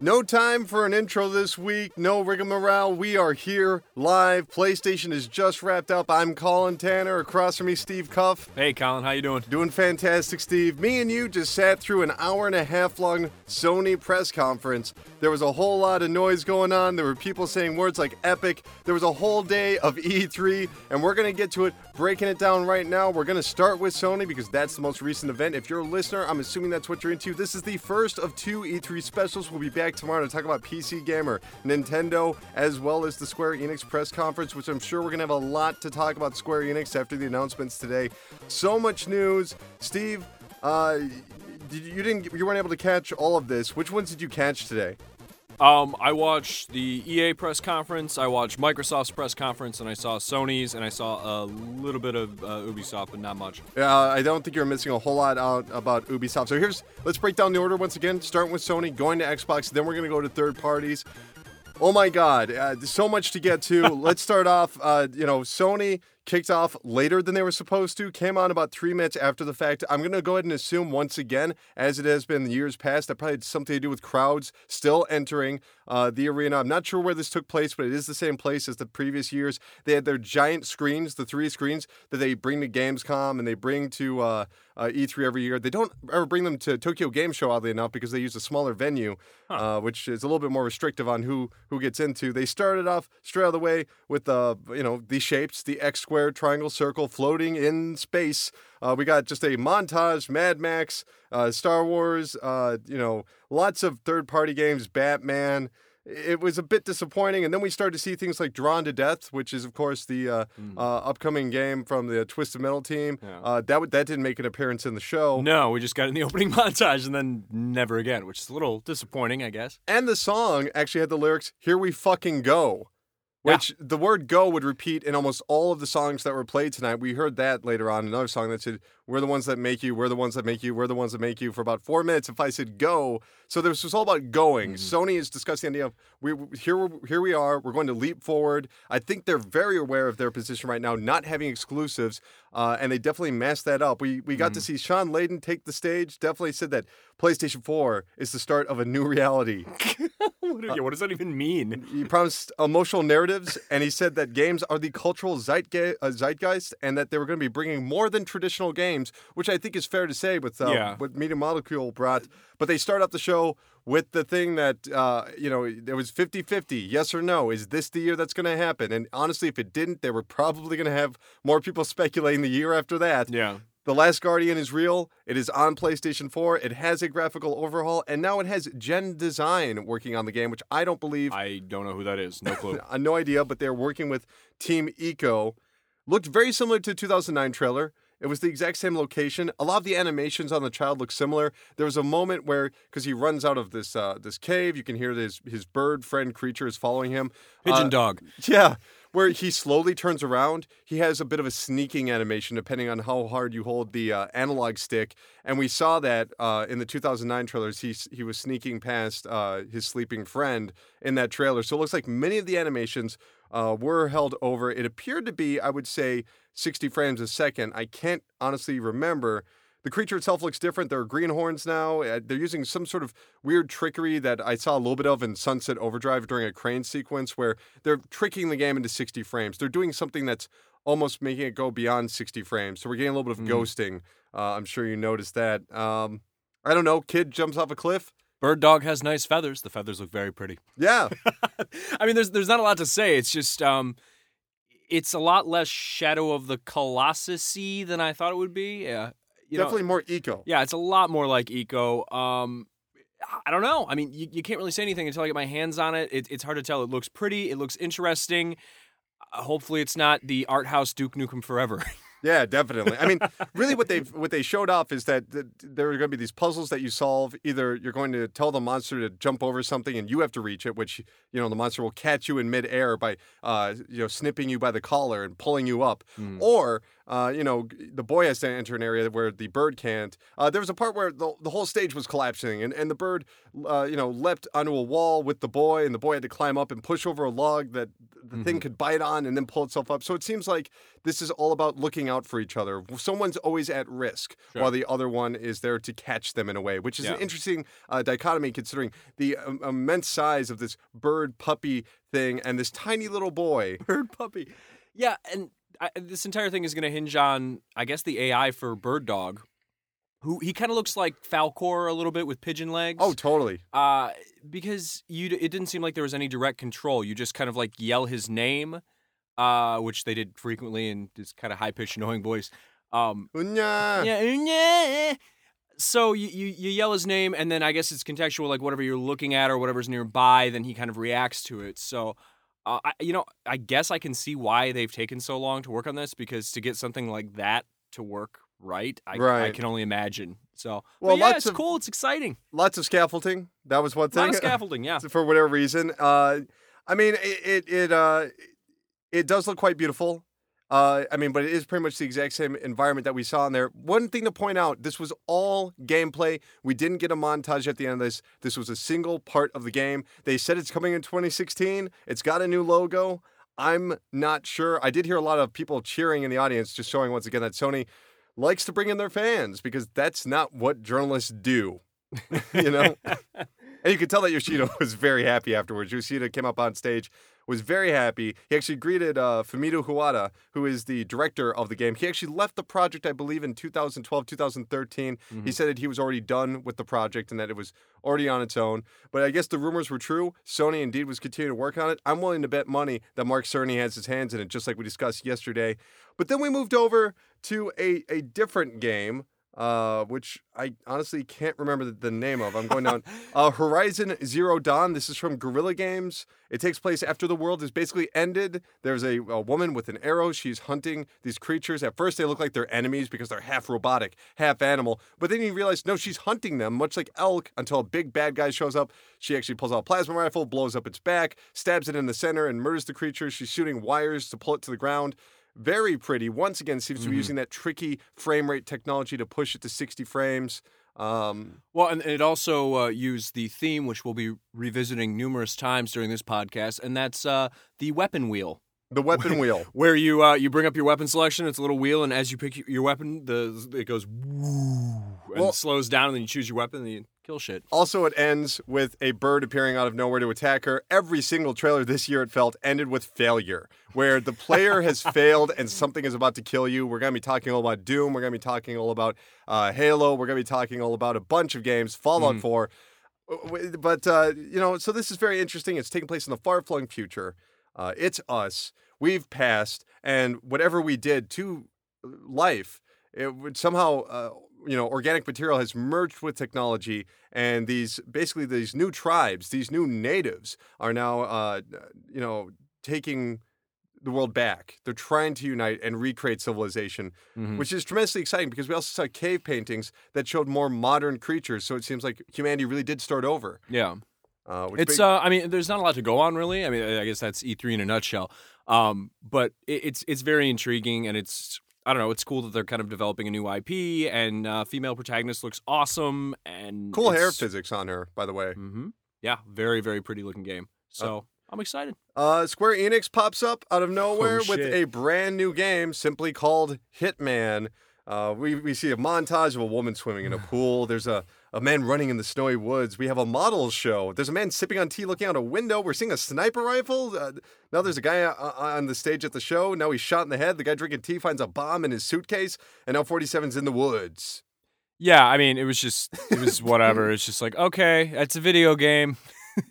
No time for an intro this week. No rigmarole. We are here live. PlayStation is just wrapped up. I'm Colin Tanner. Across from me, Steve Cuff. Hey, Colin, how you doing? Doing fantastic, Steve. Me and you just sat through an hour and a half long Sony press conference. There was a whole lot of noise going on. There were people saying words like epic. There was a whole day of E3, and we're going to get to it, breaking it down right now. We're going to start with Sony because that's the most recent event. If you're a listener, I'm assuming that's what you're into. This is the first of two E3 specials. We'll be back tomorrow to talk about PC Gamer, Nintendo, as well as the Square Enix press conference, which I'm sure we're going to have a lot to talk about Square Enix after the announcements today. So much news. Steve, uh, you didn't you weren't able to catch all of this. Which ones did you catch today? Um, I watched the EA press conference, I watched Microsoft's press conference, and I saw Sony's, and I saw a little bit of uh, Ubisoft, but not much. Yeah, I don't think you're missing a whole lot out about Ubisoft. So here's let's break down the order once again. Starting with Sony, going to Xbox, then we're gonna go to third parties. Oh my God, uh, so much to get to. let's start off. Uh, you know, Sony kicked off later than they were supposed to, came on about three minutes after the fact. I'm going to go ahead and assume once again, as it has been years past, that probably had something to do with crowds still entering uh, the arena. I'm not sure where this took place, but it is the same place as the previous years. They had their giant screens, the three screens that they bring to Gamescom and they bring to uh, uh, E3 every year. They don't ever bring them to Tokyo Game Show, oddly enough, because they use a smaller venue, huh. Uh, which is a little bit more restrictive on who who gets into. They started off straight out of the way with the you know these shapes, the X square, triangle, circle, floating in space. Uh, we got just a montage, Mad Max, uh, Star Wars, uh, you know, lots of third party games, Batman. It was a bit disappointing, and then we started to see things like Drawn to Death, which is, of course, the uh, mm. upcoming game from the Twisted Metal team. Yeah. Uh, that w- that didn't make an appearance in the show. No, we just got in the opening montage and then never again, which is a little disappointing, I guess. And the song actually had the lyrics "Here we fucking go." Which yeah. the word go would repeat in almost all of the songs that were played tonight. We heard that later on, another song that said, We're the ones that make you, we're the ones that make you, we're the ones that make you for about four minutes. If I said go, so this was all about going. Mm-hmm. Sony is discussing the idea of we here here we are, we're going to leap forward. I think they're very aware of their position right now, not having exclusives, uh, and they definitely masked that up. We we got mm-hmm. to see Shawn Layden take the stage, definitely said that PlayStation 4 is the start of a new reality. what, yeah, what does that even mean? He promised emotional narratives, and he said that games are the cultural zeitge- uh, zeitgeist, and that they were going to be bringing more than traditional games, which I think is fair to say with uh, yeah. what Media Molecule brought. But they start off the show with the thing that uh, you know there was 50-50 yes or no is this the year that's going to happen and honestly if it didn't they were probably going to have more people speculating the year after that yeah the Last Guardian is real. It is on PlayStation 4. It has a graphical overhaul, and now it has genDESIGN working on the game, which I don't believe. I don't know who that is. No clue. no idea, but they're working with Team Ico. Looked very similar to 2009 trailer. It was the exact same location. A lot of the animations on the child look similar. There was a moment where, because he runs out of this uh, this cave, you can hear his his bird friend creature is following him. Pigeon uh, dog. Yeah, where he slowly turns around. He has a bit of a sneaking animation depending on how hard you hold the uh, analog stick. And we saw that uh, in the 2009 trailers. He, he was sneaking past uh, his sleeping friend in that trailer. So it looks like many of the animations uh, were held over. It appeared to be, I would say, 60 frames a second. I can't honestly remember. The creature itself looks different. There are greenhorns now. Uh, they're using some sort of weird trickery that I saw a little bit of in Sunset Overdrive during a crane sequence where they're tricking the game into 60 frames. They're doing something that's almost making it go beyond 60 frames. So we're getting a little bit of mm. ghosting. Uh, I'm sure you noticed that. Um, I don't know. Kid jumps off a cliff. Bird dog has nice feathers. The feathers look very pretty. Yeah. I mean, there's there's not a lot to say. It's just um, it's a lot less Shadow of the Colossus than I thought it would be. Yeah you definitely know, more Ico. Yeah, it's a lot more like Ico. Um, I don't know. I mean, you, you can't really say anything until I get my hands on it. it. It's hard to tell. It looks pretty. It looks interesting. Uh, hopefully, it's not the art house Duke Nukem Forever. Yeah, definitely. I mean, really, what they what they showed off is that, there are going to be these puzzles that you solve. Either you're going to tell the monster to jump over something and you have to reach it, which you know the monster will catch you in midair by uh, you know snipping you by the collar and pulling you up, mm. or uh, you know, the boy has to enter an area where the bird can't. Uh, there was a part where the, the whole stage was collapsing, and, and the bird, uh, you know, leapt onto a wall with the boy, and the boy had to climb up and push over a log that the mm-hmm. thing could bite on and then pull itself up. So it seems like this is all about looking out for each other. Someone's always at risk, Sure. while the other one is there to catch them in a way, which is Yeah. an interesting uh, dichotomy considering the um, immense size of this bird puppy thing and this tiny little boy. bird puppy. Yeah, and I, this entire thing is going to hinge on, I guess, the AI for Bird Dog, who he kind of looks like Falkor a little bit with pigeon legs. Oh, totally. uh, because you, it didn't seem like there was any direct control. You just kind of like yell his name, uh, which they did frequently in this kind of high pitched, annoying voice. Um, Unya. yeah, yeah. So you, you you yell his name, and then I guess it's contextual, like whatever you're looking at or whatever's nearby, then he kind of reacts to it. So, uh, I, you know, I guess I can see why they've taken so long to work on this because to get something like that to work right, I, I can only imagine. So, Well, yeah, lots it's of- cool. It's exciting. Lots of scaffolding. That was one thing. lot of scaffolding, yeah. for whatever reason. Uh, I mean, it it it, uh, it does look quite beautiful. Uh, I mean, but it is pretty much the exact same environment that we saw in there. One thing to point out: this was all gameplay. We didn't get a montage at the end of this. This was a single part of the game. They said it's coming in 2016. It's got a new logo. I'm not sure. I did hear a lot of people cheering in the audience, just showing once again that Sony likes to bring in their fans because that's not what journalists do. you know. And you could tell that Yoshida was very happy afterwards. Yoshida came up on stage, was very happy. He actually greeted uh, Fumito Ueda, who is the director of the game. He actually left the project, I believe, in 2012, 2013. He said that he was already done with the project and that it was already on its own. But I guess the rumors were true. Sony indeed was continuing to work on it. I'm willing to bet money that Mark Cerny has his hands in it, just like we discussed yesterday. But then we moved over to a, a different game. Uh, which I honestly can't remember the, the name of. I'm going down. Uh, Horizon Zero Dawn. This is from Guerrilla Games. It takes place after the world is basically ended. There's a, a woman with an arrow. She's hunting these creatures. At first, they look like they're enemies because they're half robotic, half animal. But then you realize, no, she's hunting them, much like Elk, until a big bad guy shows up. She actually pulls out a plasma rifle, blows up its back, stabs it in the center, and murders the creature. She's shooting wires to pull it to the ground. Very pretty. Once again, seems to be Mhm. using that tricky frame rate technology to push it to 60 frames. Um, Well, and it also uh, used the theme, which we'll be revisiting numerous times during this podcast, and that's uh, the weapon wheel. the weapon wheel. where you uh, you bring up your weapon selection. It's a little wheel, and as you pick your weapon, the it goes woo and Well- slows down, and then you choose your weapon, and you kill shit. Also, it ends with a bird appearing out of nowhere to attack her. Every single trailer this year, it felt, ended with failure, where the player has failed and something is about to kill you. We're going to be talking all about Doom. We're going to be talking all about uh, Halo. We're going to be talking all about a bunch of games, Fallout Mhm. 4. But, uh, you know, so this is very interesting. It's taking place in the far flung future. Uh, it's us. We've passed. And whatever we did to life, it would somehow, uh, you know, organic material has merged with technology, and these basically these new tribes, these new natives, are now, uh, you know, taking the world back. They're trying to unite and recreate civilization, Mhm. which is tremendously exciting because we also saw cave paintings that showed more modern creatures. So it seems like humanity really did start over. Yeah, Uh, it's. big- Uh, I mean, there's not a lot to go on really. I mean, I guess that's E3 in a nutshell. Um, but it, it's it's very intriguing, and it's I don't know. It's cool that they're kind of developing a new IP, and uh, female protagonist looks awesome, and cool hair physics on her, by the way. Mhm. Yeah, very very pretty looking game. So I'm excited. Uh, Square Enix pops up out of nowhere with Oh, shit. a brand new game simply called Hitman. Uh, we, we see a montage of a woman swimming in a pool. There's a, a man running in the snowy woods. We have a model show. There's a man sipping on tea looking out a window. We're seeing a sniper rifle. Uh, now there's a guy uh, on the stage at the show. Now he's shot in the head. The guy drinking tea finds a bomb in his suitcase. And now 47's in the woods. Yeah, I mean, it was just it was whatever. It's just like okay, it's a video game.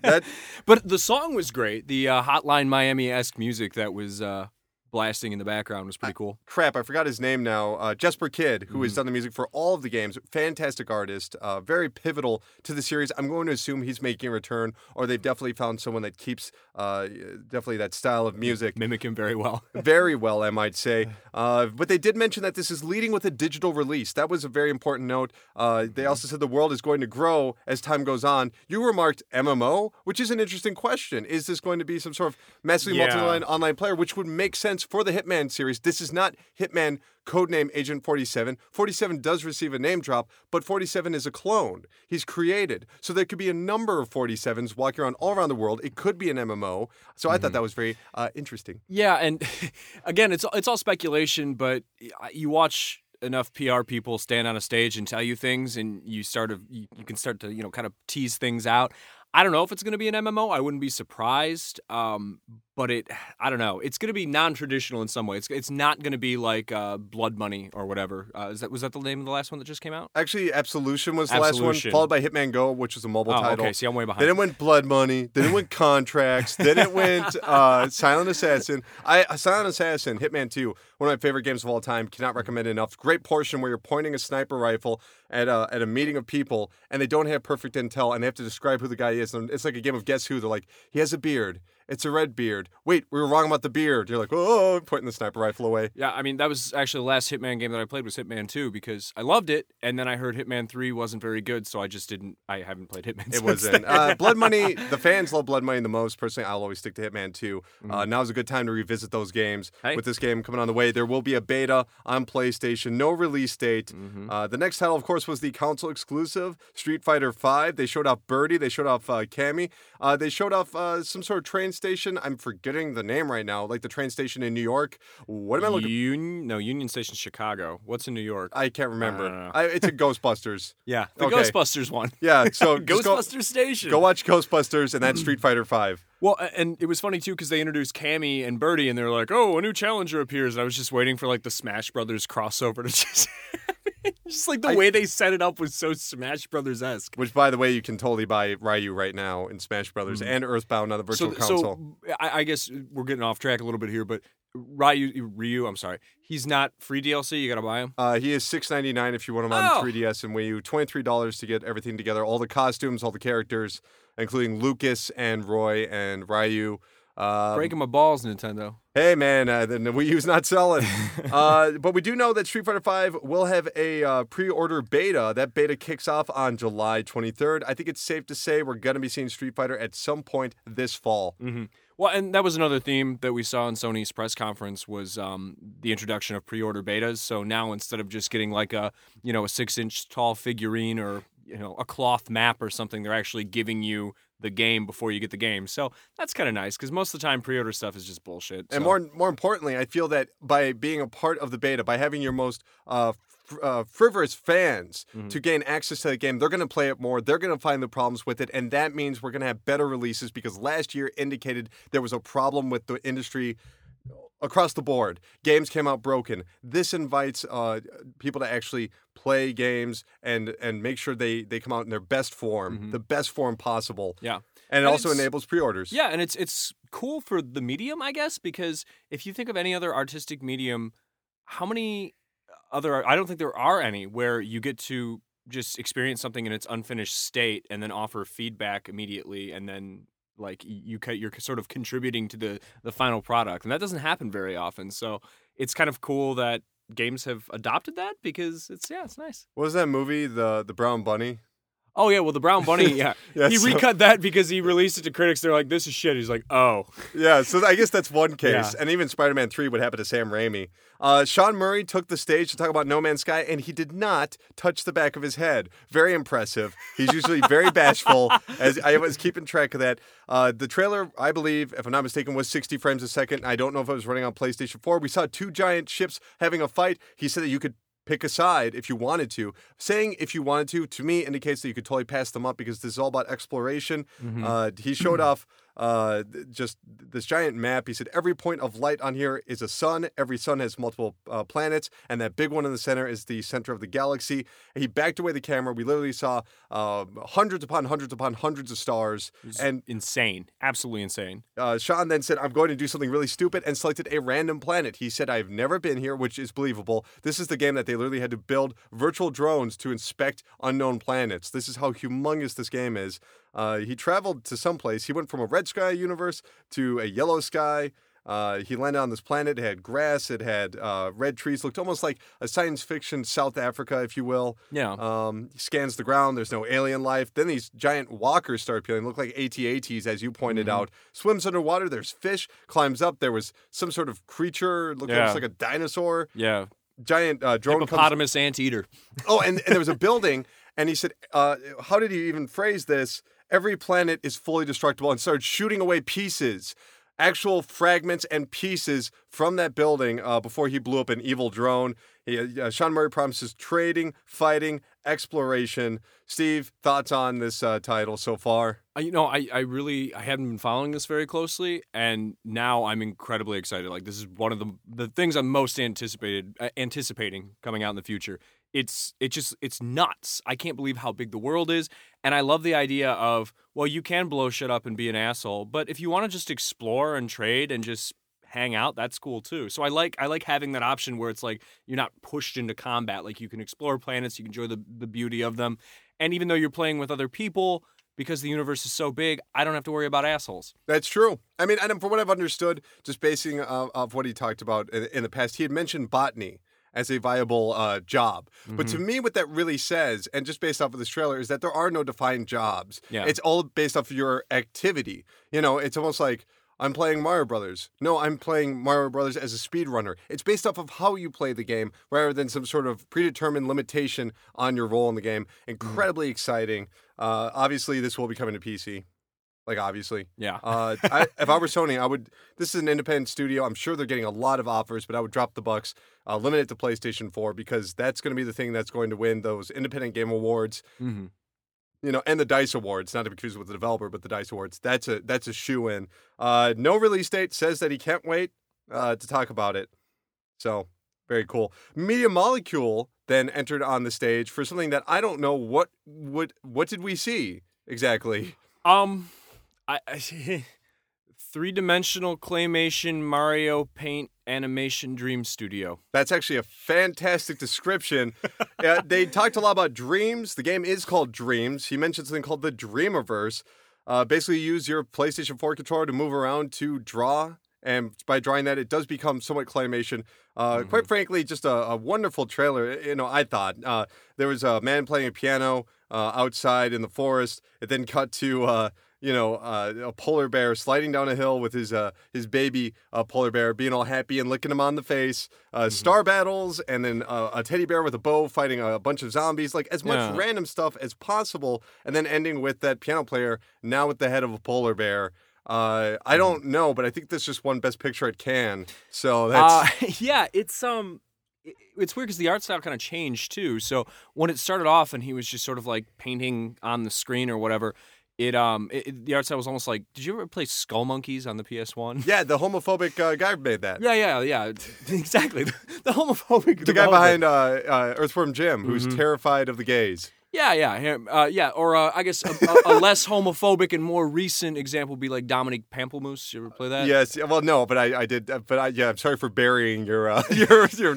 That But the song was great. The uh, Hotline Miami esque music that was uh, blasting in the background was pretty cool. crap, I forgot his name now. Uh, Jesper Kyd, who has Mhm. done the music for all of the games, fantastic artist, uh, very pivotal to the series. I'm going to assume he's making a return, or they've definitely found someone that keeps uh, definitely that style of music Mimic him very well. very well, I might say. Uh, but they did mention that this is leading with a digital release. That was a very important note. Uh, they Mm-hmm. also said the world is going to grow as time goes on. You remarked MMO, which is an interesting question. Is this going to be some sort of massively Yeah. multi-line online player, which would make sense for the Hitman series. This is not Hitman codename Agent 47. 47 does receive a name drop, but 47 is a clone. He's created. So there could be a number of 47s walking around all around the world. It could be an MMO. So I thought that was very uh, interesting. Yeah, and again, it's it's all speculation, but you watch enough PR people stand on a stage and tell you things, and you start to you, you can start to you know kind of tease things out. I don't know if it's going to be an MMO. I wouldn't be surprised. Um, but it, I don't know. It's going to be non-traditional in some way. It's it's not going to be like uh, Blood Money or whatever. Uh, is that was that the name of the last one that just came out? Actually, Absolution was the last one, followed by Hitman Go, which was a mobile Oh, title. okay. See, I'm way behind. Then it went Blood Money. Then it went Contracts. then it went uh, Silent Assassin. I uh, Silent Assassin, Hitman 2, one of my favorite games of all time. Cannot recommend it enough. Great portion where you're pointing a sniper rifle at a at a meeting of people, and they don't have perfect intel, and they have to describe who the guy is. And it's like a game of guess who. They're like, he has a beard. It's a red beard. Wait, we were wrong about the beard. You're like, oh, pointing the sniper rifle away. Yeah, I mean that was actually the last Hitman game that I played was Hitman 2 because I loved it, and then I heard Hitman 3 wasn't very good, so I just didn't. I haven't played Hitman. It since wasn't. then. Uh, Blood Money, the fans love Blood Money the most. Personally, I'll always stick to Hitman 2. Uh, now's a good time to revisit those games. Hey. With this game coming on the way, there will be a beta on PlayStation. No release date. Uh, the next title, of course, was the console exclusive Street Fighter 5. They showed off Birdie. They showed off uh, Cammy. Uh, they showed off uh, some sort of train station. I'm forgetting the name right now, like the train station in New York. What am I looking Union, no, Union Station, Chicago. What's in New York? I can't remember. I, it's a Ghostbusters. yeah, the okay. Ghostbusters one. Yeah, so Ghostbusters go, Station. go watch Ghostbusters and then Street Fighter 5. Well, and it was funny too because they introduced Cammy and Birdie, and they were like, "Oh, a new challenger appears." And I was just waiting for like the Smash Brothers crossover to just, just like the I- way they set it up was so Smash Brothers esque. Which, by the way, you can totally buy Ryu right now in Smash Brothers and Earthbound on the Virtual so, Console. so I, I guess we're getting off track a little bit here, but Ryu, Ryu, I'm sorry, he's not free DLC. You got to buy him. uh, he is six ninety nine if you want him on Oh. 3DS and Wii U. Twenty three dollars to get everything together, all the costumes, all the characters, including Lucas and Roy and Ryu. Um, Breaking my balls, Nintendo. Hey man, uh, the Wii U's not selling. uh, but we do know that Street Fighter V will have a uh, pre-order beta. That beta kicks off on July 23rd. I think it's safe to say we're gonna be seeing Street Fighter at some point this fall. hmm Well, and that was another theme that we saw in Sony's press conference was um, the introduction of pre-order betas. So now instead of just getting like a you know a six-inch tall figurine or you know a cloth map or something, they're actually giving you the game before you get the game. So that's kind of nice because most of the time pre-order stuff is just bullshit. And more more importantly, I feel that by being a part of the beta, by having your most uh, fr- uh, frivolous fans Mhm. to gain access to the game, they're going to play it more. They're going to find the problems with it, and that means we're going to have better releases because last year indicated there was a problem with the industry across the board. Games came out broken. This invites uh, people to actually play games and and make sure they they come out in their best form, Mhm. the best form possible. Yeah. And it also enables pre-orders. Yeah, and it's it's cool for the medium, I guess, because if you think of any other artistic medium, how many other I don't think there are any where you get to just experience something in its unfinished state and then offer feedback immediately and then like you you're sort of contributing to the the final product and that doesn't happen very often so it's kind of cool that games have adopted that because it's yeah it's nice What was that movie, the the Brown Bunny? Oh yeah well the brown bunny yeah Yeah, he so- recut that because he released it to critics they're like this is shit he's like oh Yeah, so I guess that's one case. Yeah. And even Spider Man 3 would happen to Sam Raimi. Uh, Sean Murray took the stage to talk about No Man's Sky, and he did not touch the back of his head. Very impressive. He's usually very bashful, as I was keeping track of that. Uh, the trailer, I believe, if I'm not mistaken, was 60 frames a second. I don't know if it was running on PlayStation 4. We saw two giant ships having a fight. He said that you could pick a side if you wanted to. Saying if you wanted to, to me, indicates that you could totally pass them up because this is all about exploration. Uh, he showed off uh, just this giant map. He said every point of light on here is a sun. Every sun has multiple uh, planets, and that big one in the center is the center of the galaxy. He backed away the camera. We literally saw uh, hundreds upon hundreds upon hundreds of stars. And insane, absolutely insane. uh, Sean then said, I'm going to do something really stupid and selected a random planet. He said, I've never been here, which is believable. This is the game that they literally had to build virtual drones to inspect unknown planets. This is how humongous this game is. Uh, he traveled to some place. He went from a red sky universe to a yellow sky. Uh, he landed on this planet. It had grass. It had uh, red trees. Looked almost like a science fiction South Africa, if you will. Yeah. Um, he scans the ground. There's no alien life. Then these giant walkers start appearing. Look like AT-ATs, as you pointed Mhm. out. Swims underwater. There's fish. Climbs up. There was some sort of creature. Looked Yeah. almost like a dinosaur. yeah. Giant uh, drone comes anteater. Oh, and, and there was a building, and he said, uh, how did he even phrase this? Every planet is fully destructible and started shooting away pieces, actual fragments and pieces from that building uh, before he blew up an evil drone. He, uh, Sean Murray promises trading, fighting, exploration. Steve, thoughts on this uh, title so far? You know, I, I really I hadn't been following this very closely, and now I'm incredibly excited. Like this is one of the the things I'm most anticipated uh, anticipating coming out in the future. It's it just it's nuts. I can't believe how big the world is, and I love the idea of well, you can blow shit up and be an asshole, but if you want to just explore and trade and just hang out, that's cool too. So I like I like having that option where it's like you're not pushed into combat. Like you can explore planets, you can enjoy the the beauty of them, and even though you're playing with other people because the universe is so big, I don't have to worry about assholes. That's true. I mean, and from what I've understood, just basing uh, of what he talked about in, in the past, he had mentioned botany as a viable uh, job. But to me, what that really says, and just based off of this trailer, is that there are no defined jobs. Yeah. It's all based off of your activity. You know, it's almost like I'm playing Mario Brothers. No, I'm playing Mario Brothers as a speedrunner. It's based off of how you play the game rather than some sort of predetermined limitation on your role in the game. Incredibly exciting. Uh, obviously, this will be coming to PC. Like, obviously. Yeah. Uh, I, if I were Sony, I would. This is an independent studio. I'm sure they're getting a lot of offers, but I would drop the bucks, uh, limit it to PlayStation 4 because that's going to be the thing that's going to win those independent game awards. mm-hmm. You know, and the Dice Awards. Not to be confused with the developer, but the Dice Awards. That's a that's a shoe in. Uh, no release date. Says that he can't wait uh, to talk about it. So very cool. Media Molecule then entered on the stage for something that I don't know what what what did we see exactly. Um, I, I three dimensional claymation Mario Paint animation dream studio. That's actually a fantastic description. uh, they talked a lot about dreams. The game is called Dreams. He mentioned something called the Dreamiverse. Uh, basically, you use your PlayStation 4 controller to move around to draw. And by drawing that, it does become somewhat claymation. Uh, Quite frankly, just a, a wonderful trailer. You know, I thought uh, there was a man playing a piano uh, outside in the forest. It then cut to uh, you know, uh, a polar bear sliding down a hill with his uh, his baby uh, polar bear being all happy and licking him on the face. Uh, Star battles, and then uh, a teddy bear with a bow fighting a bunch of zombies. Like as much Yeah. random stuff as possible, and then ending with that piano player now with the head of a polar bear. Uh, I don't know, but I think this just won Best Picture at Cannes. So that's Uh, yeah, it's um, it's weird because the art style kind of changed too. So when it started off and he was just sort of like painting on the screen or whatever, it um, it, it- the art style was almost like. Did you ever play Skullmonkeys on the PS One? yeah. The homophobic uh, guy made that. Yeah, yeah, yeah. Exactly. The, homophobic. The guy behind uh, uh, Earthworm Jim, who's Mhm. terrified of the gays. Yeah, yeah, him, uh, yeah. Or uh, I guess a, a, a less homophobic and more recent example would be like Dominique Pamplemousse. You ever play that? Yes. Well, no, but I, I did. uh, But I, yeah, I'm sorry for burying your, uh, your, your.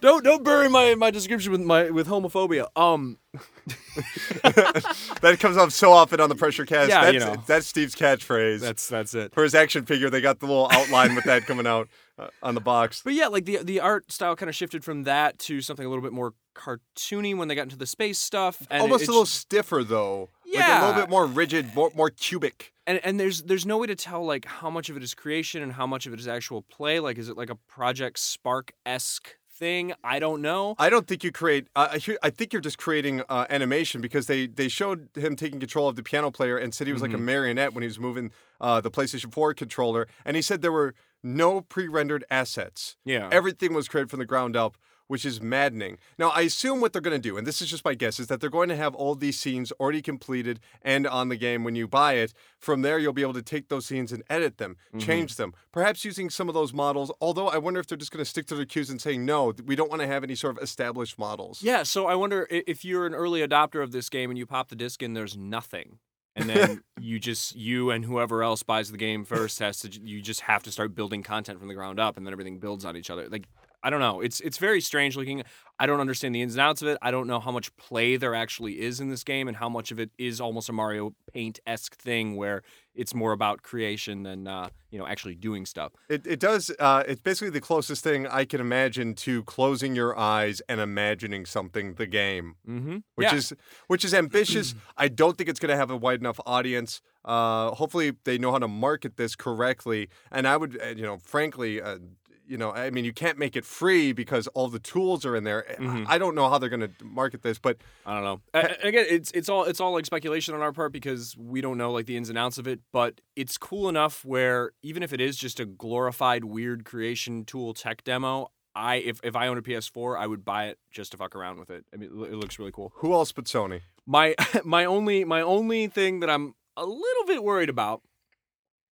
Don't don't bury my, my description with my with homophobia. Um. that comes up so often on the Pressurecast. Yeah, that's, you know. that's Steve's catchphrase. That's that's it. for his action figure. They got the little outline with that coming out uh, on the box. But yeah, like the the art style kind of shifted from that to something a little bit more cartoony when they got into the space stuff. And Almost it's- a little stiffer though. Like a little bit more rigid, more, more cubic. and and there's there's no way to tell like how much of it is creation and how much of it is actual play. Like, is it like a Project Spark esque thing? I don't know. I don't think you create. Uh, I think you're just creating uh, animation because they they showed him taking control of the piano player and said he was like a Mm-hmm. marionette when he was moving uh, the PlayStation 4 controller, and he said there were no pre-rendered assets. Yeah. Everything was created from the ground up, which is maddening. Now, I assume what they're going to do, and this is just my guess, is that they're going to have all these scenes already completed and on the game when you buy it. From there, you'll be able to take those scenes and edit them, mm-hmm. change them, perhaps using some of those models. Although I wonder if they're just going to stick to their cues and say, no, we don't want to have any sort of established models. Yeah, so I wonder if you're an early adopter of this game and you pop the disc in, there's nothing. And then you just you and whoever else buys the game first has to you just have to start building content from the ground up and then everything builds on each other. Like I don't know. It's it's very strange looking. I don't understand the ins and outs of it. I don't know how much play there actually is in this game and how much of it is almost a Mario Paint esque thing where it's more about creation than uh, you know actually doing stuff. It, it does. Uh, it's basically the closest thing I can imagine to closing your eyes and imagining something. The game, Mm-hmm. which yeah. is which is ambitious. I don't think it's going to have a wide enough audience. Uh, hopefully, they know how to market this correctly. And I would, uh, you know, frankly, uh, you know, I mean, you can't make it free because all the tools are in there. I- Mhm. I don't know how they're going to market this, but I don't know. Again, it's it's all it's all like speculation on our part because we don't know like the ins and outs of it. But it's cool enough where even if it is just a glorified weird creation tool tech demo, I if if I owned a PS4, I would buy it just to fuck around with it. I mean, it looks really cool. who else but Sony? My my only my only thing that I'm a little bit worried about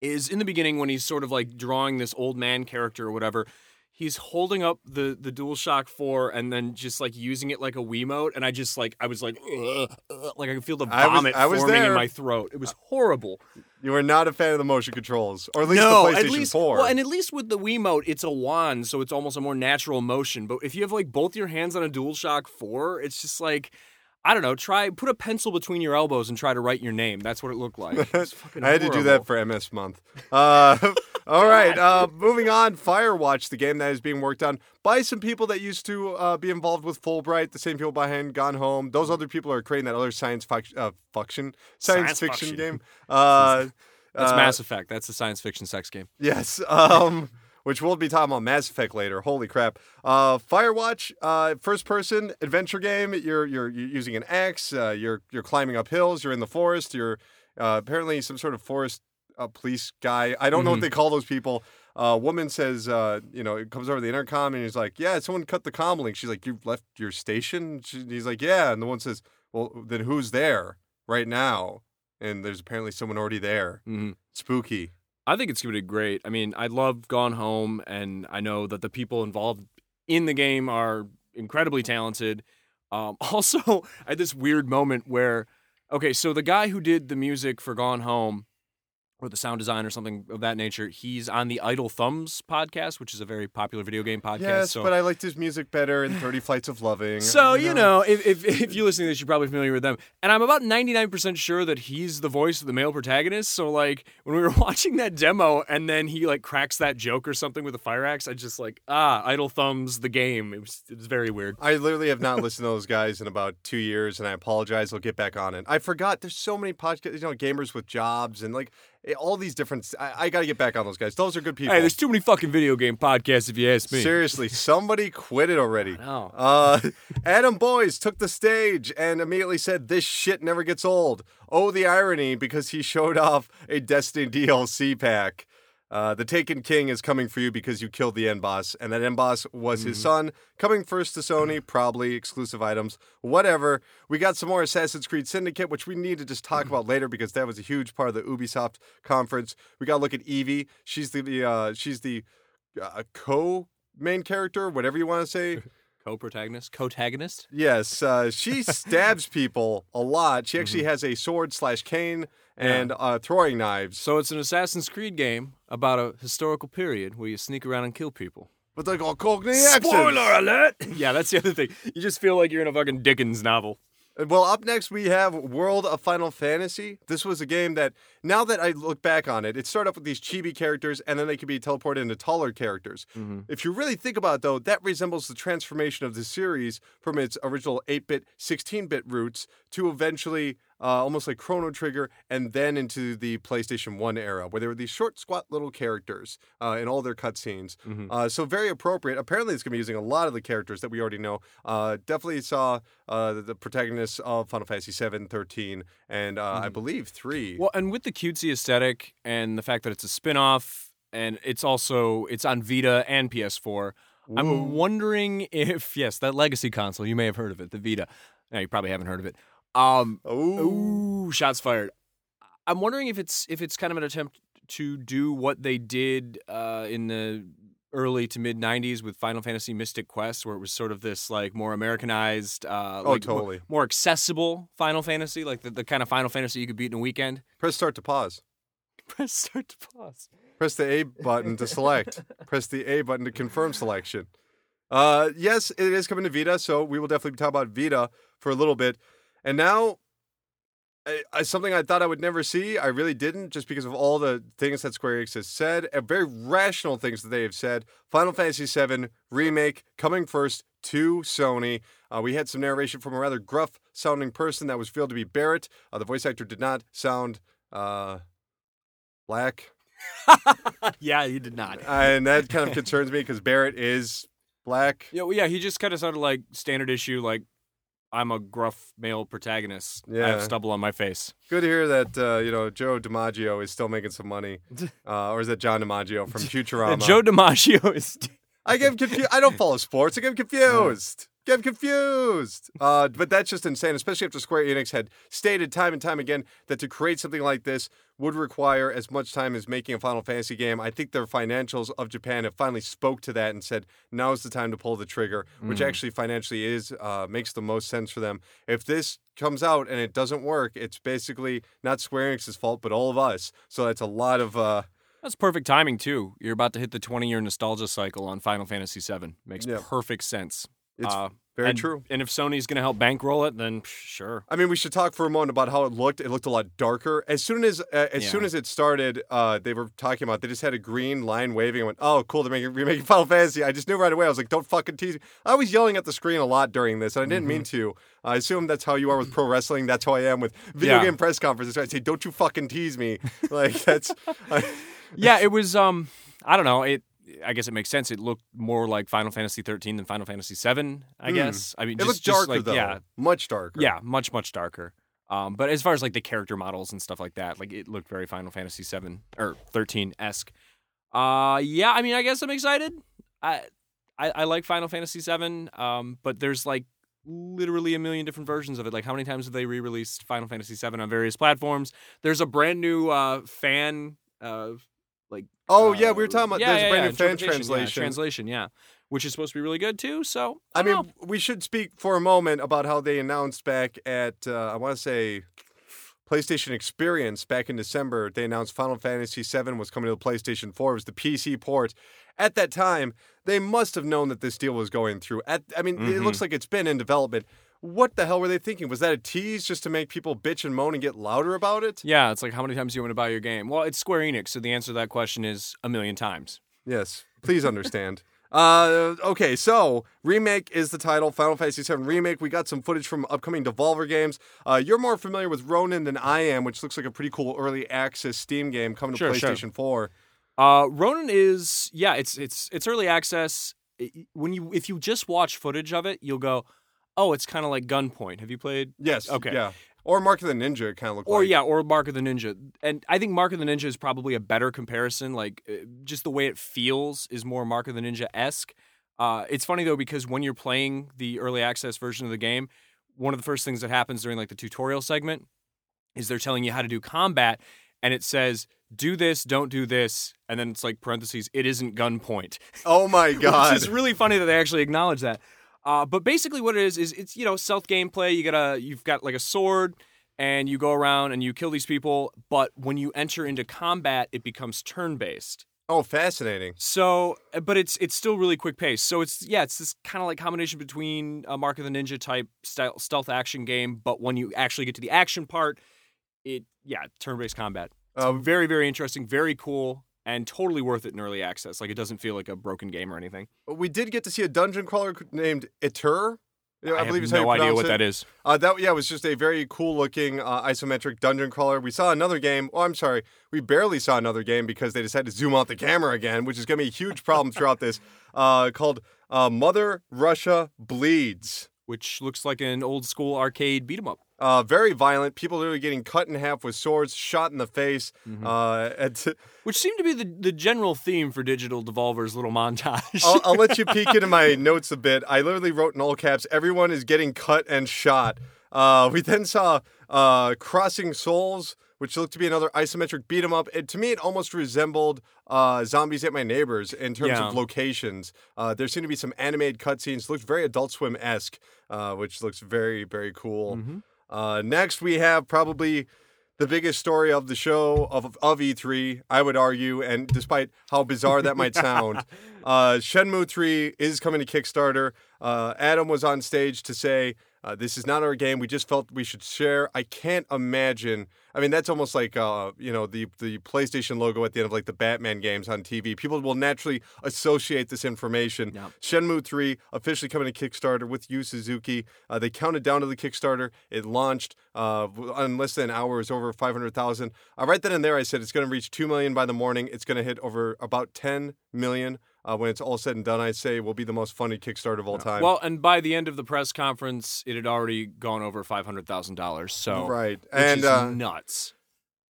is in the beginning when he's sort of like drawing this old man character or whatever. He's holding up the the DualShock 4 and then just like using it like a Wiimote, and I just like I was like, "Ugh, ugh," like I could feel the I was- vomit I was forming in there. my throat. It was uh, horrible. You are not a fan of the motion controls, or at least no, the PlayStation at least 4. well, and at least with the Wiimote, it's a wand, so it's almost a more natural motion. But if you have like both your hands on a DualShock 4, it's just like I don't know. Try put a pencil between your elbows and try to write your name. That's what it looked like. It's fucking I had to do that for MS Month. Uh, all right, uh, moving on. Firewatch, the game that is being worked on by some people that used to uh, be involved with Fullbright, the same people behind Gone Home. Those other people are creating that other science fic- uh, fiction, science, Science fiction fiction. game. Uh, That's uh, Mass Effect. That's the science fiction sex game. Yes. Um, which we'll be talking about Mass Effect later. Holy crap. Uh, Firewatch, uh, first person adventure game. You're, you're you're using an axe. Uh, you're you're climbing up hills. You're in the forest. You're uh, apparently some sort of forest uh, police guy. I don't know what Mhm. they call those people. Uh, woman says, uh, you know, it comes over the intercom and he's like, "Yeah, someone cut the comm link." She's like, "You've left your station." She, he's like, "Yeah," and the one says, "Well, then who's there right now?" And there's apparently someone already there. hmm Spooky. I think it's going to be great. I mean, I love Gone Home, and I know that the people involved in the game are incredibly talented. Um, also, had this weird moment where, okay, so the guy who did the music for Gone Home, or the sound design or something of that nature, he's on the Idle Thumbs podcast, which is a very popular video game podcast. Yes, so but I liked his music better in 30 Flights of Loving. So you know, if, if if you listen to this, you're probably familiar with them. And I'm about 99% sure that he's the voice of the male protagonist. So like when we were watching that demo, and then he like cracks that joke or something with a fire axe, I just like ah, idle thumbs the game. It was it was very weird. I literally have not listened to those guys in about two years, and I apologize. I'll get back on it. I forgot there's so many podcasts, you know, gamers with jobs and like all these different. I, I got to get back on those guys. Those are good people. Hey, there's too many fucking video game podcasts if you ask me. Seriously, somebody quit it already. No. Uh, Adam Boyes took the stage and immediately said, "This shit never gets old." Oh, the irony! Because he showed off a Destiny DLC pack. Uh, the Taken King is coming for you because you killed the end boss, and that end boss was his son. Coming first to Sony, probably exclusive items, whatever. We got some more Assassin's Creed Syndicate, which we need to just talk about later because that was a huge part of the Ubisoft conference. We got to look at Evie. She's the, the uh, she's the uh, co main character, whatever you want to say. Co-protagonist, co-tagonist. Yes, uh, she stabs people a lot. She actually has a sword slash cane and uh, throwing knives. So it's an Assassin's Creed game about a historical period where you sneak around and kill people. But they got cockney accents. Spoiler alert! yeah, that's the other thing. You just feel like you're in a fucking Dickens novel. Well, up next we have World of Final Fantasy. This was a game that, now that I look back on it, it started off with these chibi characters and then they could be teleported into taller characters. Mm-hmm. If you really think about it, though, that resembles the transformation of the series from its original 8 bit, 16 bit roots to eventually uh, almost like Chrono Trigger and then into the PlayStation 1 era, where there were these short, squat little characters uh, in all their cutscenes. Mhm. Uh, so, very appropriate. Apparently, it's going to be using a lot of the characters that we already know. Uh, definitely saw uh, the, protagonists of Final Fantasy 7, 13, and uh, I Mhm. believe 3. Well, and with the cutesy aesthetic and the fact that it's a spin-off and it's also it's on Vita and PS4. Woo. I'm wondering if yes, that legacy console, you may have heard of it, the Vita. No, you probably haven't heard of it. Um Ooh. ooh, shots fired. I'm wondering if it's if it's kind of an attempt to do what they did uh, in the early to mid 90s with Final Fantasy Mystic Quest, where it was sort of this like more Americanized, uh, Oh, like, more- totally. more accessible Final Fantasy, like the, the kind of Final Fantasy you could beat in a weekend. Press start to pause. Press start to pause. Press the A button to select. Press the A button to confirm selection. Uh, yes, it is coming to Vita, so we will definitely be talking about Vita for a little bit. And now, I, I, something I thought I would never see, I really didn't, just because of all the things that Square Enix has said, and very rational things that they have said. Final Fantasy VII Remake coming first to Sony. Uh, we had some narration from a rather gruff sounding person that was revealed to be Barrett. Uh, the voice actor did not sound uh, black. yeah, he did not. and that kind of concerns me because Barrett is black. Yeah, well, yeah, he just kind of sounded like standard issue, like I'm a gruff male protagonist. Yeah. I have stubble on my face. Good to hear that uh, you know Joe DiMaggio is still making some money, uh, or is that John DiMaggio from Futurama? Joe DiMaggio is. I get confused. I don't follow sports. I get confused. Get confused. Uh, but that's just insane, especially after Square Enix had stated time and time again that to create something like this would require as much time as making a Final Fantasy game. I think their financials of Japan have finally spoke to that and said now's the time to pull the trigger, which Mm. actually financially is uh, makes the most sense for them. If this comes out and it doesn't work, it's basically not Square Enix's fault, but all of us. So that's a lot of. Uh, That's perfect timing too. You're about to hit the 20 year nostalgia cycle on Final Fantasy VII. Makes Yeah. perfect sense. It's Uh, very and- true. And if Sony's going to help bankroll it, then sure. I mean, we should talk for a moment about how it looked. It looked a lot darker. As soon as uh, as soon as it started, uh, they were talking about they just had a green line waving. I went, "Oh, cool! They're making remaking Final Fantasy." I just knew right away. I was like, "Don't fucking tease me." I was yelling at the screen a lot during this, and I didn't mean to. I assume that's how you are with pro wrestling. That's how I am with video Yeah. game press conferences. I say, "Don't you fucking tease me!" Like that's. I, yeah, it was. Um, I don't know. It. I guess it makes sense. It looked more like Final Fantasy 13 than Final Fantasy 7. I Hmm. guess. I mean, it just, looked just darker like, though. Yeah, much darker. yeah, much much darker. Um, but as far as like the character models and stuff like that, like it looked very Final Fantasy 7 or 13 esque. Uh, yeah. I mean, I guess I'm excited. I I, I like Final Fantasy 7. Um, but there's like literally a million different versions of it. Like, how many times have they re-released Final Fantasy 7 on various platforms? There's a brand new uh fan uh Oh yeah, we were talking about yeah, there's yeah, a brand yeah, new fan interpretation, yeah, translation. translation, yeah, which is supposed to be really good too. So I I, mean, know. we should speak for a moment about how they announced back at uh, I want to say PlayStation Experience back in December. They announced Final Fantasy VII was coming to the PlayStation 4. It was the PC port. At that time, they must have known that this deal was going through. At I mean, it looks like it's been in development. What the hell were they thinking? Was that a tease just to make people bitch and moan and get louder about it? yeah, it's like how many times do you want to buy your game? Well, it's Square Enix, so the answer to that question is a million times. Yes, please understand. uh, okay, so remake is the title. Final Fantasy VII remake. We got some footage from upcoming Devolver games. Uh, you're more familiar with Ronin than I am, which looks like a pretty cool early access Steam game coming to Sure, sure. PlayStation 4. Uh, Ronin is yeah, it's it's it's early access. When you if you just watch footage of it, you'll go, oh, it's kind of like Gunpoint. Have you played? Yes. Okay. Yeah. Or Mark of the Ninja. It kind of looked Or like. yeah, or Mark of the Ninja. And I think Mark of the Ninja is probably a better comparison. Like uh, just the way it feels is more Mark of the Ninja esque. Uh, it's funny though because when you're playing the early access version of the game, one of the first things that happens during like the tutorial segment is they're telling you how to do combat, and it says do this, don't do this, and then it's like parentheses, it isn't gunpoint. Oh my God. Which is really funny that they actually acknowledge that. Uh, but basically, what it is is it's you know stealth gameplay. You got a you've got like a sword, and you go around and you kill these people. But when you enter into combat, it becomes turn based. oh, fascinating. So, uh, but it's it's still really quick pace. So it's yeah, it's this kind of like combination between a Mark of the Ninja type style, stealth action game, but when you actually get to the action part, it yeah, turn based combat. It's Uh, very very interesting, very cool, and totally worth it in early access. Like it doesn't feel like a broken game or anything. we did get to see a dungeon crawler named Etur. Yeah, I, I, believe have no idea what it. that is. Uh, that yeah, it was just a very cool looking uh, isometric dungeon crawler. We saw another game. Oh, I'm sorry, we barely saw another game because they decided to zoom out the camera again, which is going to be a huge problem throughout this. Uh, called uh, Mother Russia Bleeds. which looks like an old school arcade beat 'em up. Uh, very violent. People literally getting cut in half with swords, shot in the face. Mm-hmm. Uh, and Which seemed to be the, the general theme for Digital Devolver's little montage. I'll, I'll let you peek into my notes a bit. I literally wrote in all caps, everyone is getting cut and shot. Uh, we then saw uh, Crossing Souls, which looked to be another isometric beat 'em up. It, to me, it almost resembled uh, Zombies Ate My Neighbors in terms Yeah. of locations. Uh, there seemed to be some animated cutscenes. Looked very Adult Swim esque, uh, which looks very, very cool. Mhm. Uh, next, we have probably the biggest story of the show of of E3, I would argue, and despite how bizarre that might sound, uh, Shenmue 3 is coming to Kickstarter. Uh, Adam was on stage to say, uh, "This is not our game. We just felt we should share." I can't imagine. I mean, that's almost like uh, you know the the PlayStation logo at the end of like the Batman games on TV. People will naturally associate this information. Yep. Shenmue 3 officially coming to Kickstarter with Yu Suzuki. Uh, they counted down to the Kickstarter. It launched uh, in less than an hour. It was over 500,000. I right then and there, I said it's going to reach 2 million by the morning. It's going to hit over about 10 million. Uh, when it's all said and done, I say will be the most funny Kickstarter of all time. Well, and by the end of the press conference, it had already gone over five hundred thousand dollars. So right, which and is uh, nuts.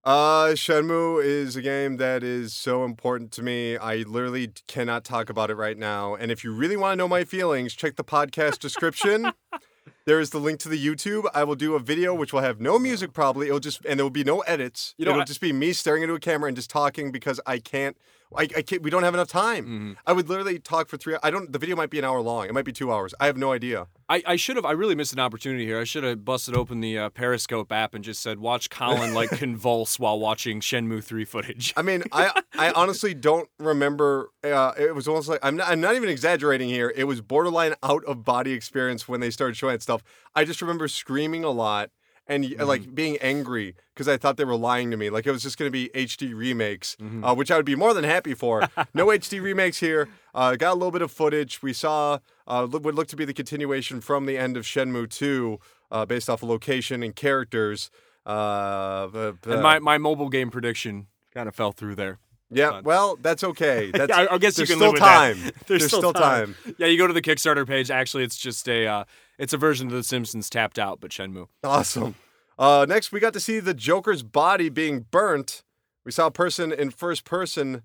Uh, Shenmue is a game that is so important to me. I literally cannot talk about it right now. And if you really want to know my feelings, check the podcast description. there is the link to the YouTube. I will do a video which will have no music probably. It'll just and there will be no edits. You know, It'll I- just be me staring into a camera and just talking because I can't. I, I can't. We don't have enough time. Mhm. I would literally talk for three. I don't. The video might be an hour long. It might be two hours. I have no idea. I, I should have. I really missed an opportunity here. I should have busted open the uh, Periscope app and just said, "Watch Colin like convulse while watching Shenmue three footage." I mean, I I honestly don't remember. Uh, it was almost like I'm not, I'm not even exaggerating here. It was borderline out of body experience when they started showing that stuff. I just remember screaming a lot and y like being angry because I thought they were lying to me. Like it was just going to be HD remakes, uh, which I would be more than happy for. no HD remakes here. Uh, got a little bit of footage. We saw uh, lo- would look to be the continuation from the end of Shenmue 2, uh, based off of location and characters. Uh, and my, my mobile game prediction kind of fell through there. Yeah, well, that's okay. That's, I, I guess you there's can still live with time. that. There's, still, time. Yeah, you go to the Kickstarter page. Actually, it's just a uh, it's a version of The Simpsons tapped out, but Shenmue. Awesome. Uh, next, we got to see the Joker's body being burnt. We saw a person in first person.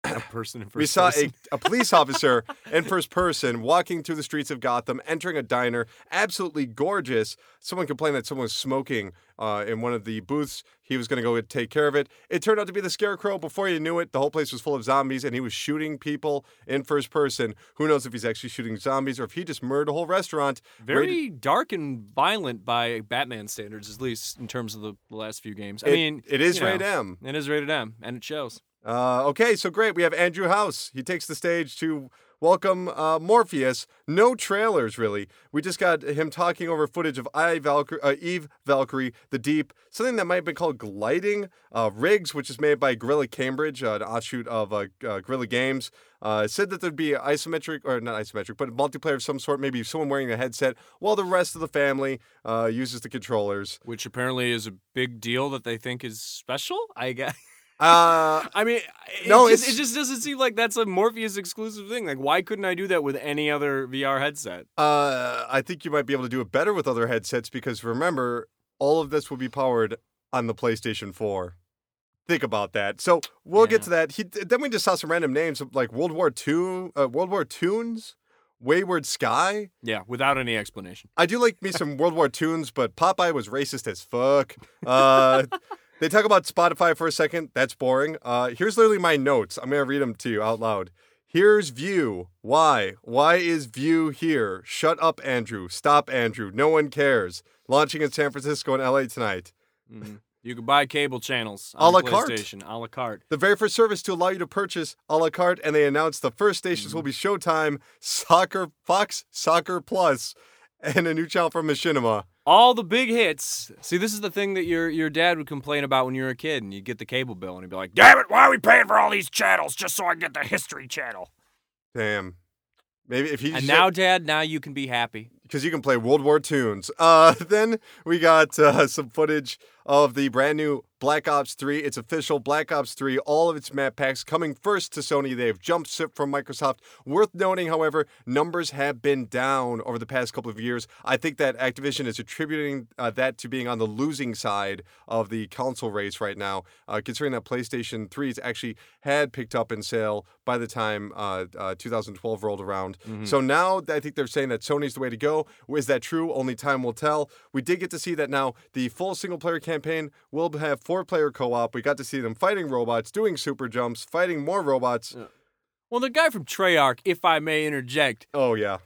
A person in first we saw a, a police officer in first person walking through the streets of Gotham, entering a diner. Absolutely gorgeous. Someone complained that someone was smoking uh, in one of the booths. He was going to go take care of it. It turned out to be the Scarecrow. Before you knew it, the whole place was full of zombies, and he was shooting people in first person. Who knows if he's actually shooting zombies or if he just murdered a whole restaurant? very Rated- dark and violent by Batman standards, at least in terms of the last few games. I It- mean, it is you know, rated M. It is rated M, and it shows. Uh, okay, so great. We have Andrew House. He takes the stage to welcome uh, Morpheus. No trailers, really. We just got him talking over footage of I Valkyrie, uh, Eve Valkyrie, The Deep, something that might have been called Gliding. Uh, RIGS, which is made by Guerrilla Cambridge, uh, an offshoot of uh, uh, Guerrilla Games. Said that there'd be isometric, or not isometric, but multiplayer of some sort, maybe someone wearing a headset, while the rest of the family uses the controllers. Which apparently is a big deal that they think is special. I guess. Uh, I mean, it No, just, it just doesn't seem like that's a Morpheus exclusive thing. Like, why couldn't I do that with any other VR headset? Uh, I think you might be able to do it better with other headsets because remember, all of this will be powered on the PlayStation 4. Think about that. So we'll get to that. He, then we just saw some random names like World War Two, uh, World War Toons, Wayward Sky. Yeah, without any explanation. I do like me some World War Toons, but Popeye was racist as fuck. Uh, they talk about Spotify for a second. That's boring. Uh, here's literally my notes. I'm gonna read them to you out loud. Here's Vue. Why? Why is Vue here? Shut up, Andrew. Stop, Andrew. No one cares. Launching in San Francisco and LA tonight. Mhm. You can buy cable channels A on la carte. A la carte. The very first service to allow you to purchase a la carte, and they announced the first stations will be Showtime, Soccer, Fox, Soccer Plus, and a new channel from Machinima. All the big hits. See, this is the thing that your your dad would complain about when you were a kid, and you'd get the cable bill, and he'd be like, "Damn it, why are we paying for all these channels just so I get the History Channel?" Damn. Maybe if he And now, Dad, now you can be happy. because you can play World War Toons. Uh, then we got uh, some footage of the brand new Black Ops 3. It's official Black Ops 3. All of its map packs coming first to Sony. They have jumped ship from Microsoft. Worth noting, however, numbers have been down over the past couple of years. I think that Activision is attributing uh, that to being on the losing side of the console race right now, uh, considering that PlayStation 3s actually had picked up in sale by the time uh, uh, 2012 rolled around. So now I think they're saying that Sony's the way to go. Is that true? Only time will tell. We did get to see that now the full single player campaign will have four player co op. We got to see them fighting robots, doing super jumps, fighting more robots. Well, the guy from Treyarch, if I may interject, Oh, yeah.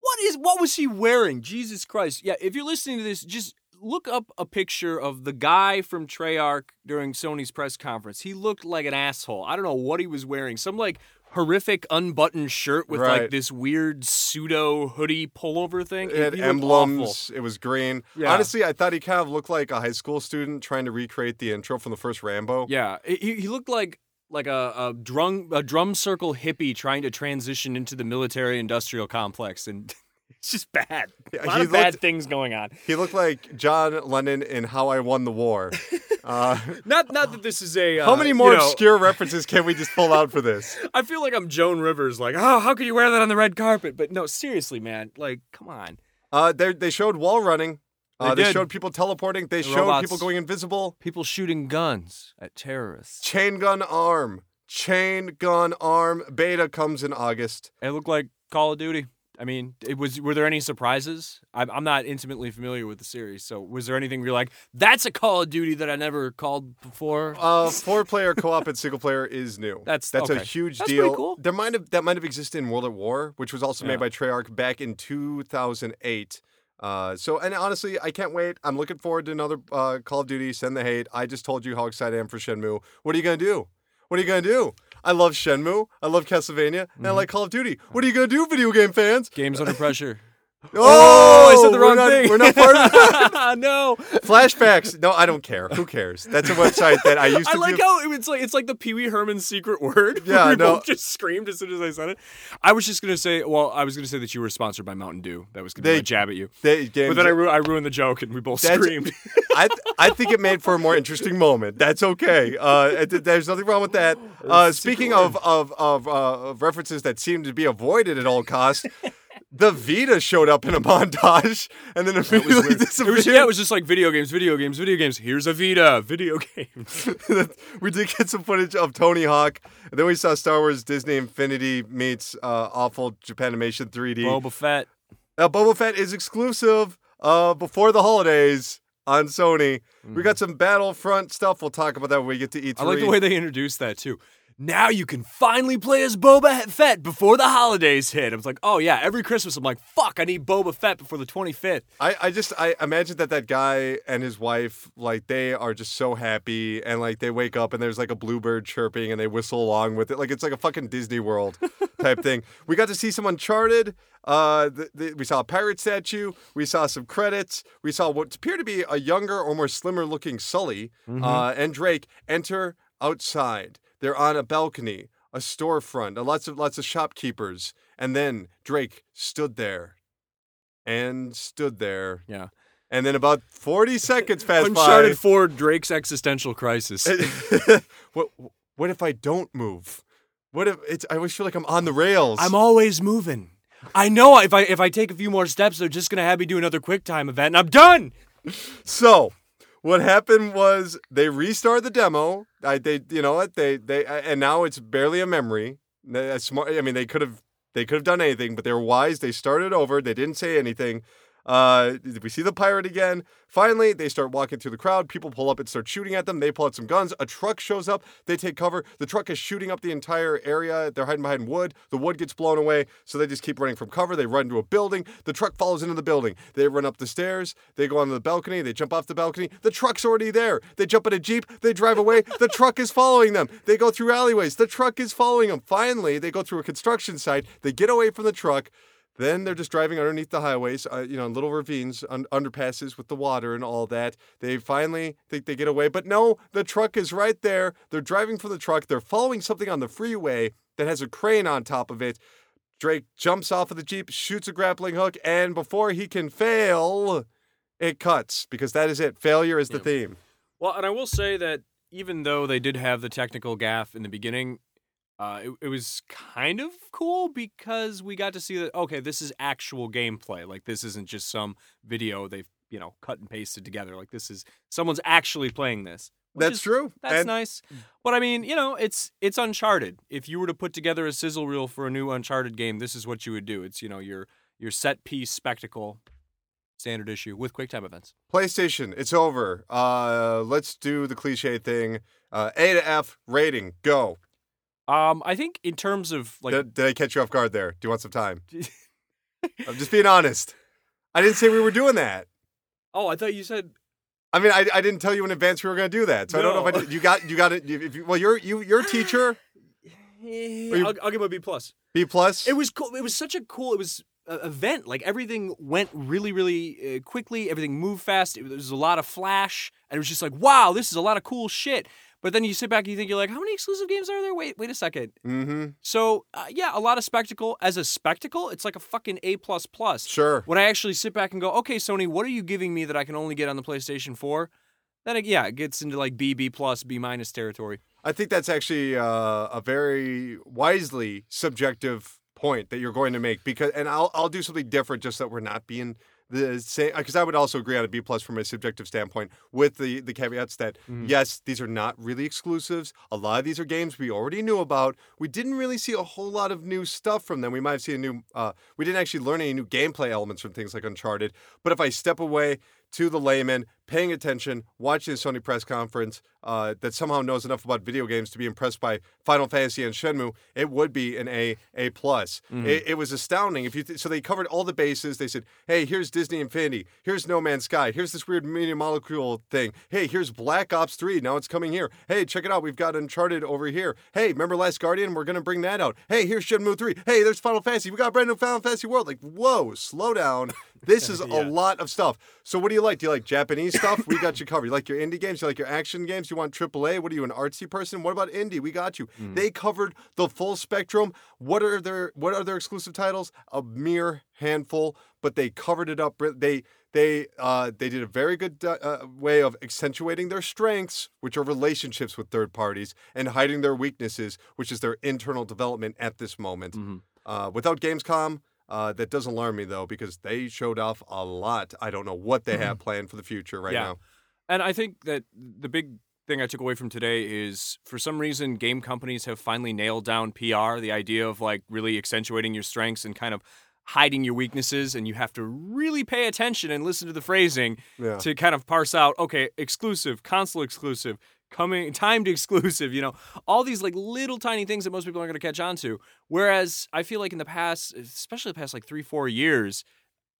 what is what was he wearing? Jesus Christ! Yeah, if you're listening to this, just look up a picture of the guy from Treyarch during Sony's press conference. He looked like an asshole. I don't know what he was wearing. Some like horrific unbuttoned shirt with Right. like this weird pseudo hoodie pullover thing. It had He looked awful. emblems. It was green. Yeah. Honestly, I thought he kind of looked like a high school student trying to recreate the intro from the first Rambo. Yeah, he, he looked like like a, a drum a drum circle hippie trying to transition into the military industrial complex, and it's just bad. A lot he of bad things going on. He looked like John Lennon in How I Won the War. Uh, Not not that this is a. Uh, how many more you know, obscure references can we just pull out for this? I feel like I'm Joan Rivers. Like, oh, how could you wear that on the red carpet? But no, seriously, man. Like, come on. Uh, they they showed wall running. Uh, They they showed people teleporting. They The showed robots. people going invisible. People shooting guns at terrorists. Chain gun arm. Chain gun arm. Beta comes in August. It looked like Call of Duty. I mean, it was. Were there any surprises? I'm, I'm not intimately familiar with the series, so was there anything where you're like, "That's a Call of Duty that I never called before"? Uh, four player co op and single player is new. That's- that's a okay. huge That's deal. cool. There might have that might have existed in World at War, which was also Yeah. made by Treyarch back in 2008. Uh, so and honestly, I can't wait. I'm looking forward to another uh, Call of Duty. Send the hate. I just told you how excited I am for Shenmue. What are you gonna do? What are you gonna do? I love Shenmue. I love Castlevania, and I Mm-hmm. like Call of Duty. What are you gonna do, video game fans? Games under pressure. Oh, I said the we're wrong not- thing. We're not part of that. no. Flashbacks. No, I don't care. Who cares? That's a website that I used to. I like how it's like it's like the Pee Wee Herman secret word. Yeah, we no. both just screamed as soon as I said it. I was just gonna say, well, I was gonna say that you were sponsored by Mountain Dew. That was gonna be They- jab at you. They, But then I, ru- I ruined the joke, and we both screamed. I I think it made for a more interesting moment. That's okay. Uh, it- there's nothing wrong with that. Uh, speaking of of of, uh, of references that seem to be avoided at all costs, the Vita showed up in a montage and then immediately It was, yeah, it was just like video games, video games, video games. Here's a Vita, video games. we did get some footage of Tony Hawk. And then we saw Star Wars Disney Infinity meets uh, awful Japanimation 3D. Boba Fett. Uh, Boba Fett is exclusive uh, before the holidays on Sony. We got some Battlefront stuff. We'll talk about that when we get to E E3. I like the way they introduced that too. Now you can finally play as Boba Fett before the holidays hit. I was like, oh yeah, every Christmas I'm like, fuck, I need Boba Fett before the 25th. I, I just I imagine that that guy and his wife like they are just so happy and like they wake up and there's like a bluebird chirping and they whistle along with it like it's like a fucking Disney World type thing. We got to see some Uncharted. Uh, th th we saw a pirate statue. We saw some credits. We saw what appeared to be a younger or more slimmer looking Sully uh, and Drake enter outside. They're on a balcony, a storefront, uh, lots of lots of shopkeepers, and then Drake stood there and stood there. Yeah. And then about 40 seconds passed Uncharted 4 Drake's existential crisis. what what if I don't move? What if it's I always feel like I'm on the rails. I'm always moving. I know if I if I take a few more steps, they're just gonna have me do another quick time event, and I'm done. So, what happened was they restarted the demo. I, they, you know what? They, they, uh, and now it's barely a memory. Smart. I mean, they could have, they could have done anything, but they were wise. They started over. They didn't say anything. Uh, we see the pirate again. Finally, they start walking through the crowd. People pull up and start shooting at them. They pull out some guns. A truck shows up. They take cover. The truck is shooting up the entire area. They're hiding behind wood. The wood gets blown away, so they just keep running from cover. They run into a building. The truck follows into the building. They run up the stairs. They go onto the balcony. They jump off the balcony. The truck's already there. They jump in a jeep. They drive away. The truck is following them. They go through alleyways. The truck is following them. Finally, they go through a construction site. They get away from the truck. Then they're just driving underneath the highways, uh, you know, little ravines, un- underpasses with the water and all that. They finally think they get away, but no, the truck is right there. They're driving for the truck. They're following something on the freeway that has a crane on top of it. Drake jumps off of the Jeep, shoots a grappling hook, and before he can fail, it cuts because that is it. Failure is the Yeah. theme. Well, and I will say that even though they did have the technical gaff in the beginning, uh, it, it was kind of cool because we got to see that okay, this is actual gameplay. Like this isn't just some video they've you know cut and pasted together. Like this is someone's actually playing this. That's is- true. That's And- nice. But I mean, you know, it's it's Uncharted. If you were to put together a sizzle reel for a new Uncharted game, this is what you would do. It's you know your your set piece spectacle, standard issue with QuickTime events. PlayStation, it's over. Uh, let's do the cliche thing. Uh, A to F rating, go. Um, I think in terms of like did, did I catch you off guard there? Do you want some time? I'm just being honest. I didn't say we were doing that. Oh, I thought you said I mean, I, I didn't tell you in advance we were going to do that, so I don't know if I did. You got you got it. If you, well, you're you you're a teacher. Eh, I'll, I'll give him a B plus. B plus. It was cool. It was such a cool. It was event. Like everything went really, really uh, quickly. Everything moved fast. It, there was a lot of flash, and it was just like, wow, this is a lot of cool shit. But then you sit back and you think, you're like, how many exclusive games are there? Wait, wait a second. mm-hmm. So uh, yeah, a lot of spectacle. As a spectacle, it's like a fucking A plus plus. Sure. When I actually sit back and go, okay, Sony, what are you giving me that I can only get on the PlayStation 4? Then it, yeah, it gets into like B, B plus, B minus territory. I think that's actually uh, a very wisely subjective point that you're going to make because, and I'll I'll do something different just that we're not being the same because I would also agree on a B plus from a subjective standpoint with the the caveats that Mhm. yes these are not really exclusives. A lot of these are games we already knew about. We didn't really see a whole lot of new stuff from them. We might have seen a new uh, we didn't actually learn any new gameplay elements from things like Uncharted. But if I step away to the layman paying attention watching the Sony press conference uh, that somehow knows enough about video games to be impressed by Final Fantasy and Shenmue it would be an A A plus. Mhm. it, it was astounding. If you th- so they covered all the bases. They said hey here's Disney Infinity. Here's No Man's Sky. Here's this weird media molecule thing. Hey here's Black Ops 3 now it's coming here. Hey check it out. We've got Uncharted over here. Hey remember Last Guardian? We're gonna bring that out. Hey here's Shenmue 3 hey there's Final Fantasy. We got a brand new Final Fantasy world. Like whoa slow down. This is Yeah. a lot of stuff. So what do you like? Do you like Japanese stuff we got you covered. You like your indie games? You like your action games? You want AAA what are you an artsy person? What about indie? We got you. Mm. they covered the full spectrum. What are their what are their exclusive titles? A mere handful but they covered it up. They they uh, they did a very good uh, uh, way of accentuating their strengths, which are relationships with third parties, and hiding their weaknesses, which is their internal development at this moment. Mhm. Uh, without Gamescom, uh, that does alarm me though, because they showed off a lot. I don't know what they have planned for the future right Yeah. now. And I think that the big thing I took away from today is for some reason game companies have finally nailed down PR, the idea of like really accentuating your strengths and kind of hiding your weaknesses and you have to really pay attention and listen to the phrasing Yeah. to kind of parse out okay, exclusive, console exclusive, coming timed exclusive, you know, all these like little tiny things that most people aren't going to catch on to. Whereas I feel like in the past, especially the past like 3-4 years,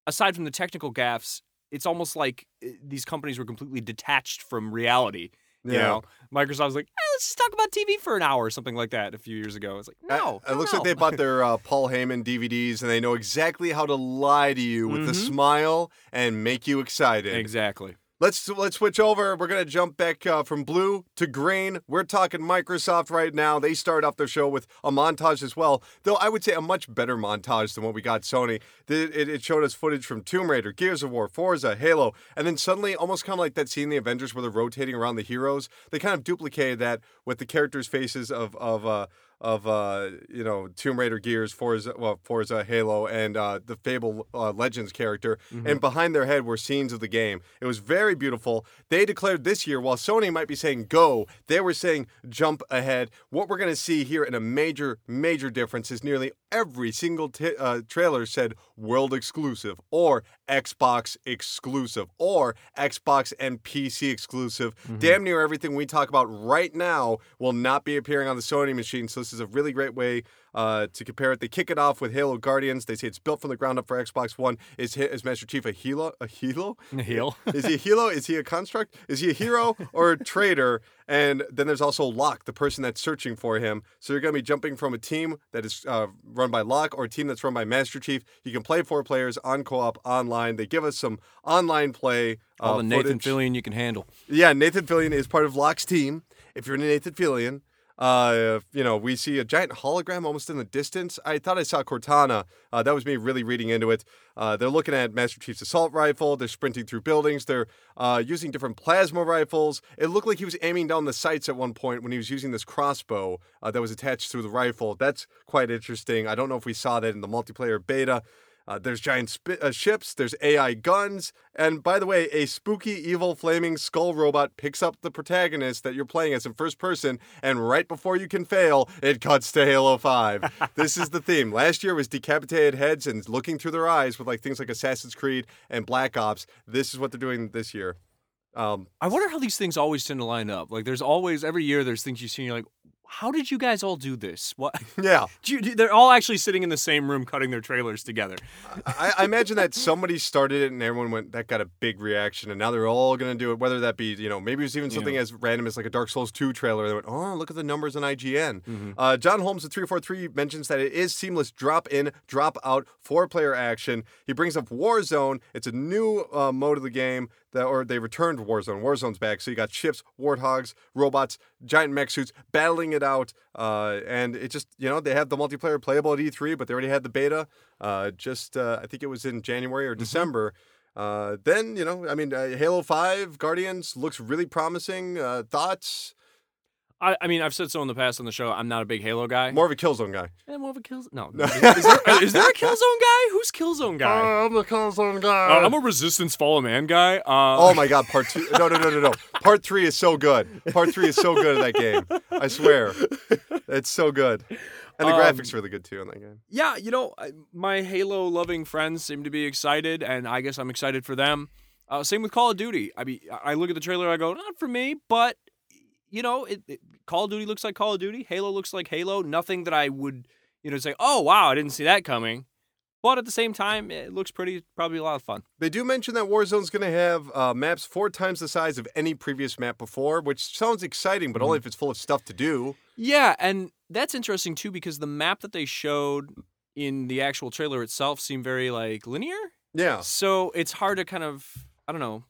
aside from the technical gaffes, it's almost like uh, these companies were completely detached from reality. You Yeah. know, Microsoft was like, eh, let's just talk about TV for an hour or something like that a few years ago. It's like, no. Uh, It no, looks no. like they bought their uh, Paul Heyman DVDs and they know exactly how to lie to you with a Mhm. smile and make you excited. Exactly. Let's let's switch over. We're gonna jump back uh, from blue to green. We're talking Microsoft right now. They start off their show with a montage as well, though I would say a much better montage than what we got Sony. It, it, it showed us footage from Tomb Raider, Gears of War, Forza, Halo, and then suddenly, almost kind of like that scene in the Avengers where they're rotating around the heroes. They kind of duplicated that with the characters' faces of of uh, of uh, you know Tomb Raider, Gears, Forza, well Forza, Halo, and uh, the Fable uh, Legends character. And behind their head were scenes of the game. It was very beautiful. They declared this year, while Sony might be saying go, they were saying jump ahead. What we're going to see here in a major, major difference is nearly every single t- uh, trailer said world exclusive or Xbox exclusive or Xbox and PC exclusive. Damn near everything we talk about right now will not be appearing on the Sony machine. So this is a really great way uh, to compare it. They kick it off with Halo Guardians. They say it's built from the ground up for Xbox One. Is is Master Chief a helo? A helo? Heel. Is he a helo? Is he a construct? Is he a hero or a traitor? And then there's also Locke, the person that's searching for him. So you're going to be jumping from a team that is uh, run by Locke or a team that's run by Master Chief. You can play four players on co-op online. They give us some online play. All uh, the Nathan footage. Fillion you can handle. Yeah, Nathan Fillion is part of Locke's team. If you're Nathan Fillion, uh, you know, we see a giant hologram almost in the distance. I thought I saw Cortana. Uh, that was me really reading into it. Uh, they're looking at Master Chief's assault rifle. They're sprinting through buildings. They're uh, using different plasma rifles. It looked like he was aiming down the sights at one point when he was using this crossbow uh, that was attached to the rifle. That's quite interesting. I don't know if we saw that in the multiplayer beta. Uh, there's giant spi- uh, ships, there's AI guns, and by the way, a spooky, evil, flaming skull robot picks up the protagonist that you're playing as in first person, and right before you can fail, it cuts to Halo 5. this is the theme. Last year was decapitated heads and looking through their eyes with like things like Assassin's Creed and Black Ops. This is what they're doing this year. Um, I wonder how these things always tend to line up. Like, there's always every year there's things you see, and you're like, how did you guys all do this? What? Yeah. Do you, they're all actually sitting in the same room cutting their trailers together. I, I imagine that somebody started it and everyone went, that got a big reaction. And now they're all going to do it, whether that be, you know, maybe it's even something as random as like a Dark Souls 2 trailer. They went, oh, look at the numbers on IGN. Mm-hmm. Uh, John Holmes at 343 mentions that it is seamless drop in, drop out, four player action. He brings up Warzone. It's a new uh, mode of the game. That, or they returned Warzone. Warzone's back. So you got ships, warthogs, robots, giant mech suits battling it out. Uh, and it just, you know, they have the multiplayer playable at E3, but they already had the beta. Uh, just, uh, I think it was in January or December. Uh, then, you know, I mean, uh, Halo 5, Guardians looks really promising. Uh, thoughts? I, I mean, I've said so in the past on the show. I'm not a big Halo guy. More of a Killzone guy. Eh, more of a Killzone. No, is, is there, is there a Killzone guy? Who's Killzone guy? I'm the Killzone guy. Uh, I'm a Resistance Fallen Man guy. Uh, Oh my god, part two. No, no, no, no, no. Part three is so good. Part three is so good at that game. I swear. It's so good. And the Um, graphics are really good too in that game. yeah, you know, my Halo loving friends seem to be excited, and I guess I'm excited for them. Uh, same with Call of Duty. I mean, I look at the trailer, I go, not for me, but you know, it, it, Call of Duty looks like Call of Duty. Halo looks like Halo. Nothing that I would, you know, say, oh wow, I didn't see that coming. But at the same time, it looks pretty, probably a lot of fun. They do mention that Warzone's going to have uh, maps four times the size of any previous map before, which sounds exciting, but only if it's full of stuff to do. Yeah, and that's interesting too because the map that they showed in the actual trailer itself seemed very like linear. Yeah. So it's hard to kind of I don't know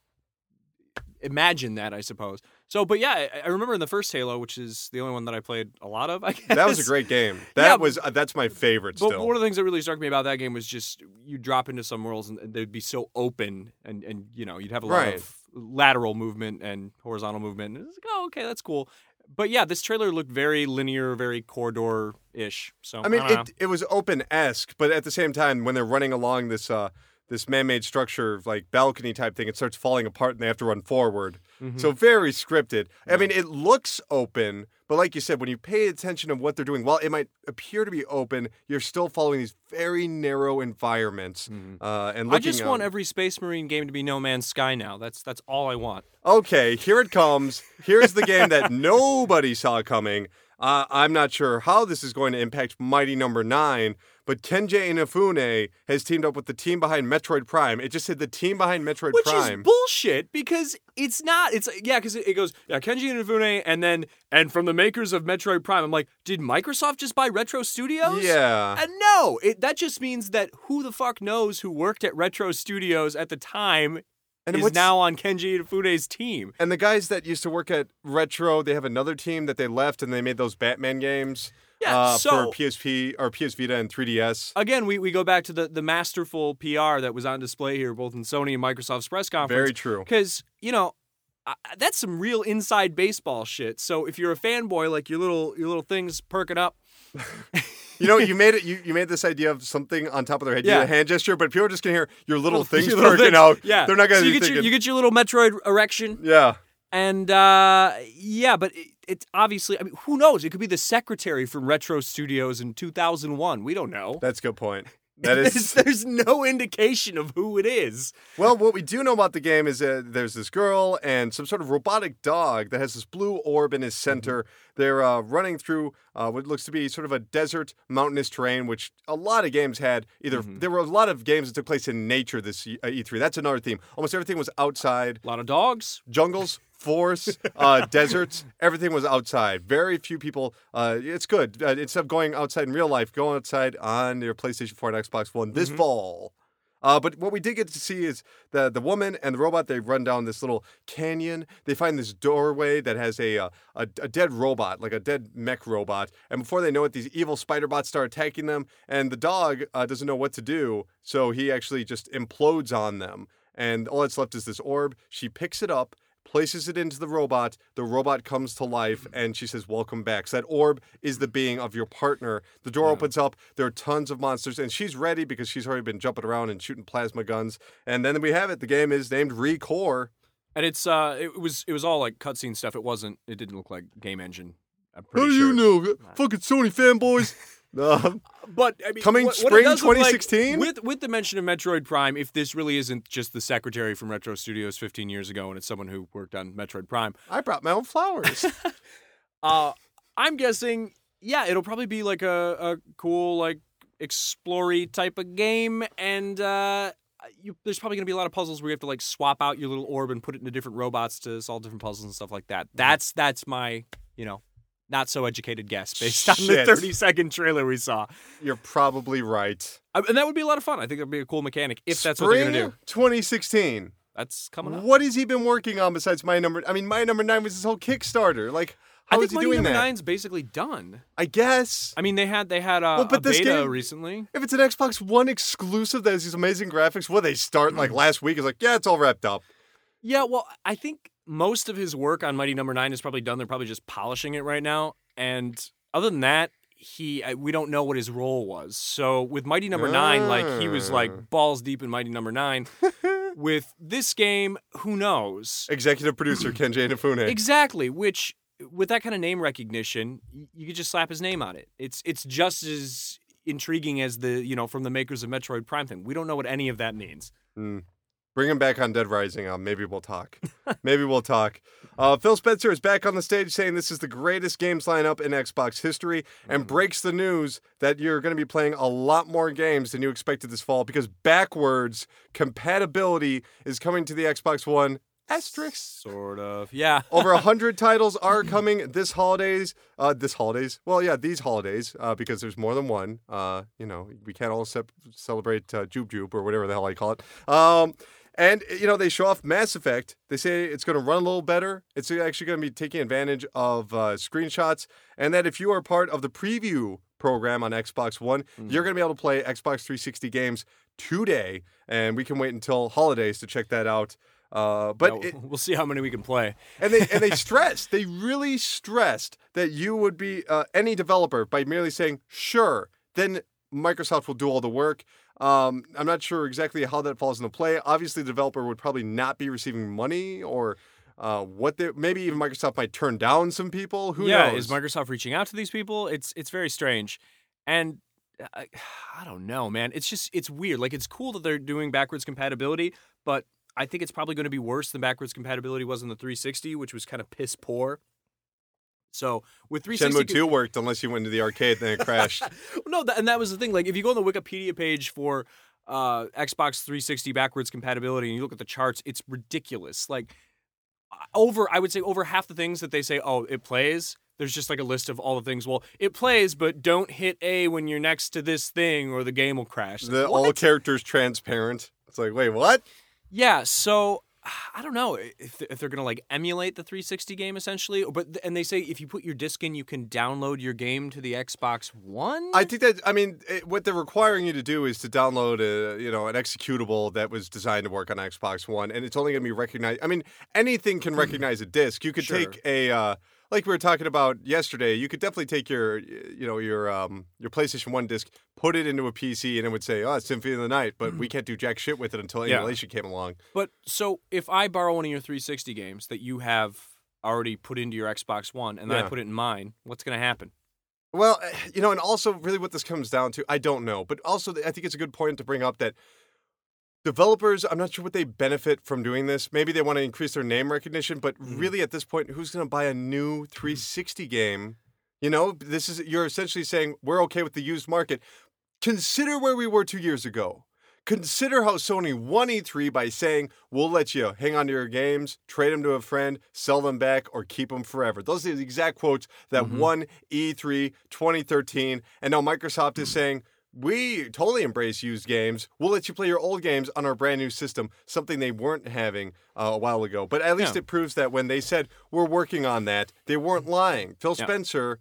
imagine that I suppose. So, but yeah, I, I remember in the first Halo, which is the only one that I played a lot of. I guess That was a great game. That Yeah, was uh, that's my favorite But still. one of the things that really struck me about that game was just you drop into some worlds and they'd be so open, and and you know you'd have a lot Right. of lateral movement and horizontal movement. And it's like, oh, okay, that's cool. But yeah, this trailer looked very linear, very corridor ish. So I mean, don't know. it, it was open esque, but at the same time, when they're running along this uh, this man made structure, like balcony type thing, it starts falling apart and they have to run forward. Mhm. So very scripted. I mean, it looks open, but like you said, when you pay attention to what they're doing, while it might appear to be open, you're still following these very narrow environments Mhm. uh, and I just want out. every Space Marine game to be No Man's Sky now. That's that's all I want. Okay, here it comes. Here's the game that nobody saw coming. Uh, I'm not sure how this is going to impact Mighty Number Nine, but Kenji Inafune has teamed up with the team behind Metroid Prime. It just said the team behind Metroid Which Prime. is bullshit because it's not. It's yeah, because it, it goes yeah, Kenji Inafune, and then and from the makers of Metroid Prime. I'm like, did Microsoft just buy Retro Studios? yeah. And no, it, that just means that who the fuck knows who worked at Retro Studios at the time And is now on Kenji Inafune's team. And the guys that used to work at Retro, they have another team that they left and they made those Batman games Yeah, uh, so for PSP or PS Vita and 3DS. again, we, we go back to the, the masterful PR that was on display here, both in Sony and Microsoft's press conference. Very true. Because, you know, I, that's some real inside baseball shit. So if you're a fanboy, like your little your little things perking up, You know, you made it. You, you made this idea of something on top of their head. You did Yeah. a hand gesture, but people are just gonna hear your little things your little perking things. out. Yeah, they're not gonna So you get your thinking. you get your little Metroid erection, yeah, and uh, yeah, but it, it's obviously. I mean, who knows? It could be the secretary from Retro Studios in 2001. We don't know. that's a good point. That there's, there's no indication of who it is. well. What we do know about the game is that there's this girl and some sort of robotic dog that has this blue orb in his center. They're uh, running through uh, what looks to be sort of a desert, mountainous terrain, which a lot of games had. Either there were a lot of games that took place in nature this uh, E3. That's another theme. Almost everything was outside. A lot of dogs. jungles, forests, uh, deserts. Everything was outside. Very few people. Uh, it's good. Uh, instead of going outside in real life, go outside on your PlayStation 4 and Xbox One this fall. Uh, but what we did get to see is the the woman and the robot. They run down this little canyon. They find this doorway that has a uh, a, a dead robot, like a dead mech robot. And before they know it, these evil spider bots start attacking them. And the dog uh, doesn't know what to do, so he actually just implodes on them. And all that's left is this orb. She picks it up, places it into the robot. The robot comes to life, and she says, "Welcome back." So that orb is the being of your partner. The door opens up. There are tons of monsters, and she's ready because she's already been jumping around and shooting plasma guns. And then we have it. The game is named Recore. And it's uh, it was it was all like cutscene stuff. It wasn't. It didn't look like game engine. I'm pretty sure. know? Fucking Sony fanboys. Um, But I mean, Coming what, spring it does look like 2016? with with the mention of Metroid Prime, if this really isn't just the secretary from Retro Studios 15 years ago, and it's someone who worked on Metroid Prime, I brought my own flowers. uh, I'm guessing, yeah, it'll probably be like a, a cool, like, explory type of game. And uh, you, there's probably going to be a lot of puzzles where you have to, like, swap out your little orb and put it into different robots to solve different puzzles and stuff like that. Mm-hmm. That's that's my, you know, not so educated guess based on the 30 second trailer we saw. You're probably right. Uh, And that would be a lot of fun. I think that'd be a cool mechanic if that's what they're going to do. 2016. That's coming up. What has he been working on besides my number? I mean, my number nine was his whole Kickstarter. Like, I how think is he Mighty doing Number that? Nine's basically done. I guess. I mean, they had they had a, Well, but a this beta game- recently. If it's an Xbox One exclusive that has these amazing graphics, what they start Mm. like last week is like, yeah, it's all wrapped up. Yeah, well, I think most of his work on Mighty Number Nine is probably done. They're probably just polishing it right now. And other than that, he I, we don't know what his role was. So with Mighty Number Nine, like he was Ah. like balls deep in Mighty Number Nine. with this game, who knows? Executive producer Kenji Inafune. Exactly. Which with that kind of name recognition, you could just slap his name on it. It's it's just as intriguing as the you know from the makers of Metroid Prime thing. We don't know what any of that means. Mm. Bring him back on Dead Rising. Uh, maybe we'll talk. maybe we'll talk. Uh, Phil Spencer is back on the stage saying this is the greatest games lineup in Xbox history and breaks the news that you're going to be playing a lot more games than you expected this fall because backwards compatibility is coming to the Xbox One. Asterisk. Sort of. Yeah. Over 100 titles are coming this holidays. Uh, this holidays. Well, yeah, these holidays uh, because there's more than one. Uh, you know, we can't all ce- celebrate uh, Jube Jube or whatever the hell I call it. Um, and, you know, they show off Mass Effect. They say it's going to run a little better. It's actually going to be taking advantage of uh, screenshots. And that if you are part of the preview program on Xbox One, you're going to be able to play Xbox 360 games today. And we can wait until holidays to check that out. Uh, but Yeah, it, we'll see how many we can play. and they and they stressed they really stressed that you would be uh, any developer by merely saying sure then microsoft will do all the work um, i'm not sure exactly how that falls into play obviously the developer would probably not be receiving money or uh, what they maybe even microsoft might turn down some people who yeah, knows is Microsoft reaching out to these people? It's it's very strange, and I, I don't know, man. It's just it's weird. Like it's cool that they're doing backwards compatibility, but I think it's probably going to be worse than backwards compatibility was in the 360, which was kind of piss poor. So with 360, Shenmue 2 worked unless you went to the arcade then it crashed. no, that, and that was the thing. Like, if you go on the Wikipedia page for uh, Xbox 360 backwards compatibility and you look at the charts, it's ridiculous. Like, over, I would say, over half the things that they say, oh, it plays. There's just like a list of all the things. Well, it plays, but don't hit A when you're next to this thing, or the game will crash. Like, the all characters transparent. It's like, wait, what? Yeah, so I don't know if if they're gonna like emulate the 360 game essentially, but and they say if you put your disc in, you can download your game to the Xbox One. I think that I mean it, what they're requiring you to do is to download a you know an executable that was designed to work on Xbox One, and it's only going to be recognized. I mean, anything can recognize a disc. You could Sure. take a uh, like we were talking about yesterday. You could definitely take your you know your um your PlayStation One disc, put it into a PC, and it would say, "Oh, it's Symphony of the Night," but we can't do jack shit with it until Yeah. emulation came along. But so if I borrow one of your 360 games that you have already put into your Xbox One and then Yeah. I put it in mine, what's going to happen? Well, eh, you know, and also really what this comes down to, I don't know, but also I think it's a good point to bring up that developers, I'm not sure what they benefit from doing this. Maybe they want to increase their name recognition, but Mhm. really at this point, who's going to buy a new 360 game? You know, this is you're essentially saying we're okay with the used market. Consider where we were 2 years ago. Consider how Sony won E3 by saying, we'll let you hang on to your games, trade them to a friend, sell them back, or keep them forever. Those are the exact quotes that Mhm. won E3 2013. And now Microsoft is saying, we totally embrace used games. We'll let you play your old games on our brand new system, something they weren't having uh, a while ago. But at least Yeah. it proves that when they said, we're working on that, they weren't lying. Phil Yeah. Spencer,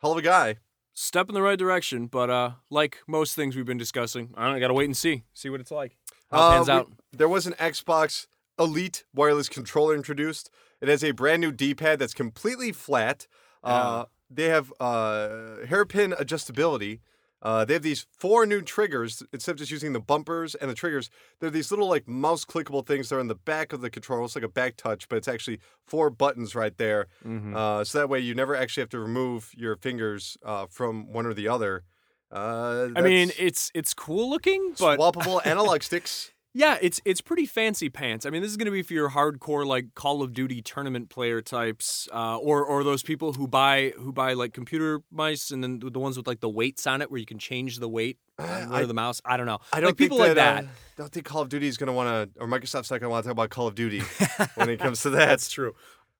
hell of a guy. Step in the right direction, but uh, like most things we've been discussing, I don't got to wait and see, see what it's like. How it Uh, pans we- out. There was an Xbox Elite wireless controller introduced. It has a brand new D-pad that's completely flat. Uh, they have uh, hairpin adjustability. Uh, they have these four new triggers instead of just using the bumpers and the triggers. They're these little like mouse clickable things. They're on the back of the controller. It's like a back touch, but it's actually four buttons right there. Mhm. Uh, so that way you never actually have to remove your fingers uh, from one or the other. Uh, I mean, it's it's cool looking, but swappable analog sticks. Yeah, it's it's pretty fancy pants. I mean, this is going to be for your hardcore like Call of Duty tournament player types, uh, or or those people who buy who buy like computer mice and then the ones with like the weights on it where you can change the weight Uh, under the mouse. I don't know. I don't like think people like that. uh, don't think Call of Duty is going to want to, or Microsoft's not going to want to talk about Call of Duty when it comes to that. That's true.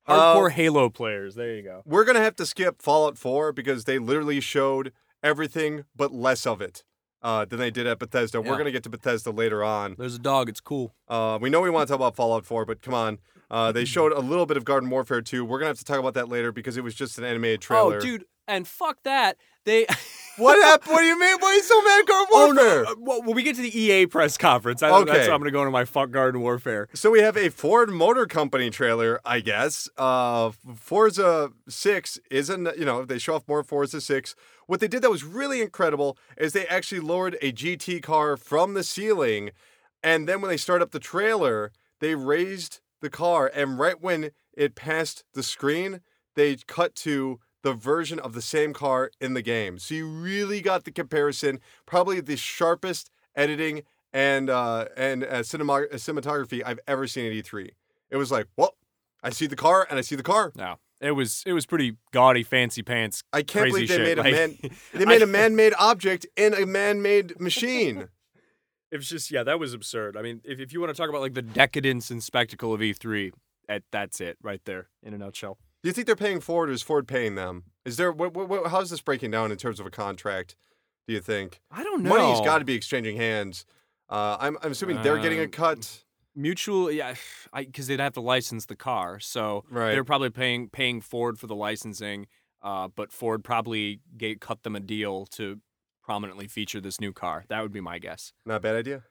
Uh, Hardcore Halo players. There you go. We're going to have to skip Fallout 4 because they literally showed everything but less of it uh, than they did at Bethesda. We're going to get to Bethesda later on. There's a dog. It's cool. Uh, we know we want to talk about Fallout 4, but come on. Uh, they showed a little bit of Garden Warfare 2. We're going to have to talk about that later because it was just an animated trailer. Oh, dude, and fuck that. They. What happened? What do you mean? Why are you so mad at Garden oh Warfare? no! Uh, Well, when we get to the EA press conference, I, Okay. that's I'm going to go into my fuck Garden Warfare. So we have a Ford Motor Company trailer, I guess. Uh, Forza 6 isn't, you know, they show off more Forza 6. What they did that was really incredible is they actually lowered a GT car from the ceiling. And then when they start up the trailer, they raised the car. And right when it passed the screen, they cut to the version of the same car in the game. So you really got the comparison, probably the sharpest editing and uh, and uh, cinema- cinematography I've ever seen at E3. It was like, well, I see the car and I see the car. No, it was it was pretty gaudy, fancy pants. I can't Crazy believe they shit. made a Like, man they made I- a man-made object in a man-made machine. It was just yeah, that was absurd. I mean, if, if you want to talk about like the decadence and spectacle of E3, that, that's it right there in a nutshell. Do you think they're paying Ford or is Ford paying them? Is there what, what, how's this breaking down in terms of a contract? Do you think I don't know. money's got to be exchanging hands? Uh, I'm I'm assuming they're getting a Um, cut. Mutual. Yeah, because they'd have to license the car, so Right. they're probably paying paying Ford for the licensing. Uh, but Ford probably gave, cut them a deal to prominently feature this new car. That would be my guess. Not a bad idea.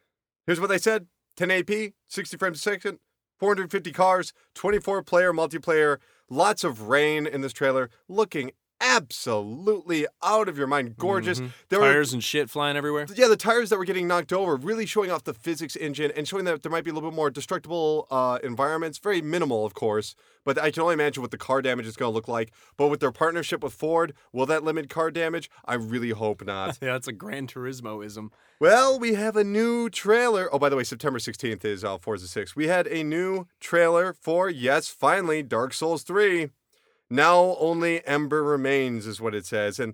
Here's what they said 1080p, 60 frames a second, 450 cars, 24 player multiplayer, lots of rain in this trailer, looking absolutely out of your mind. Gorgeous. Mhm. There were- Tires and shit flying everywhere. yeah, the tires that were getting knocked over, really showing off the physics engine and showing that there might be a little bit more destructible uh, environments. Very minimal, of course, but I can only imagine what the car damage is going to look like. But with their partnership with Ford, will that limit car damage? I really hope not. yeah, that's a Gran Turismoism. Well, we have a new trailer. Oh, by the way, September 16th is uh, Forza 6. We had a new trailer for, yes, finally, Dark Souls 3. Now only Ember remains, is what it says. And,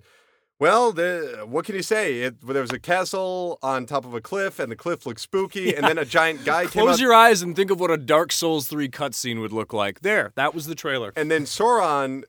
well, the, what can you say? It, there was a castle on top of a cliff, and the cliff looked spooky, and then a giant guy came Close out. your eyes and think of what a Dark Souls 3 cutscene would look like. There, that was the trailer. and then Sauron,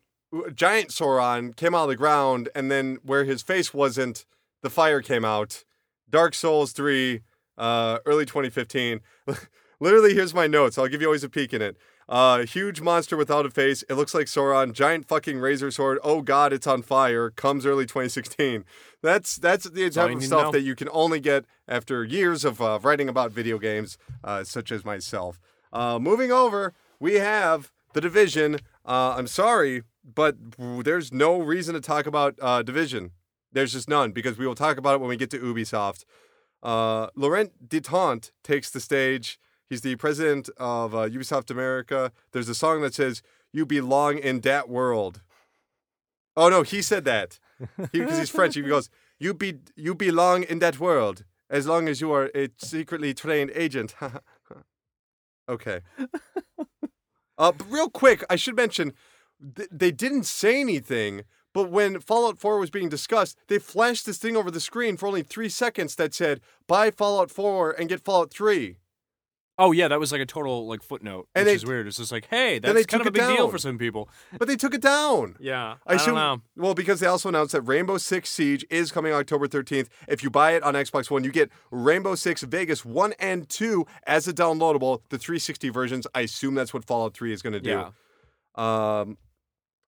giant Sauron, came out of the ground, and then where his face wasn't, the fire came out. Dark Souls 3, uh, early 2015. Literally, here's my notes. I'll give you always a peek in it. Uh, huge monster without a face. It looks like Sauron. Giant fucking razor sword. Oh god, it's on fire. Comes early 2016. That's that's the type of stuff that you can only get after years of uh, writing about video games, uh, such as myself. Uh, moving over, we have the division. Uh, I'm sorry, but there's no reason to talk about uh, division. There's just none because we will talk about it when we get to Ubisoft. Uh, Laurent Detente takes the stage. He's the president of uh, Ubisoft America. There's a song that says, You belong in that world. Oh, no, he said that. Because he's French. He goes, you, be, you belong in that world as long as you are a secretly trained agent. okay. Uh, but real quick, I should mention th- they didn't say anything, but when Fallout 4 was being discussed, they flashed this thing over the screen for only three seconds that said, buy Fallout 4 and get Fallout 3. Oh yeah, that was like a total like footnote, And which they- is weird. It's just like, hey, that's they kind of a big it deal for some people. But they took it down. Yeah, I I, assume, don't know. well, because they also announced that Rainbow Six Siege is coming October 13th. If you buy it on Xbox One, you get Rainbow Six Vegas 1 and 2 as a downloadable, the 360 versions. I assume that's what Fallout 3 is going to do. Yeah, Um,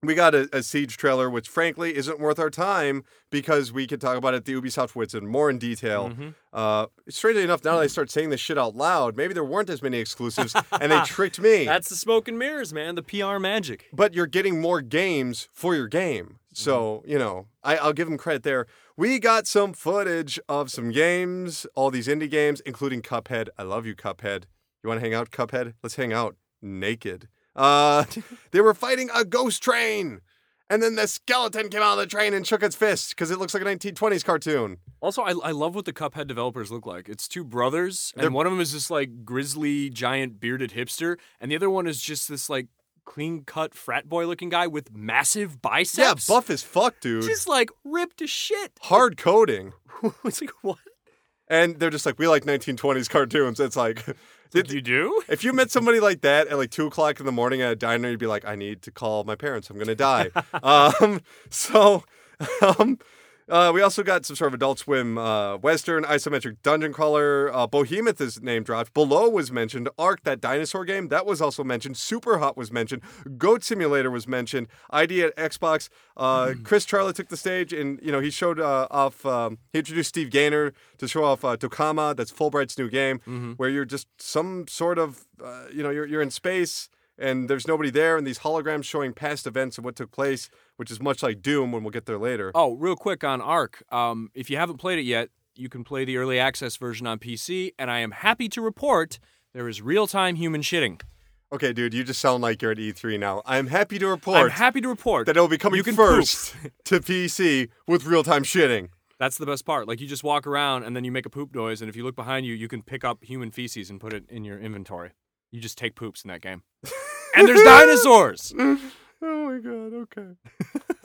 we got a, a Siege trailer, which frankly isn't worth our time because we could talk about it at the Ubisoft Wits in more in detail. Mhm. Uh, strangely enough, now that I start saying this shit out loud, maybe there weren't as many exclusives and they tricked me. that's the smoke and mirrors, man. The PR magic. but you're getting more games for your game. So, you know, I, I'll give them credit there. We got some footage of some games, all these indie games, including Cuphead. I love you, Cuphead. You want to hang out, Cuphead? Let's hang out naked. Uh, they were fighting a ghost train. And then the skeleton came out of the train and shook its fist because it looks like a 1920s cartoon. Also, I, I love what the Cuphead developers look like. It's two brothers, and They're- one of them is this like grizzly, giant, bearded hipster, and the other one is just this like clean cut frat boy looking guy with massive biceps. Yeah, buff as fuck, dude. Just like ripped to shit. Hard coding. it's like, what? And they're just like, we like 1920s cartoons. It's like, Did you do? if you met somebody like that at like two o'clock in the morning at a diner, you'd be like, I need to call my parents. I'm gonna die. um, so, um, uh, we also got some sort of Adult Swim uh, Western isometric dungeon crawler. Uh, Behemoth is name dropped. Below was mentioned. Ark, that dinosaur game, that was also mentioned. Super Hot was mentioned. Goat Simulator was mentioned. ID at Xbox. Uh, Chris Charla took the stage and you know he showed uh, off. Um, he introduced Steve Gaynor to show off uh, Tacoma. That's Fullbright's new game where you're just some sort of uh, you know you're you're in space and there's nobody there and these holograms showing past events and what took place, which is much like Doom when we'll get there later. Oh, real quick on Ark. Um, if you haven't played it yet, you can play the early access version on PC, and I am happy to report there is real time human shitting. Okay, dude, you just sound like you're at E3 now. I'm happy to report. I'm happy to report that it'll be coming you can first to PC with real time shitting. That's the best part. Like you just walk around and then you make a poop noise, and if you look behind you, you can pick up human feces and put it in your inventory. You just take poops in that game. and there's dinosaurs. Oh my god, okay.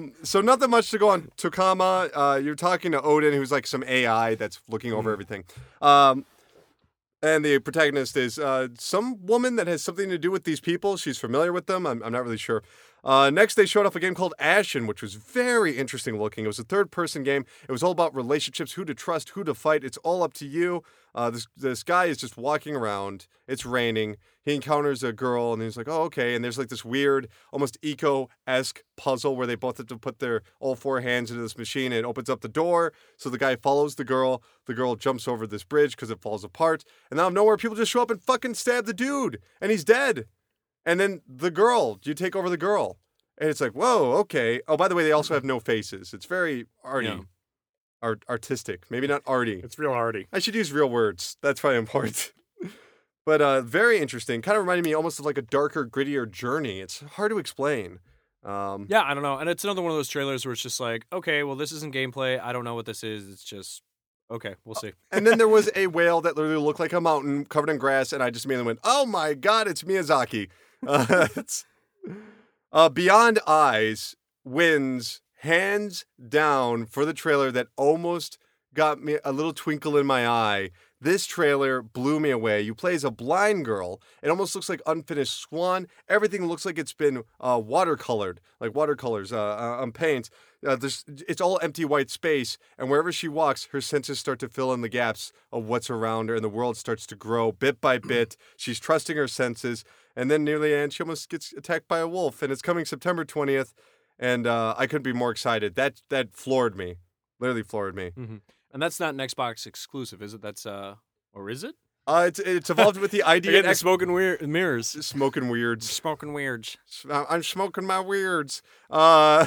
um, so nothing much to go on. Tacoma, uh, you're talking to Odin, who's like some AI that's looking over everything. Um, and the protagonist is uh, some woman that has something to do with these people. She's familiar with them. I'm, I'm not really sure. Uh, next, they showed off a game called Ashen, which was very interesting looking. It was a third person game. It was all about relationships, who to trust, who to fight. It's all up to you. Uh, this, this guy is just walking around. It's raining. He encounters a girl, and he's like, oh, okay. And there's like this weird, almost Ico esque puzzle where they both have to put their all four hands into this machine, and it opens up the door. So the guy follows the girl. The girl jumps over this bridge because it falls apart. And out of nowhere, people just show up and fucking stab the dude, and he's dead. And then the girl, you take over the girl. And it's like, whoa, okay. Oh, by the way, they also have no faces. It's very arty, Yeah. art, artistic. Maybe not arty. It's real arty. I should use real words. That's probably important. but uh, very interesting. Kind of reminded me almost of like a darker, grittier journey. It's hard to explain. Um, Yeah, I don't know. And it's another one of those trailers where it's just like, okay, well, this isn't gameplay. I don't know what this is. It's just, okay, we'll see. and then there was a whale that literally looked like a mountain covered in grass, and I just immediately went, "Oh my god, it's Miyazaki!" Uh, uh, Beyond Eyes wins hands down for the trailer that almost got me a little twinkle in my eye. This trailer blew me away. You play as a blind girl. It almost looks like unfinished Swan. Everything looks like it's been uh, watercolored, like watercolors uh, uh, on paint. Uh, it's all empty white space, and wherever she walks, her senses start to fill in the gaps of what's around her, and the world starts to grow bit by bit. She's trusting her senses, and then near the end, she almost gets attacked by a wolf. And it's coming September 20th, and uh, I couldn't be more excited. That that floored me, literally floored me. And that's not an Xbox exclusive, is it? That's, uh, or is it? Uh, it's it's evolved with the idea. The smoking weir- mirrors. smoking weirds. Smoking weirds. I'm smoking my weirds. Uh,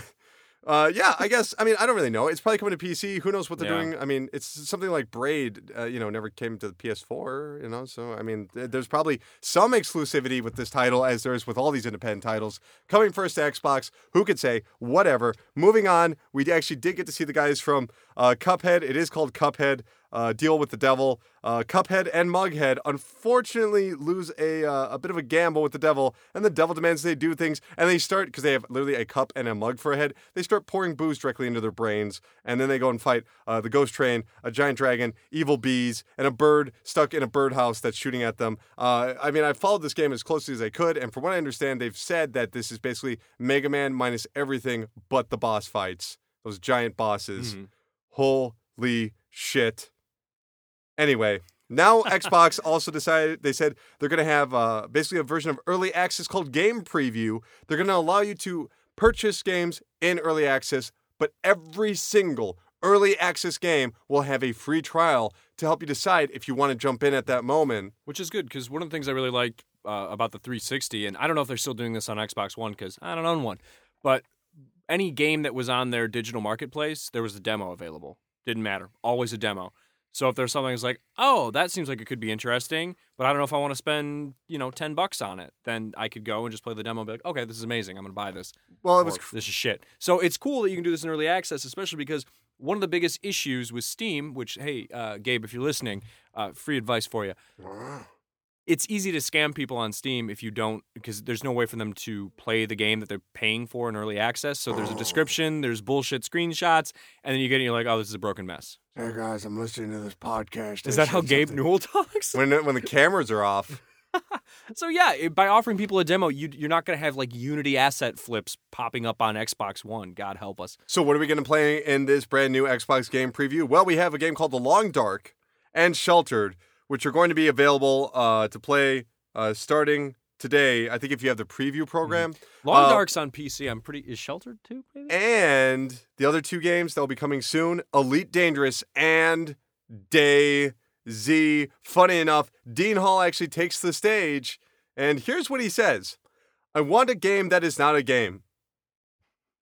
uh, yeah, I guess. I mean, I don't really know. It's probably coming to PC. Who knows what they're Yeah. doing? I mean, it's something like Braid. Uh, you know, never came to the PS4. You know, so I mean, th- there's probably some exclusivity with this title, as there is with all these independent titles coming first to Xbox. Who could say? Whatever. Moving on. We actually did get to see the guys from uh, Cuphead. It is called Cuphead. Uh, Deal with the Devil. Uh, Cuphead and Mughead unfortunately lose a uh, a bit of a gamble with the devil, and the devil demands they do things, and they start because they have literally a cup and a mug for a head. They start pouring booze directly into their brains, and then they go and fight uh, the ghost train, a giant dragon, evil bees, and a bird stuck in a birdhouse that's shooting at them. Uh, I mean, I followed this game as closely as I could, and from what I understand, they've said that this is basically Mega Man minus everything but the boss fights, those giant bosses. Mhm. Holy shit. Anyway, now Xbox also decided they said they're going to have uh, basically a version of early access called Game Preview. They're going to allow you to purchase games in early access, but every single early access game will have a free trial to help you decide if you want to jump in at that moment. Which is good because one of the things I really liked uh, about the 360, and I don't know if they're still doing this on Xbox One because I don't own one, but any game that was on their digital marketplace, there was a demo available. Didn't matter, always a demo. So if there's something that's like, oh, that seems like it could be interesting, but I don't know if I want to spend, you know, ten bucks on it, then I could go and just play the demo and be like, okay, this is amazing. I'm gonna buy this. Well, it was this is shit. So it's cool that you can do this in early access, especially because one of the biggest issues with Steam, which hey, uh, Gabe, if you're listening, uh, free advice for you. It's easy to scam people on Steam if you don't, because there's no way for them to play the game that they're paying for in early access. So there's a description, there's bullshit screenshots, and then you get it, and you're like, oh, this is a broken mess. Hey guys, I'm listening to this podcast. Is that how Gabe Newell talks? When when the cameras are off. So yeah, it- by offering people a demo, you, you're not going to have like Unity asset flips popping up on Xbox One. God help us. So what are we going to play in this brand new Xbox game preview? Well, we have a game called The Long Dark and Sheltered, which are going to be available uh, to play uh, starting today. I think if you have the preview program. Long Uh, Dark's on PC. I'm pretty. Is Sheltered too? Maybe. And the other two games that will be coming soon Elite Dangerous and Day Z. Funny enough, Dean Hall actually takes the stage, and here's what he says I want a game that is not a game.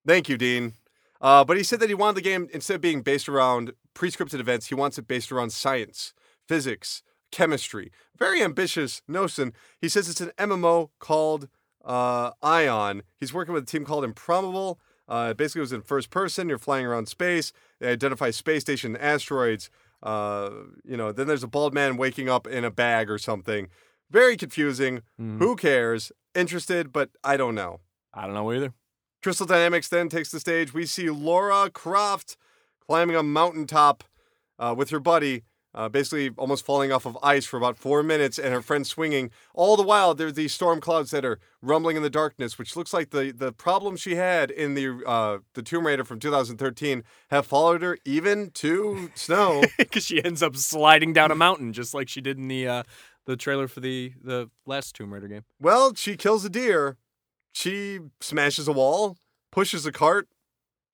Thank you, Dean. Uh, but he said that he wanted the game, instead of being based around pre scripted events, he wants it based around science, physics, chemistry. Very ambitious notion. He says it's an MMO called uh, Ion. He's working with a team called Improbable. Uh, basically, it was in first person. You're flying around space. They identify space station asteroids. Uh, you know, then there's a bald man waking up in a bag or something. Very confusing. Mhm. Who cares? Interested, but I don't know. I don't know either. Crystal Dynamics then takes the stage. We see Lara Croft climbing a mountaintop uh, with her buddy, uh, basically almost falling off of ice for about four minutes, and her friend swinging. All the while, there are these storm clouds that are rumbling in the darkness, which looks like the the problems she had in the uh, the Tomb Raider from 2013 have followed her even to snow. Because she ends up sliding down a mountain, just like she did in the uh, the trailer for the the last Tomb Raider game. well, she kills a deer. She smashes a wall, pushes a cart,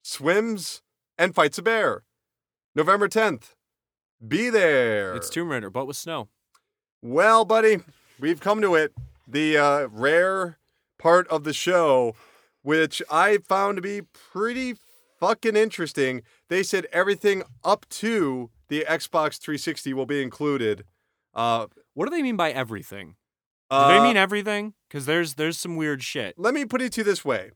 swims, and fights a bear. November 10th. Be there. It's Tomb Raider, but with snow. Well, buddy, we've come to it. The uh, rare part of the show, which I found to be pretty fucking interesting. They said everything up to the Xbox 360 will be included. Uh, What do they mean by everything? Do uh, they mean everything? Because there's there's some weird shit. let me put it to you this way.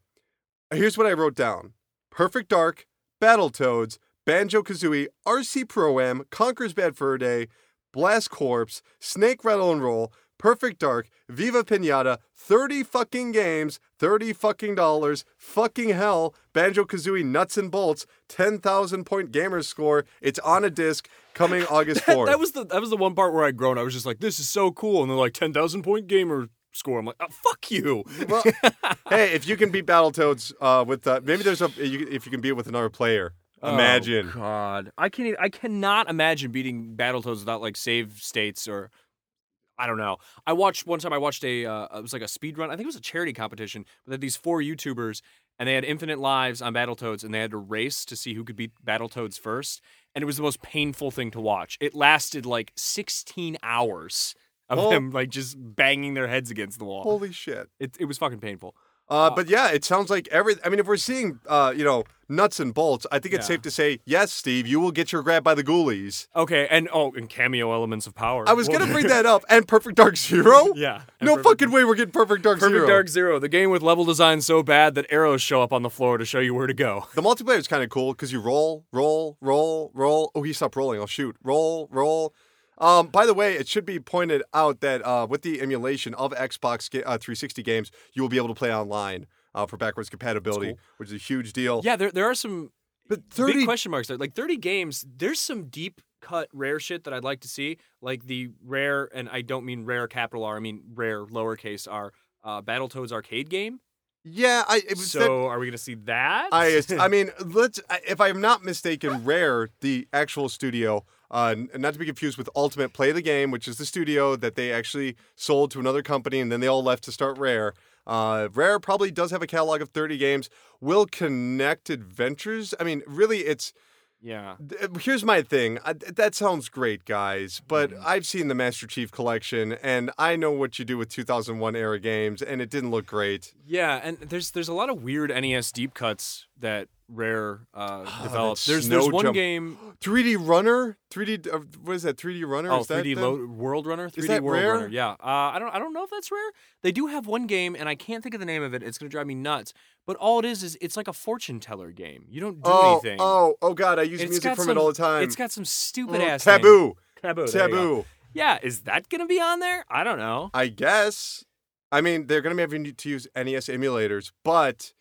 Here's what I wrote down Perfect Dark, Battletoads, Banjo Kazooie, RC Pro Am, Conker's Bad Fur Day, Blast Corpse, Snake Rattle and Roll, Perfect Dark, Viva Pinata, 30 fucking games, 30 fucking dollars, fucking hell, Banjo Kazooie Nuts and Bolts, 10,000 point gamer score. It's on a disc coming August 4th. that was the that was the one part where I groaned. I was just like, this is so cool, and they're like ten thousand point gamer score. I'm like, oh, fuck you. well, hey, if you can beat Battletoads uh, with uh, maybe there's a if you can beat it with another player. Imagine. Oh, God, I can't. I cannot imagine beating Battletoads without like save states or. I don't know. I watched one time. I watched a. Uh, it was like a speed run. I think it was a charity competition. But they had these four YouTubers, and they had infinite lives on Battletoads, and they had to race to see who could beat Battletoads first. And it was the most painful thing to watch. It lasted like 16 hours of them like just banging their heads against the wall. Holy shit. It it was fucking painful. Uh, but yeah, it sounds like every. I mean, if we're seeing, uh, you know, nuts and bolts, I think it's Yeah. safe to say, yes, Steve, you will get your grab by the ghoulies. Okay, and oh, and Kameo Elements of Power. I was Well- gonna bring that up. And Perfect Dark Zero. yeah. and No Perfect- fucking way we're getting Perfect Dark Perfect Zero. Dark Zero, the game with level design so bad that arrows show up on the floor to show you where to go. The multiplayer is kind of cool because you roll, roll, roll, roll. Oh, he stopped rolling. I'll shoot. Roll, roll. Um, by the way, it should be pointed out that uh, with the emulation of Xbox uh, 360 games, you will be able to play online uh, for backwards compatibility, cool. which is a huge deal. Yeah, there there are some but 30 big question marks there. Like 30 games, there's some deep cut rare shit that I'd like to see. Like the rare, and I don't mean rare capital R, I mean rare lowercase r, uh, Battletoads arcade game. Yeah, I So that- are we gonna see that? I I mean, let's if I'm not mistaken, Rare, the actual studio, uh, not to be confused with Ultimate Play the Game, which is the studio that they actually sold to another company and then they all left to start Rare. Uh, Rare probably does have a catalog of 30 games. Will Kinect Adventures? I mean, really, it's yeah. uh, here's my thing. I, that sounds great, guys, but Mhm. I've seen the Master Chief Collection and I know what you do with 2001 era games, and it didn't look great. Yeah, and there's there's a lot of weird NES deep cuts that Rare uh, Ah, developed. that There's there's one jump. game. 3D Runner, 3D. Uh, what is that? 3D Runner. Oh, is that 3D them? Lo- World Runner, 3D that World Rare? Runner. Yeah, uh, I don't I don't know if that's rare. They do have one game, and I can't think of the name of it. It's gonna drive me nuts. But all it is is it's like a fortune teller game. You don't do Oh, anything. oh, oh! God, I use It's music from some- it all the time. It's got some stupid Mm, ass taboo, Taboo. there taboo. Yeah, is that gonna be on there? I don't know. I guess. I mean, they're going to be having to use NES emulators, but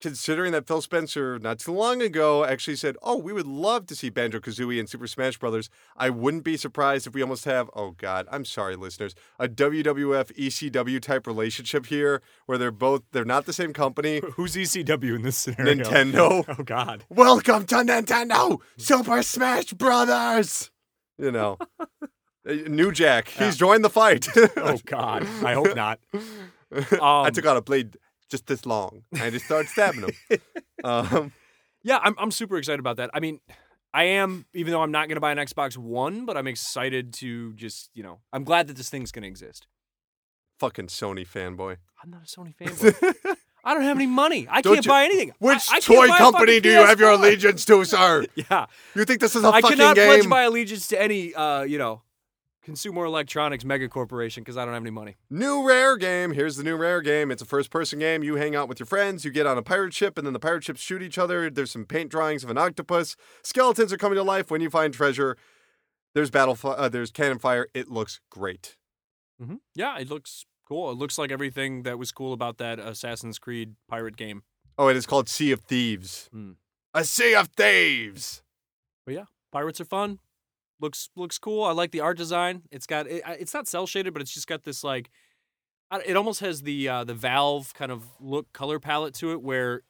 considering that Phil Spencer not too long ago actually said, "Oh, we would love to see Banjo Kazooie and Super Smash Brothers," I wouldn't be surprised if we almost have. Oh God, I'm sorry, listeners, a WWF ECW type relationship here, where they're both they're not the same company. Who's ECW in this scenario? Nintendo. Oh God. Welcome to Nintendo Super Smash Brothers. You know, Uh, New Jack, he's joined the fight. Oh God. I hope not. I Um, took out a blade just this long and I just started stabbing him. um, Yeah, I'm I'm super excited about that. I mean, I am, even though I'm not gonna buy an Xbox One, but I'm excited to just, you know, I'm glad that this thing's gonna exist. fucking Sony fanboy. I'm not a Sony fanboy. I don't have any money. I Don't can't you- buy anything. Which I, I toy company do you have your allegiance to, sir? Yeah, You think this is a I fucking game? I cannot pledge my allegiance to any, uh, you know, consumer electronics mega corporation because I don't have any money. New rare game. Here's the new rare game. It's a first person game. You hang out with your friends. You get on a pirate ship, and then the pirate ships shoot each other. There's some paint drawings of an octopus. Skeletons are coming to life when you find treasure. There's battle. Uh, there's cannon fire. It looks great. hmm Yeah, it looks cool. It looks like everything that was cool about that Assassin's Creed pirate game. Oh, it is called Sea of Thieves. Hmm. A Sea of Thieves. But yeah, pirates are fun. Looks looks cool. I like the art design. It's got it, it's not cell shaded, but it's just got this like it almost has the uh, the Valve kind of look color palette to it where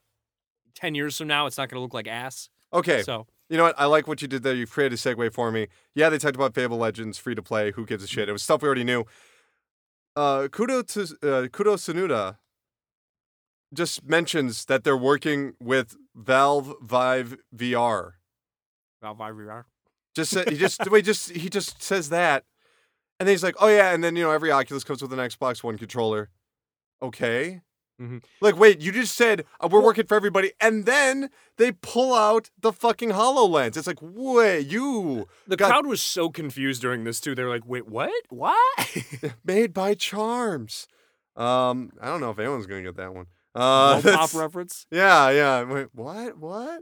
10 years from now it's not going to look like ass. Okay, So, you know what? I like what you did there. You created a segue for me. Yeah, they talked about Fable Legends free to play. Who gives a shit? It was stuff we already knew. Uh, Kudo to uh, Kudo Tsunoda just mentions that they're working with Valve Vive VR. Valve Vive VR. Just said, he just wait, just he just says that, and then he's like, oh yeah, and then you know every Oculus comes with an Xbox One controller. Okay. Mhm. Like, wait, you just said uh, we're working for everybody, and then they pull out the fucking HoloLens. It's like, wait, you The God. crowd was so confused during this too. They were like, "Wait, what? What?" made by Charms. Um, I don't know if anyone's gonna get that one. Uh, pop reference. Yeah, yeah. Wait, what? What?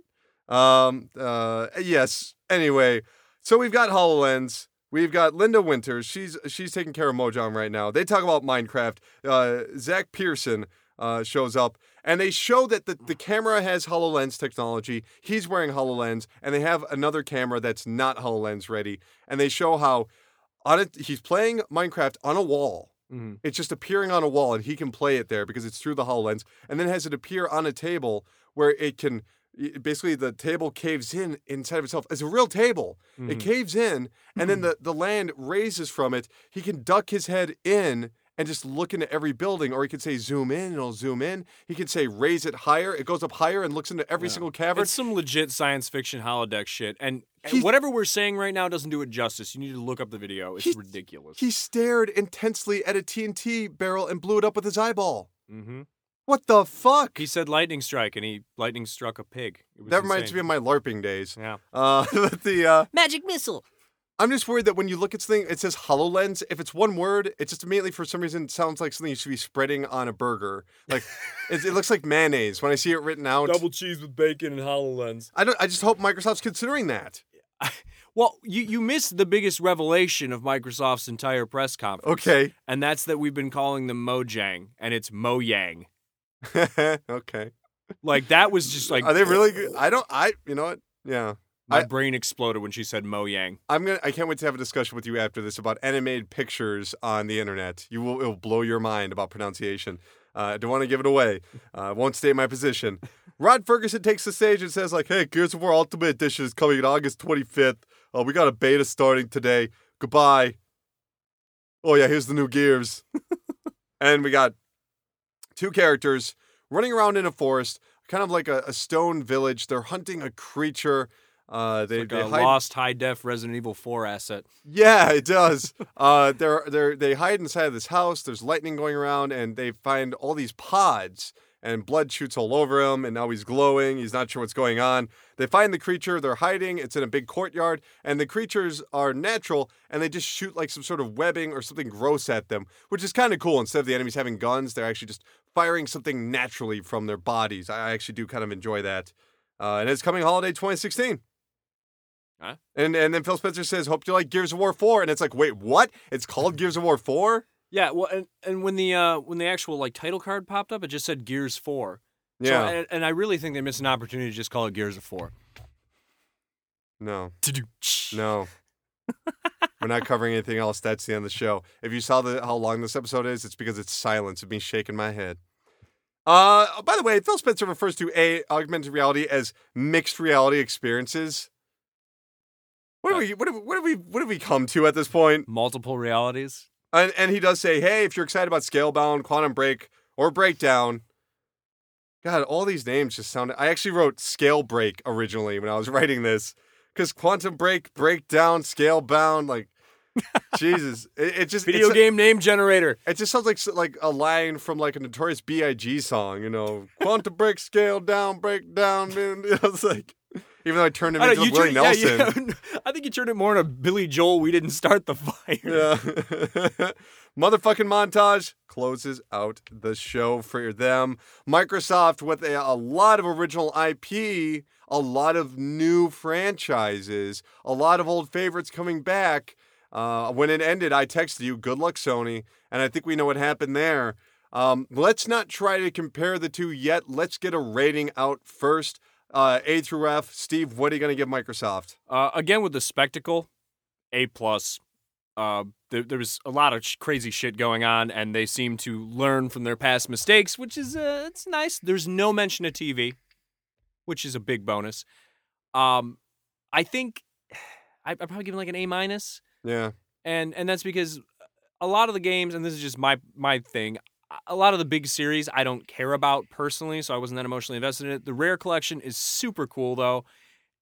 Um, uh, yes. Anyway, so we've got HoloLens. We've got Lydia Winters. She's she's taking care of Mojang right now. They talk about Minecraft. Uh, Saxs Persson uh, shows up, and they show that the, the camera has HoloLens technology. He's wearing HoloLens, and they have another camera that's not HoloLens ready. And they show how on it he's playing Minecraft on a wall. hmm It's just appearing on a wall, and he can play it there because it's through the HoloLens, and then has it appear on a table where it can. Basically, the table caves in inside of itself. It's a real table. It Mhm. caves in, and then the, the land raises from it. He can duck his head in and just look into every building, or he could say zoom in, and it'll zoom in. He could say raise it higher. It goes up higher and looks into every Yeah. single cavern. It's some legit science fiction holodeck shit, and He's- whatever we're saying right now doesn't do it justice. You need to look up the video. It's He's- ridiculous. He stared intensely at a TNT barrel and blew it up with his eyeball. hmm What the fuck? He said lightning strike, and he lightning struck a pig. It was that reminds insane. me of my LARPing days. Yeah. Uh, the uh, Magic missile. I'm just worried that when you look at something, it says HoloLens. If it's one word, it just immediately, for some reason, sounds like something you should be spreading on a burger. Like it, it looks like mayonnaise when I see it written out. Double cheese with bacon and Hololens. I don't. I just hope Microsoft's considering that. Well, you you missed the biggest revelation of Microsoft's entire press conference. Okay. And that's that we've been calling them Mojang, and it's Mojang. okay. Like that was just like Are they really? Good? I don't. I. You know what? Yeah. my I- brain exploded when she said Mojang. I'm gonna. I can't wait to have a discussion with you after this about animated pictures on the internet. You will. It will blow your mind about pronunciation. Uh, I don't want to give it away. Uh, I won't state my position. Rod Ferguson takes the stage and says, like, "Hey, Gears of War Ultimate Edition is coming in August 25th. Uh, we got a beta starting today. Goodbye." Oh yeah, here's the new Gears. and we got two characters running around in a forest, kind of like a, a stone village. They're hunting a creature. Uh, they, Like they a hide lost high def Resident Evil 4 asset. yeah, it does. uh, they're they they hide inside of this house. There's lightning going around, and they find all these pods. and blood shoots all over him, and now he's glowing. He's not sure what's going on. They find the creature, they're hiding. It's in a big courtyard, and the creatures are natural, and they just shoot like some sort of webbing or something gross at them, which is kind of cool. Instead of the enemies having guns, they're actually just firing something naturally from their bodies. I actually do kind of enjoy that. Uh, and it's coming holiday 2016. Huh? And and then Phil Spencer says, "Hope you like Gears of War 4." And it's like, wait, what? It's called Gears of War 4? Yeah, well, and, and when the uh, when the actual like title card popped up, it just said Gears Four. So, Yeah. and, and I really think they missed an opportunity to just call it Gears of Four. no. To-do. No. We're not covering anything else. That's the end of the show. If you saw the how long this episode is, it's because it's silence of me shaking my head. Uh, by the way, Phil Spencer refers to a augmented reality as mixed reality experiences. What have we what have, what have we what have we come to at this point? Multiple realities. And and he does say, hey, if you're excited about Scalebound, Quantum Break, or Breakdown, God, all these names just sound. I actually wrote Scale Break originally when I was writing this because Quantum Break, Breakdown, Scalebound, like Jesus, it, it just Video game name generator. It just sounds like like a line from like a Notorious B.I.G. song, you know, Quantum Break, Scale Down, Breakdown. Man. You know, it's like even though I turned him I, into know, Willie turned- yeah, Nelson. yeah. I think you turned it more into Billy Joel. We didn't start the fire. Yeah. Motherfucking montage closes out the show for them. Microsoft with a, a lot of original IP, a lot of new franchises, a lot of old favorites coming back. Uh, when it ended, I texted you, good luck, Sony. And I think we know what happened there. Um, let's not try to compare the two yet. Let's get a rating out first. Uh, a through F. Steve, what are you going to give Microsoft? Uh, again with the spectacle, A plus. Uh, there, there was a lot of sh- crazy shit going on, and they seem to learn from their past mistakes, which is uh, it's nice. There's no mention of TV, which is a big bonus. Um, I think I, I'd probably give like an A minus, Yeah. and and that's because a lot of the games, and this is just my my thing. A lot of the big series I don't care about personally, so I wasn't that emotionally invested in it. The Rare collection is super cool though,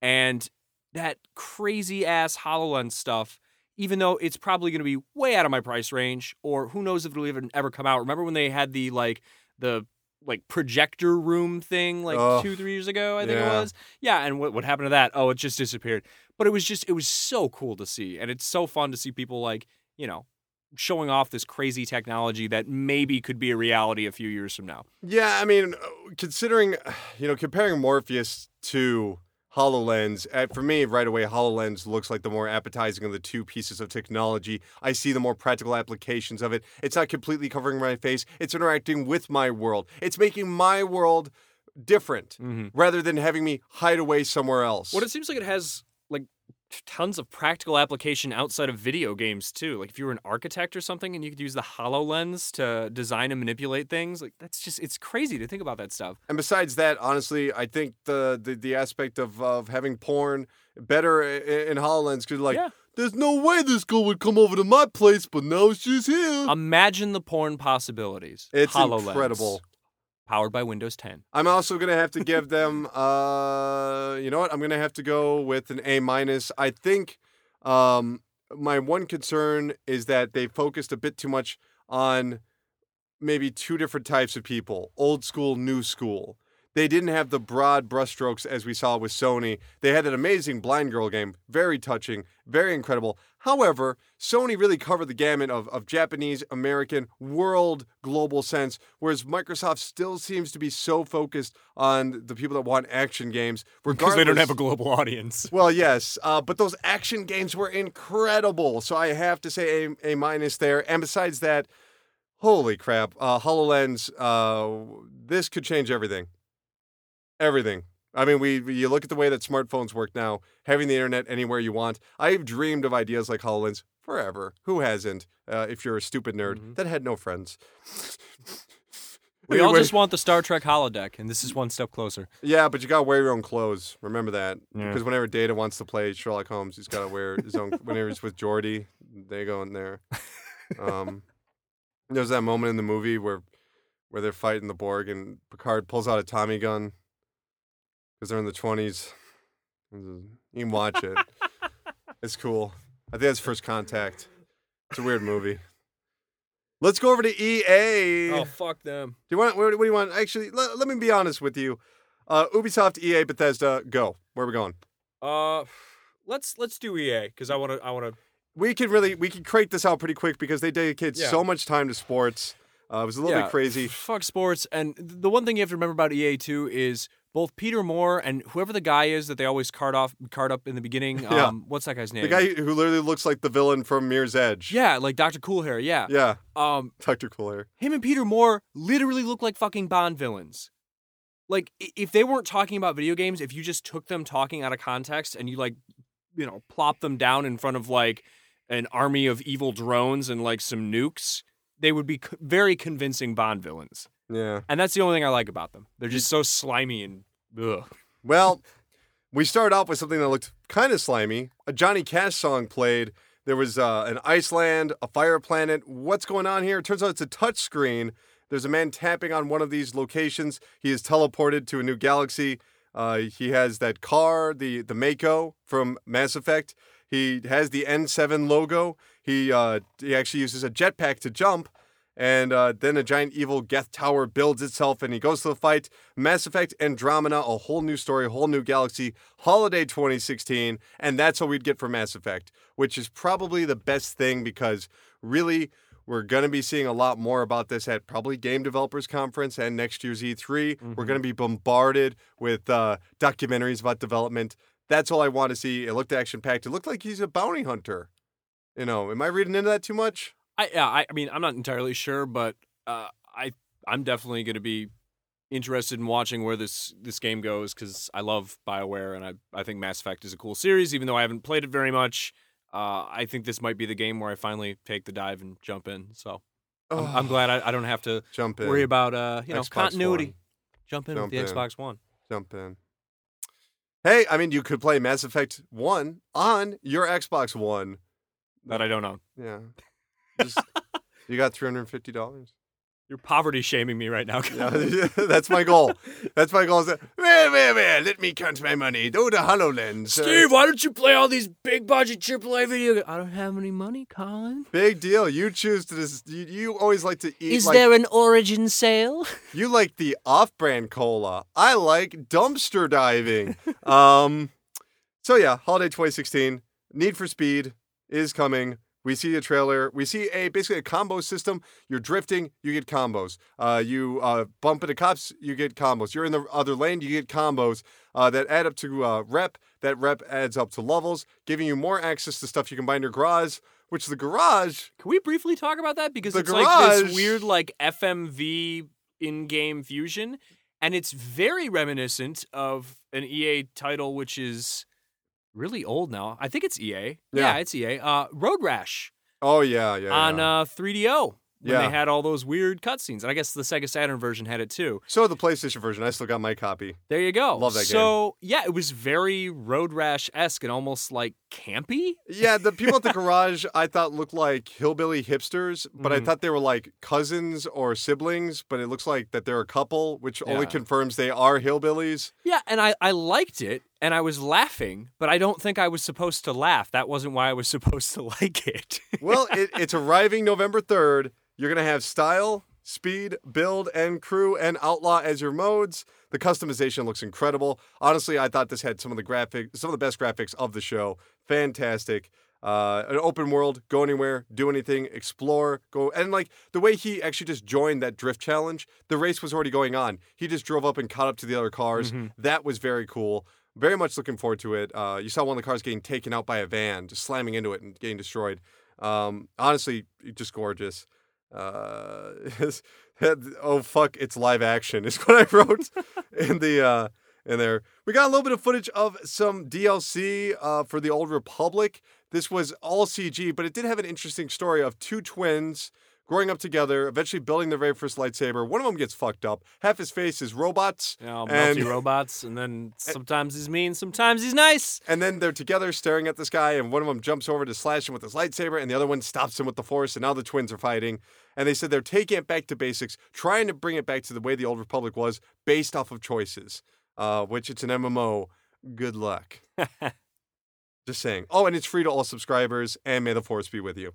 and that crazy ass HoloLens stuff, even though it's probably going to be way out of my price range, or who knows if it'll even ever come out. Remember when they had the like the like projector room thing like Ugh. two three years ago? I think Yeah. it was. Yeah, and what what happened to that? Oh, it just disappeared. But it was just it was so cool to see, and it's so fun to see people like you know showing off this crazy technology that maybe could be a reality a few years from now. Yeah, I mean, uh, considering, you know, comparing Morpheus to HoloLens, uh, for me, right away, HoloLens looks like the more appetizing of the two pieces of technology. I see the more practical applications of it. It's not completely covering my face, it's interacting with my world. It's making my world different Mm-hmm. rather than having me hide away somewhere else. What it seems like it has tons of practical application outside of video games too. Like if you were an architect or something and you could use the HoloLens to design and manipulate things, like that's just it's crazy to think about that stuff. And besides that, honestly, I think the the, the aspect of, of having porn better in HoloLens because like, Yeah. there's no way this girl would come over to my place, but now she's here. Imagine the porn possibilities. It's HoloLens, incredible. Powered by Windows 10. I'm also gonna have to give them. Uh, you know what? I'm gonna have to go with an A minus. I think. Um, my one concern is that they focused a bit too much on maybe two different types of people: old school, new school. They didn't have the broad brushstrokes as we saw with Sony. They had an amazing Blind Girl game, very touching, very incredible. However, Sony really covered the gamut of, of Japanese, American, world, global sense, whereas Microsoft still seems to be so focused on the people that want action games. Because they don't have a global audience. well, yes, uh, but those action games were incredible. So I have to say a, a minus there. And besides that, holy crap, uh, Hololens, uh, this could change everything. Everything. I mean, we we- you look at the way that smartphones work now, having the internet anywhere you want. I've dreamed of ideas like Hololens forever. Who hasn't? Uh, if you're a stupid nerd Mhm. that had no friends. We all just want the Star Trek holodeck, and this is one step closer. Yeah, but you gotta wear your own clothes. Remember that. Yeah. Because whenever Data wants to play Sherlock Holmes, he's gotta wear his own. whenever he's with Geordi, they go in there. Um, there's that moment in the movie where where they're fighting the Borg and Picard pulls out a Tommy gun because they're in the 20s. You can watch it. it's cool. I think that's First Contact. It's a weird movie. Let's go over to EA. Oh fuck them. Do you want? What, what do you want? Actually, let, let me be honest with you. Uh, Ubisoft, EA, Bethesda, go. Where are we going? Uh, let's let's do EA because I want to I want to. We could really we could crate this out pretty quick because they dedicate Yeah. so much time to sports. Uh, it was a little bit crazy. Fuck sports. And the one thing you have to remember about EA too is both Peter Moore and whoever the guy is that they always card off card up in the beginning. Yeah. Um, what's that guy's name? The guy who literally looks like the villain from Mirror's Edge. Yeah, like Doctor Coolhair. Yeah. Yeah. Um, Dr. Coolhair. him and Peter Moore literally look like fucking Bond villains. Like if they weren't talking about video games, if you just took them talking out of context and you like, you know, plop them down in front of like an army of evil drones and like some nukes, they would be c- very convincing Bond villains. Yeah. And that's the only thing I like about them. They're just so slimy and ugh. Well, we started off with something that looked kind of slimy. A Johnny Cash song played. There was uh, an Iceland, a fire planet. What's going on here? It turns out it's a touch screen. There's a man tapping on one of these locations. He is teleported to a new galaxy. Uh, he has that car, the the Mako from Mass Effect. He has the N7 logo. He uh, he actually uses a jetpack to jump. And uh, then a giant evil Geth Tower builds itself, and he goes to the fight. Mass Effect Andromeda, a whole new story, a whole new galaxy, holiday 2016, and that's what we'd get for Mass Effect, which is probably the best thing because really we're going to be seeing a lot more about this at probably Game Developers Conference and next year's E3. We're Mhm. going to be bombarded with uh, documentaries about development. That's all I want to see. It looked action packed. It looked like he's a bounty hunter. You know, am I reading into that too much? I yeah, I, I mean I'm not entirely sure, but uh, I I'm definitely going to be interested in watching where this this game goes because I love Bioware and I I think Mass Effect is a cool series, even though I haven't played it very much. Uh, I think this might be the game where I finally take the dive and jump in. So I'm, I'm glad I, I don't have to Jump in. worry about uh you know Xbox continuity. One. Jump in Jump with the in. Xbox One. Jump in. Hey, I mean, you could play Mass Effect 1 on your Xbox One. That I don't own. Yeah. Just, you got $350. You're poverty shaming me right now. Yeah, that's my goal. That's my goal. Well, well, well, let me count my money. Go to HoloLens. Uh, Steve, why don't you play all these big budget AAA video games? I don't have any money, Colin. Big deal. You choose to. Dis- you, you always like to eat. Is like, there an origin sale? You like the off-brand cola. I like dumpster diving. um, so yeah, holiday 2016. Need for Speed is coming. We see a trailer. We see a basically a combo system. You're drifting, you get combos. Uh, you uh, bump into cops, you get combos. You're in the other lane, you get combos uh, that add up to uh, rep. That rep adds up to levels, giving you more access to stuff you can buy in your garage. Which the garage, Can we briefly talk about that because The it's like this weird like FMV in-game fusion, and it's very reminiscent of an EA title which is really old now. I think it's EA. Yeah. it's EA. Uh, Road Rash oh yeah, yeah. on yeah. uh, 3DO when Yeah. they had all those weird cutscenes, and I guess the Sega Saturn version had it too. so the PlayStation version, I still got my copy. There you go. Love that game. so yeah, it was very Road Rash esque and almost like campy. Yeah, the people at the garage I thought looked like hillbilly hipsters, but I Mhm. thought they were like cousins or siblings, but it looks like that they're a couple, which only confirms they are hillbillies. Yeah, and I, I liked it and I was laughing, but I don't think I was supposed to laugh. That wasn't why I was supposed to like it. Well, it, it's arriving November 3rd. You're going to have style, speed, build, and crew and outlaw as your modes. The customization looks incredible. Honestly, I thought this had some of the graphic, some of the best graphics of the show. Fantastic. Uh, an open world, go anywhere, do anything, explore, go. And like the way he actually just joined that drift challenge, the race was already going on. He just drove up and caught up to the other cars. Mhm. That was very cool. Very much looking forward to it. Uh, you saw one of the cars getting taken out by a van, just slamming into it and getting destroyed. Um, honestly, just gorgeous. Uh, oh fuck, it's live action is what I wrote in the uh, in there. We got a little bit of footage of some DLC uh, for the Old Republic. This was all CG, but it did have an interesting story of two twins growing up together, eventually building their very first lightsaber. One of them gets fucked up. Half his face is robots. you know, and, robots. and then sometimes he's mean, sometimes he's nice. And then they're together staring at this guy, and one of them jumps over to slash him with his lightsaber, and the other one stops him with the force, and now the twins are fighting. And they said they're taking it back to basics, trying to bring it back to the way the Old Republic was, based off of choices, uh, which it's an MMO. Good luck. Just saying. Oh, and it's free to all subscribers, and may the force be with you.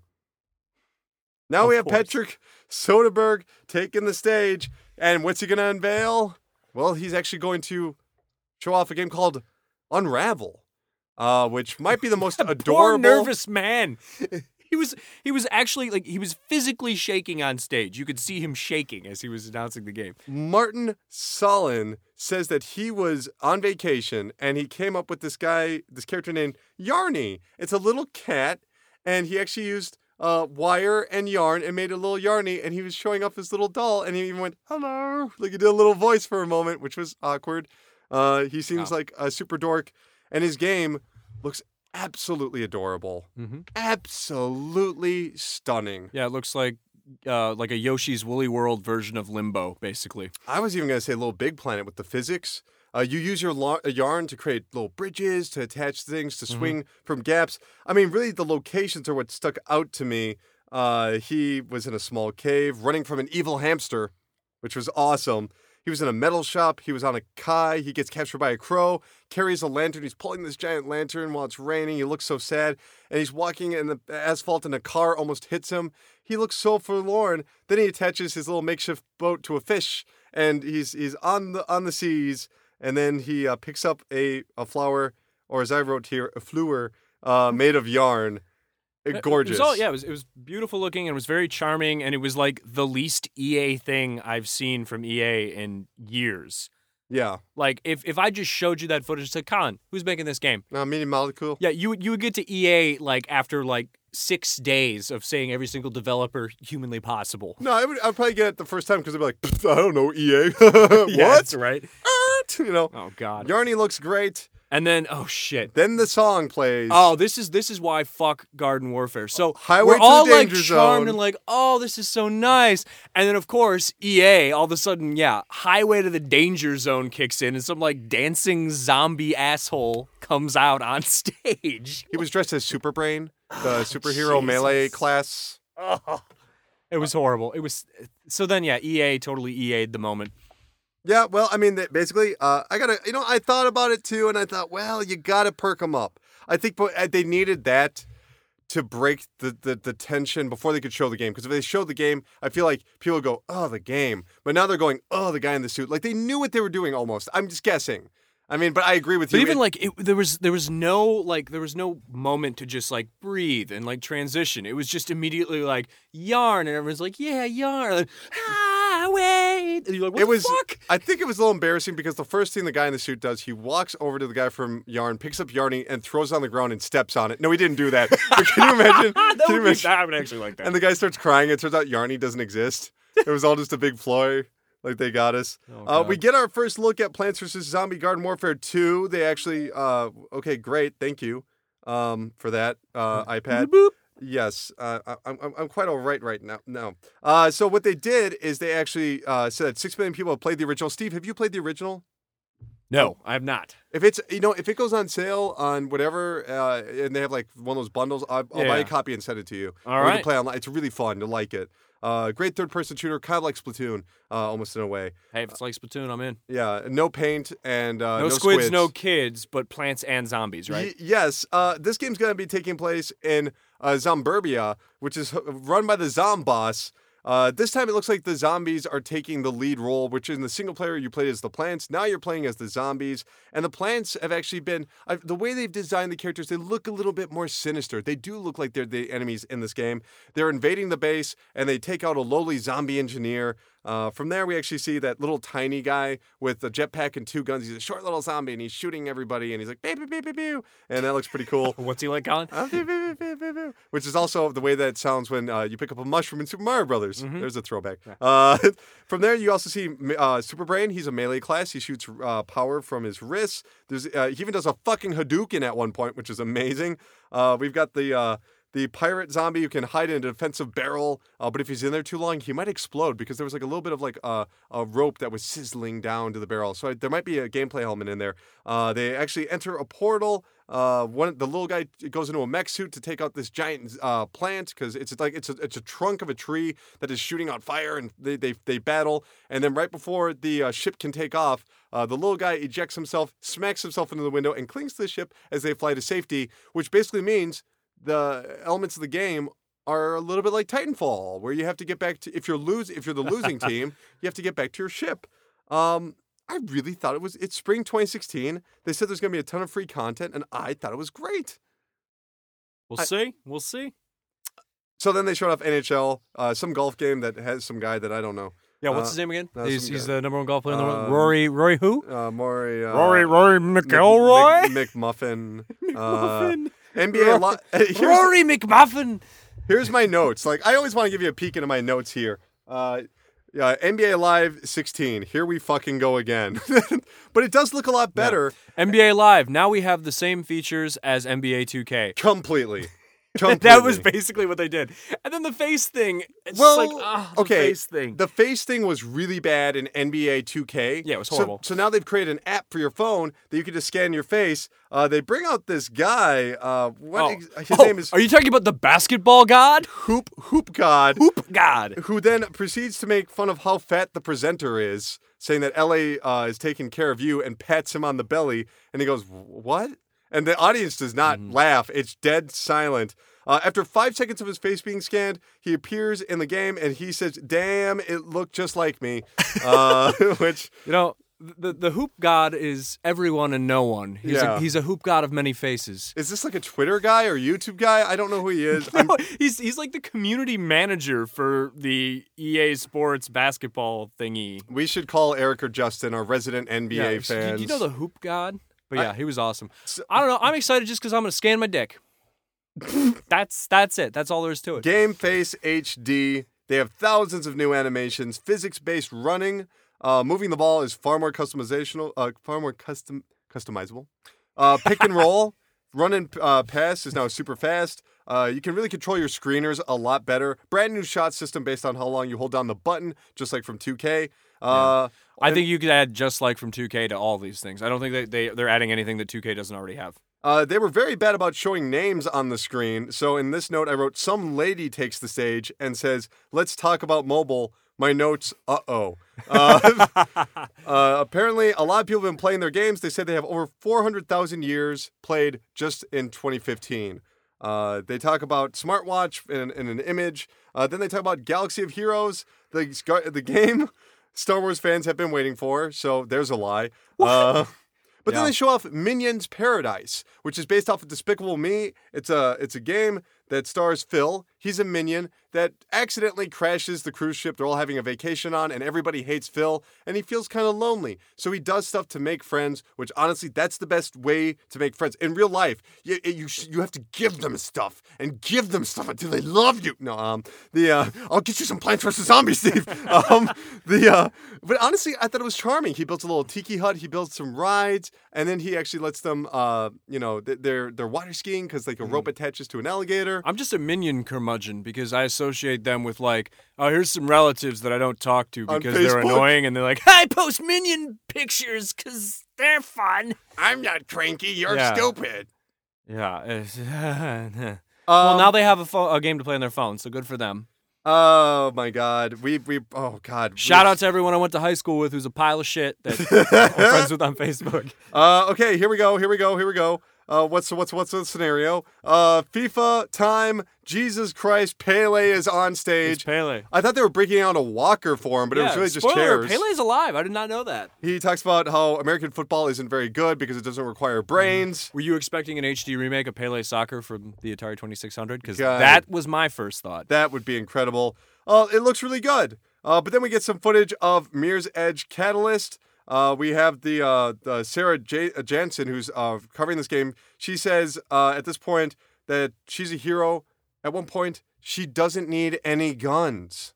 Now Of we have course. Patrick Söderlund taking the stage. And what's he going to unveil? Well, he's actually going to show off a game called Unravel, uh, which might be the most Poor adorable. nervous man. He was he was actually like he was physically shaking on stage. You could see him shaking as he was announcing the game. Martin Sahlin says that he was on vacation and he came up with this guy, this character named Yarny. It's a little cat, and he actually used uh, wire and yarn and made a little Yarny, and he was showing off his little doll, and he even went hello, like he did a little voice for a moment, which was awkward. Uh, he seems like a super dork, and his game looks absolutely adorable, Mm-hmm. absolutely stunning. Yeah, it looks like uh, like a Yoshi's Woolly World version of Limbo, basically. I was even going to say Little Big Planet with the physics. Uh, you use your lo- yarn to create little bridges, to attach things, to Mhm. swing from gaps. I mean, really, the locations are what stuck out to me. Uh, he was in a small cave running from an evil hamster, which was awesome. He was in a metal shop. He was on a kai. He gets captured by a crow, carries a lantern. He's pulling this giant lantern while it's raining. He looks so sad. And he's walking in the asphalt, and a car almost hits him. He looks so forlorn. Then he attaches his little makeshift boat to a fish, and he's he's on the on the seas. And then he uh, picks up a, a flower, or as I wrote here, a fleur uh, made of yarn. It- Gorgeous. It was all, yeah, it was, it was beautiful looking and it was very charming and it was like the least EA thing I've seen from EA in years. Yeah. Like if, if I just showed you that footage, like, Colin, who's making this game? Uh, Mini Molecule. Yeah, you would you would get to EA like after like six days of saying every single developer humanly possible. No, I would I'd probably get it the first time because I'd be like, I don't know, EA. Yeah, what? that's right. You know, Oh God. Yarny looks great. And then oh shit. Then the song plays. Oh, this is this is why fuck Garden Warfare. So Highway we're all like charmed zone. and like, oh, this is so nice. And then of course EA, all of a sudden, yeah, Highway to the Danger Zone kicks in, and some like dancing zombie asshole comes out on stage. He was dressed as Superbrain, the oh, superhero melee class. Oh, it was horrible. It was so then yeah, EA totally EA'd the moment. Yeah, well, I mean, basically, uh, I gotta, you know, I thought about it too, and I thought, well, you gotta perk them up. I think uh, they needed that to break the, the, the tension before they could show the game. Because if they showed the game, I feel like people go, oh, the game. But now they're going, oh, the guy in the suit. Like they knew what they were doing almost. I'm just guessing. I mean, but I agree with But you. But even It- like it, there was there was no like there was no moment to just like breathe and like transition. It was just immediately like yarn, and everyone's like, yeah, yarn. And, ah, wait. And you're like, what it the was. fuck? I think it was a little embarrassing because the first thing the guy in the suit does, he walks over to the guy from Yarn, picks up Yarny, and throws it on the ground and steps on it. No, he didn't do that. But can you imagine? that can you would be, imagine? I would actually like that. And the guy starts crying. It turns out Yarny doesn't exist. It was all just a big ploy. Like they got us. Oh, uh, we get our first look at Plants vs. Zombie Garden Warfare 2. They actually, uh, okay, great. Thank you um, for that uh, iPad. Boop. Yes, uh, I- I'm, I'm, quite all right right now. No. Uh, so what they did is they actually uh, said that six million people have played the original. Steve, have you played the original? No, I have not. If it's you know if it goes on sale on whatever uh, and they have like one of those bundles, I'll, I'll buy a copy and send it to you. All can play online. It's really fun. You'll like it. Uh, great third person shooter, kind of like Splatoon, uh, almost in a way. Hey, if it's like Splatoon, I'm in. Yeah, no paint and uh, no, no, squids, no kids, but plants and zombies, right? Y- yes, uh, this game's gonna be taking place in uh, Zomburbia, which is h- run by the Zomboss. Uh, this time it looks like the zombies are taking the lead role, which in the single player you played as the plants. Now you're playing as the zombies, and the plants have actually been uh, the way they've designed the characters. They look a little bit more sinister. They do look like they're the enemies in this game. They're invading the base, and they take out a lowly zombie engineer. Uh, from there, we actually see that little tiny guy with a jetpack and two guns. He's a short little zombie, and he's shooting everybody, and he's like, beep, beep, beep, beep, beep, and that looks pretty cool. What's he like, Colin? Uh, beep, beep, beep, beep, beep, Which is also the way that it sounds when uh, you pick up a mushroom in Super Mario Brothers. Mhm. There's a throwback. Uh, from there, you also see uh, Super Brain. He's a melee class. He shoots uh, power from his wrists. There's uh, he even does a fucking Hadouken at one point, which is amazing. Uh, we've got the uh, the pirate zombie who can hide in a defensive barrel, uh, but if he's in there too long, he might explode because there was like a little bit of like a, a rope that was sizzling down to the barrel. So there might be a gameplay element in there. Uh, they actually enter a portal. Uh, one the little guy goes into a mech suit to take out this giant uh, plant because it's like it's a it's a trunk of a tree that is shooting out fire, and they they, they battle. And then right before the uh, ship can take off, uh, the little guy ejects himself, smacks himself into the window, and clings to the ship as they fly to safety, which basically means the elements of the game are a little bit like Titanfall, where you have to get back to if you're lose if you're the losing team, you have to get back to your ship. Um, I really thought it was it's spring 2016. They said there's gonna be a ton of free content, and I thought it was great. We'll I- see. We'll see. So then they showed off NHL, uh, some golf game that has some guy that I don't know. Yeah, what's Uh, his name again? uh, he's he's the number one golf player in the world. Um, Rory Rory who? Uh, Maury. Uh, Rory Rory Mc- McIlroy. Mc- McMuffin. Uh, McMuffin. NBA. Li- here's, Rory McMuffin. here's my notes. Like I always want to give you a peek into my notes here. Uh, yeah, NBA Live 16. Here we fucking go again. but it does look a lot better. NBA Live. Now we have the same features as NBA 2K. Completely. that was basically what they did. And then the face thing. It's Well, like, ah, the okay, face thing. The face thing was really bad in NBA 2K. Yeah, it was So- horrible. So, now they've created an app for your phone that you can just scan your face. Uh, they bring out this guy. Uh, what Oh. ex- his Oh, name is Are you talking about the basketball god? Hoop Hoop God. Hoop god. who then proceeds to make fun of how fat the presenter is, saying that LA uh, is taking care of you and pats him on the belly. And he goes, What? And the audience does not Mm-hmm. laugh. It's dead silent. Uh, after five seconds of his face being scanned, he appears in the game and he says, Damn, it looked just like me. Uh, which, You know, the the hoop god is everyone and no one. He's Yeah. a, he's a hoop god of many faces. is this like a Twitter guy or YouTube guy? I don't know who he is. No, he's he's like the community manager for the EA Sports basketball thingy. we should call Eric or Justin, our resident NBA Yeah, fans. You know the hoop god? But I- yeah, he was awesome. So- I don't know. I'm excited just because I'm gonna scan my dick. that's that's it. That's all there is to it. Game Face HD. They have thousands of new animations, physics-based running. Uh, moving the ball is far more customizational, uh, far more custom customizable. Uh, pick and roll, run and uh, pass is now super fast. Uh, you can really control your screeners a lot better. Brand new shot system based on how long you hold down the button, just like from 2K. Uh, I think you could add just like from 2K to all these things. I don't think they, they they're adding anything that 2K doesn't already have. Uh, they were very bad about showing names on the screen. So in this note, I wrote, Some lady takes the stage and says, Let's talk about mobile. My notes, uh oh. Uh, uh, apparently, a lot of people have been playing their games. They said they have over 400,000 years played just in 2015. Uh, they talk about smartwatch in, in an image. Uh, then they talk about Galaxy of Heroes, the, the game Star Wars fans have been waiting for. So there's a lie. Uh, but then they show off Minions Paradise, which is based off of Despicable Me. It's a it's a game that stars Phil. He's a minion that accidentally crashes the cruise ship they're all having a vacation on, and everybody hates Phil, and he feels kind of lonely. So he does stuff to make friends, which honestly, that's the best way to make friends in real life. You you, you have to give them stuff and give them stuff until they love you. No, um, the uh, I'll get you some Plants vs Zombies, Steve. um, the uh, but honestly, I thought it was charming. He built a little tiki hut. He built some rides, and then he actually lets them, uh, you know, th- they're they're water skiing because like a rope attaches to an alligator. I'm just a minion curmudgeon because I associate them with like, oh, here's some relatives that I don't talk to On because they're Facebook? annoying and they're like, I post minion pictures because they're fun. I'm not cranky. You're Yeah. stupid. Yeah. it's- Um, well, now they have a, pho- a game to play on their phone, so good for them. Oh my God. We we. Oh God. Shout out to everyone I went to high school with who's a pile of shit that I'm friends with on Facebook. Uh, okay, here we go. Here we go. Here we go. Uh, what's what's what's the scenario? Uh, FIFA time. Jesus Christ, Pele is on It's stage. Pele. I thought they were breaking out a walker for him, but it was Yeah, really just spoiler, chairs. Pele's alive. I did not know that. He talks about how American football isn't very good because it doesn't require brains. Were you expecting an HD remake of Pele Soccer from the Atari 2600? Because that was my first thought. That would be incredible. Uh, it looks really good. Uh, but then we get some footage of Mirror's Edge Catalyst. Uh, we have the, uh, the Sarah J- uh, Jansen who's uh, covering this game. She says uh, at this point that she's a hero. At one point, she doesn't need any guns.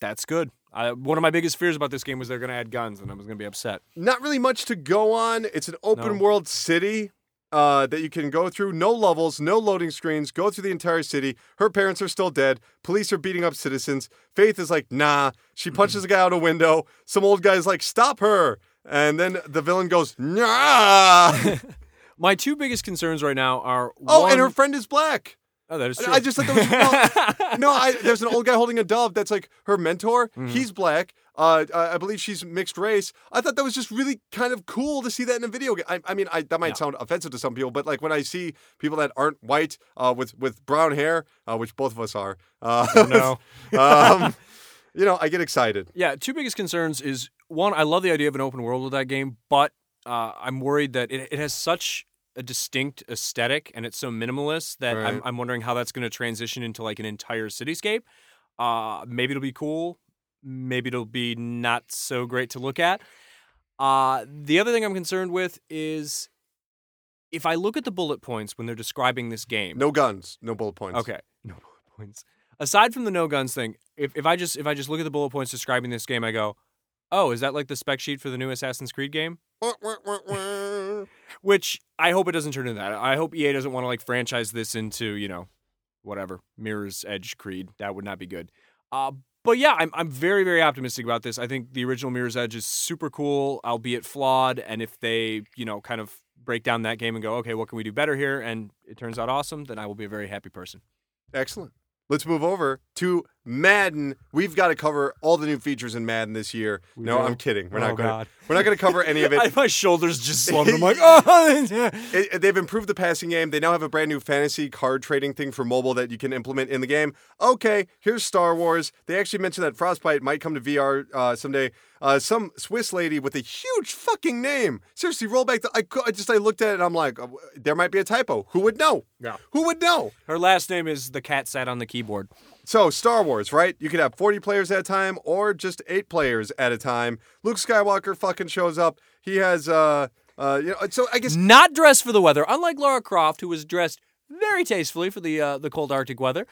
That's good. I, one of my biggest fears about this game was they're going to add guns, and I was going to be upset. Not really much to go on. It's an open No. world city uh, that you can go through. No levels, no loading screens. Go through the entire city. Her parents are still dead. Police are beating up citizens. Faith is like, nah. She punches a guy out a window. Some old guy's like, stop her. And then the villain goes, nah. My two biggest concerns right now are oh, one, and her friend is black. Oh, that is I- true. I just thought that was no. I, there's an old guy holding a dove that's like her mentor. Mm-hmm. He's black. Uh, I believe she's mixed race. I thought that was just really kind of cool to see that in a video game. I, I mean, I, that might Yeah. sound offensive to some people, but like when I see people that aren't white uh, with with brown hair, uh, which both of us are, uh, no. um, you know, I get excited. Yeah, two biggest concerns is one, I love the idea of an open world with that game, but uh, I'm worried that it, it has such a distinct aesthetic and it's so minimalist that I'm, I'm wondering how that's going to transition into like an entire cityscape. Uh, maybe it'll be cool. Maybe it'll be not so great to look at. Uh, the other thing I'm concerned with is if I look at the bullet points when they're describing this game. No guns, no bullet points. Okay. No bullet points. Aside from the no guns thing, if, if I just if I just look at the bullet points describing this game, I go, oh, is that like the spec sheet for the new Assassin's Creed game? Which I hope it doesn't turn into that. I hope EA doesn't want to like franchise this into you know, whatever Mirror's Edge Creed. That would not be good. Uh, but yeah, I'm I'm very very optimistic about this. I think the original Mirror's Edge is super cool, albeit flawed. And if they you know kind of break down that game and go, okay, what can we do better here? And it turns out awesome, then I will be a very happy person. Excellent. Let's move over to Madden. We've got to cover all the new features in Madden this year. We no? I'm kidding. We're Oh, not going. God. We're not going to cover any of it. I, my shoulders just slumped. I'm like, oh. It- they've improved the passing game. They now have a brand new fantasy card trading thing for mobile that you can implement in the game. Okay, here's Star Wars. They actually mentioned that Frostbite might come to VR uh, someday. Uh, some Swiss lady with a huge fucking name. Seriously, roll back the. I, I just I looked at it and I'm like, uh, there might be a typo. Who would know? Yeah. Who would know? Her last name is the cat sat on the keyboard. So, Star Wars, right? You could have 40 players at a time or just eight players at a time. Luke Skywalker fucking shows up. He has, uh, uh, you know, so I guess Not dressed for the weather, unlike Lara Croft, who was dressed very tastefully for the uh, the cold Arctic weather.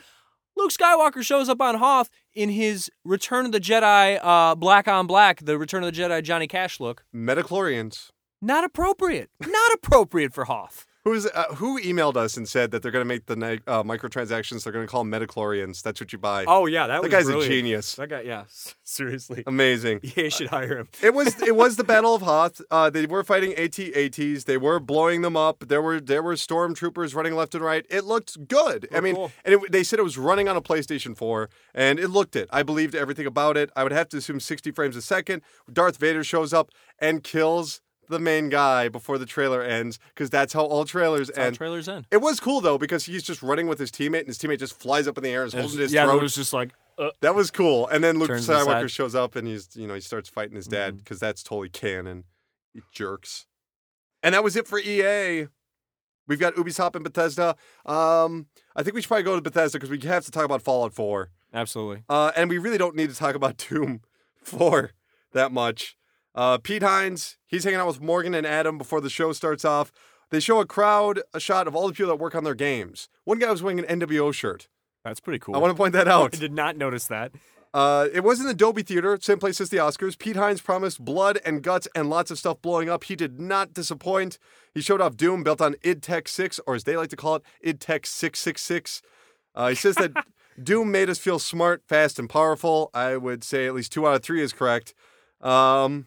Luke Skywalker shows up on Hoth in his Return of the Jedi uh, black on black, the Return of the Jedi Johnny Cash look. Midi-chlorians. Not appropriate. Not appropriate for Hoth. Who's uh, who emailed us and said that they're going to make the uh, microtransactions? They're going to call them midi-chlorians. That's what you buy. Oh yeah, that, that was guy's brilliant. a genius. That guy, yeah, seriously. Amazing. EA should hire him. It was it was the Battle of Hoth. Uh, they were fighting AT-ATs. They were blowing them up. There were there were stormtroopers running left and right. It looked good. I Oh, mean, cool. and it, they said it was running on a PlayStation 4, and it looked it. I believed everything about it. I would have to assume 60 frames a second. Darth Vader shows up and kills the main guy before the trailer ends, because that's how all trailers That's end. trailers end. It was cool though because he's just running with his teammate, and his teammate just flies up in the air and holding his yeah, throat. it was just like, uh, That was cool. And then Luke Skywalker shows up and he's, you know, he starts fighting his Mm-hmm. dad because that's totally canon. Jerks. And that was it for EA. We've got Ubisoft and Bethesda. Um, I think we should probably go to Bethesda because we have to talk about Fallout 4. absolutely. Uh, and we really don't need to talk about Doom 4 that much. Uh, Pete Hines, he's hanging out with Morgan and Adam before the show starts off. They show a crowd, a shot of all the people that work on their games. One guy was wearing an NWO shirt. That's pretty cool. I want to point that out. I did not notice that. Uh, it was in the Dolby Theater, same place as the Oscars. Pete Hines promised blood and guts and lots of stuff blowing up. He did not disappoint. He showed off Doom built on id Tech 6, or as they like to call it, id Tech 666. Uh, he says that Doom made us feel smart, fast, and powerful. I would say at least two out of three is correct. Um,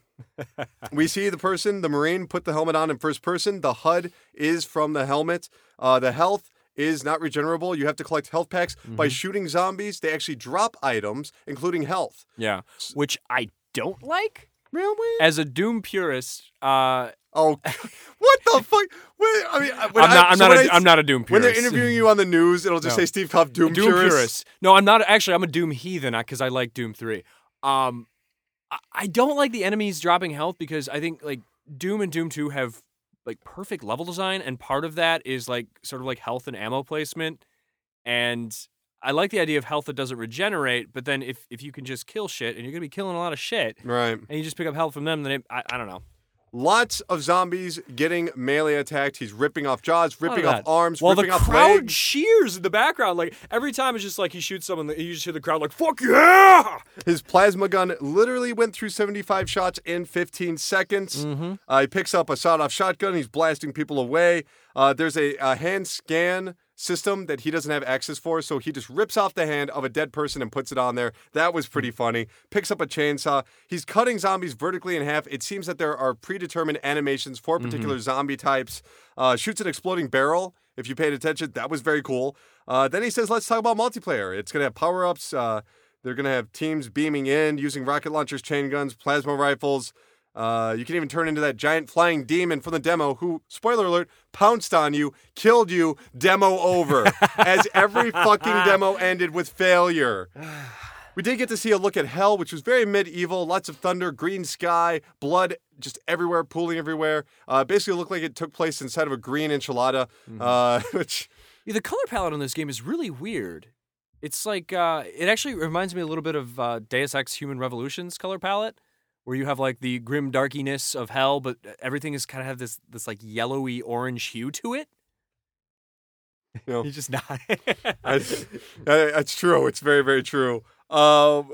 we see the person, the Marine, put the helmet on in first person. The HUD is from the helmet. Uh, the health is not regenerable. You have to collect health packs by shooting zombies. They actually drop items, including health. Yeah, which I don't like. Really? As a Doom purist, uh, Oh, what the fuck? Wait, I mean, when I'm not. I, I'm so not. when A, I- I'm not a Doom purist. When they're interviewing you on the news, it'll just No. say Steve Koff, Doom, Doom purist. purist. No, I'm not. Actually, I'm a Doom heathen because I like Doom three. Um, I, I don't like the enemies dropping health because I think like Doom and Doom two have like perfect level design, and part of that is like sort of like health and ammo placement, and I like the idea of health that doesn't regenerate. But then if if you can just kill shit, and you're gonna be killing a lot of shit, Right. and you just pick up health from them, then it, I, I don't know. Lots of zombies getting melee attacked. He's ripping off jaws, ripping off arms, While ripping the off crowd legs. cheers in the background, like every time it's just like he shoots someone, you just hear the crowd like "fuck yeah!" His plasma gun literally went through 75 shots in 15 seconds. Mm-hmm. Uh, he picks up a sawed-off shotgun. He's blasting people away. Uh, there's a, a hand scan system that he doesn't have access for, so he just rips off the hand of a dead person and puts it on there. That was pretty funny. Picks up a chainsaw. He's cutting zombies vertically in half. It seems that there are predetermined animations for particular zombie types. Uh, shoots an exploding barrel If you paid attention, that was very cool. Uh, then he says, let's talk about multiplayer. It's going to have power ups. Uh, they're going to have teams beaming in using rocket launchers, chain guns, plasma rifles. Uh, you can even turn into that giant flying demon from the demo who, spoiler alert, pounced on you, killed you, demo over. as every fucking demo ended with failure. We did get to see a look at hell, which was very medieval. Lots of thunder, green sky, blood just everywhere, pooling everywhere. Uh, basically, looked like it took place inside of a green enchilada, uh, which Yeah, the color palette on this game is really weird. It's like uh, it actually reminds me a little bit of uh, Deus Ex: Human Revolution's color palette, where you have like the grim darkiness of hell, but uh, everything is kind of have this this like yellowy orange hue to it. you know, You just not. That's, that's true. It's very, very true. Um,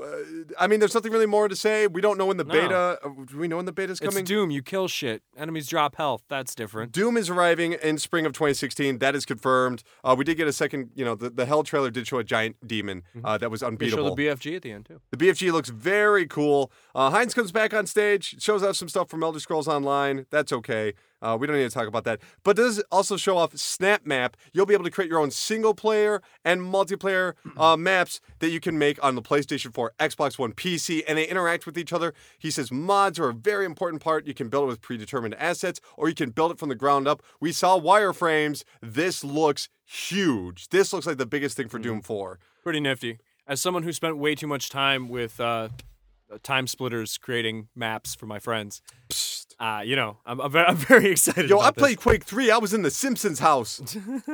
I mean, there's nothing really more to say. We don't know when the No. beta. uh, Do we know when the beta's it's coming? It's Doom. You kill shit. Enemies drop health. That's different. Doom is arriving in spring of 2016. That is confirmed. Uh, we did get a second. You know, the, the Hell trailer did show a giant demon uh, that was They show unbeatable. the BFG at the end too. The BFG looks very cool. Uh, Hines comes back on stage, shows off some stuff from Elder Scrolls Online. That's okay. Uh, we don't need to talk about that. But does also show off SnapMap. You'll be able to create your own single player and multiplayer uh, maps that you can make on the PlayStation 4, Xbox One, PC, and they interact with each other. He says mods are a very important part. You can build it with predetermined assets, or you can build it from the ground up. We saw wireframes. This looks huge. This looks like the biggest thing for Doom 4. Pretty nifty. As someone who spent way too much time with uh, TimeSplitters creating maps for my friends, uh, you know, I'm, I'm, very, I'm very excited. Yo, I about this. played Quake 3. I was in the Simpsons house.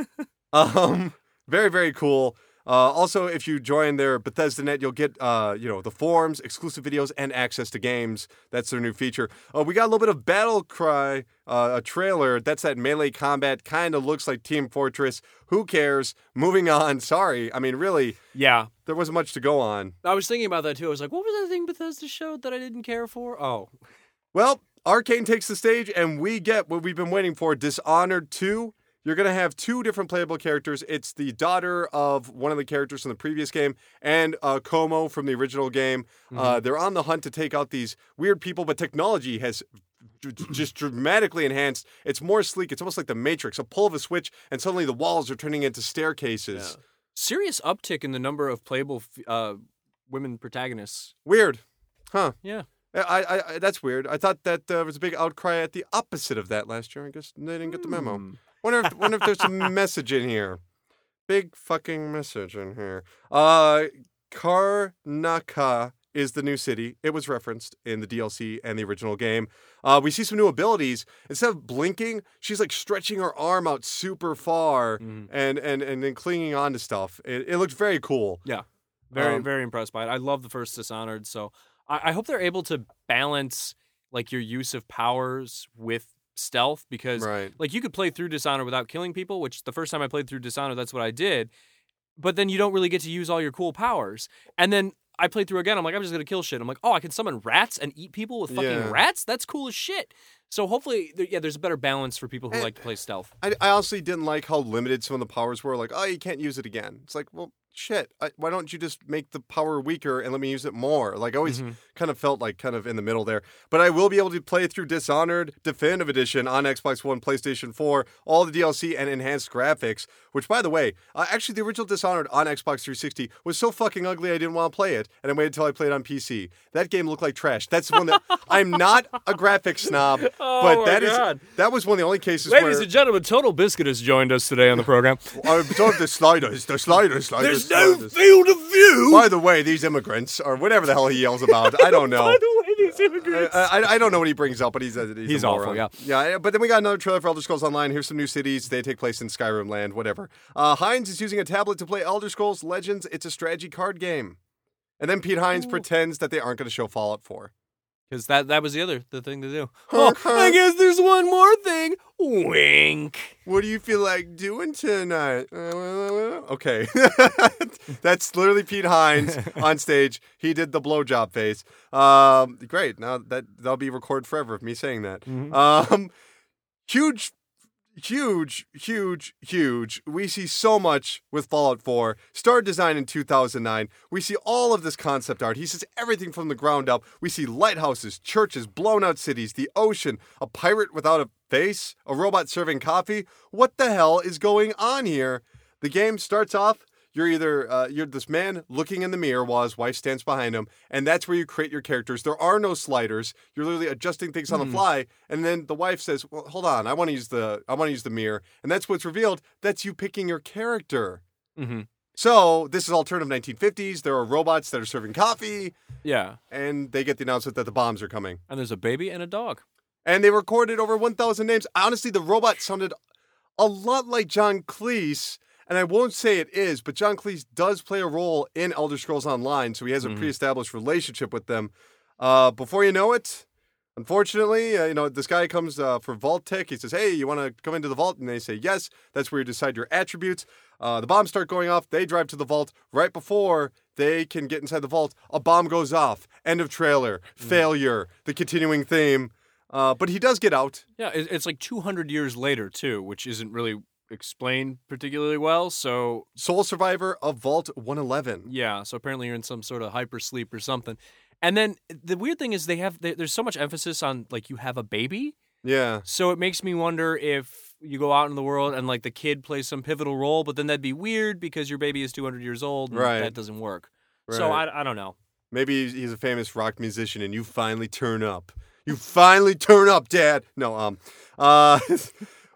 um, very, very cool. Uh, also, if you join their Bethesda Net, you'll get uh, you know the forums, exclusive videos, and access to games. That's their new feature. Uh, we got a little bit of Battle Cry, uh, a trailer. That's that melee combat. Kind of looks like Team Fortress. Who cares? Moving on. Sorry. I mean, really, Yeah, there wasn't much to go on. I was thinking about that too. I was like, what was that thing Bethesda showed that I didn't care for? Oh, Well, Arcane takes the stage, and we get what we've been waiting for Dishonored 2. You're going to have two different playable characters. It's the daughter of one of the characters from the previous game and uh, Corvo from the original game. Uh, they're on the hunt to take out these weird people, but technology has just dramatically enhanced. It's more sleek. It's almost like the Matrix. A pull of a switch, and suddenly the walls are turning into staircases. serious uptick in the number of playable f- uh, women protagonists. Weird. Huh. Yeah. I, I, I, that's weird. I thought that there was a big outcry at the opposite of that last year. I guess they didn't get the memo. Hmm. Wonder if wonder if there's a message in here. Big fucking message in here. Uh Karnaca is the new city. It was referenced in the DLC and the original game. Uh, we see some new abilities. Instead of blinking, she's like stretching her arm out super far Mhm. and and and then clinging on to stuff. It, it looked very cool. Yeah. Very, Um, very impressed by it. I love the first Dishonored, so I, I hope they're able to balance like your use of powers with stealth because Right. like you could play through Dishonored without killing people, which the first time I played through Dishonored, that's what I did. But then you don't really get to use all your cool powers. And then I played through again. I'm like, I'm just gonna kill shit. I'm like, oh, I can summon rats and eat people with fucking Yeah. rats. That's cool as shit. So hopefully, yeah, there's a better balance for people who And- like to play stealth. I, I honestly didn't like how limited some of the powers were. Like, oh, you can't use it again. It's like, well, shit. I, why don't you just make the power weaker and let me use it more? Like, I always Mhm. kind of felt like kind of in the middle there. But I will be able to play through Dishonored Definitive Edition on Xbox One, PlayStation 4, all the DLC and enhanced graphics. Which, by the way, uh, actually, the original Dishonored on Xbox 360 was so fucking ugly I didn't want to play it, and I waited until I played it on PC. That game looked like trash. That's one that I'm not a graphics snob, Oh but that is God. that was one of the only cases Ladies where and gentlemen, TotalBiscuit has joined us today on the program. The sliders, the sliders, sliders. There's no field of view. By the way, these immigrants, or whatever the hell he yells about, I don't know. By the way, these immigrants. I, I, I don't know what he brings up, but he's a, he's, He's a awful, moron. yeah. Yeah, but then we got another trailer for Elder Scrolls Online. Here's some new cities. They take place in Skyrim land, whatever. Uh, Hines is using a tablet to play Elder Scrolls Legends. It's a strategy card game. And then Pete Hines Ooh. pretends that they aren't going to show Fallout 4. Because that, that was the other the thing to do. Oh, I guess there's one more thing. Wink. What do you feel like doing tonight? Okay. That's literally Pete Hines on stage. He did the blowjob face. Um, great. Now that that'll be recorded forever of me saying that. Mhm. Um, huge, huge, huge, huge. We see so much with Fallout 4. Started design in 2009. We see all of this concept art. He says everything from the ground up. We see lighthouses, churches, blown out cities, the ocean, a pirate without a face, a robot serving coffee. What the hell is going on here? The game starts off. You're either uh, you're this man looking in the mirror while his wife stands behind him, and that's where you create your characters. There are no sliders. You're literally adjusting things on the Hmm. fly, and then the wife says, "Well, hold on, I want to use the I want to use the mirror," and that's what's revealed. That's you picking your character. Mm-hmm. So this is alternative 1950s. There are robots that are serving coffee, Yeah, and they get the announcement that the bombs are coming. and there's a baby and a dog. And they recorded over 1,000 names. Honestly, the robot sounded a lot like John Cleese. And I won't say it is, but John Cleese does play a role in Elder Scrolls Online, so he has a Mhm. pre-established relationship with them. Uh, before you know it, unfortunately, uh, you know this guy comes uh, for Vault-Tec. He says, "Hey, you want to come into the vault?" And they say, "Yes." That's where you decide your attributes. Uh, the bombs start going off. They drive to the vault. Right before they can get inside the vault, a bomb goes off. End of trailer. Failure. The continuing theme. Uh, but he does get out. Yeah, it's like 200 years later too, which isn't really explained particularly well. So Sole survivor of Vault 111. yeah, so apparently you're in some sort of hypersleep or something. And then the weird thing is they have there- there's so much emphasis on like you have a baby, Yeah. so it makes me wonder if you go out in the world and like the kid plays some pivotal role, but then that'd be weird because your baby is 200 years old. And Right. That doesn't work. Right. So I, I don't know. Maybe he's a famous rock musician and you finally turn up. You finally turn up, Dad. No, um, uh,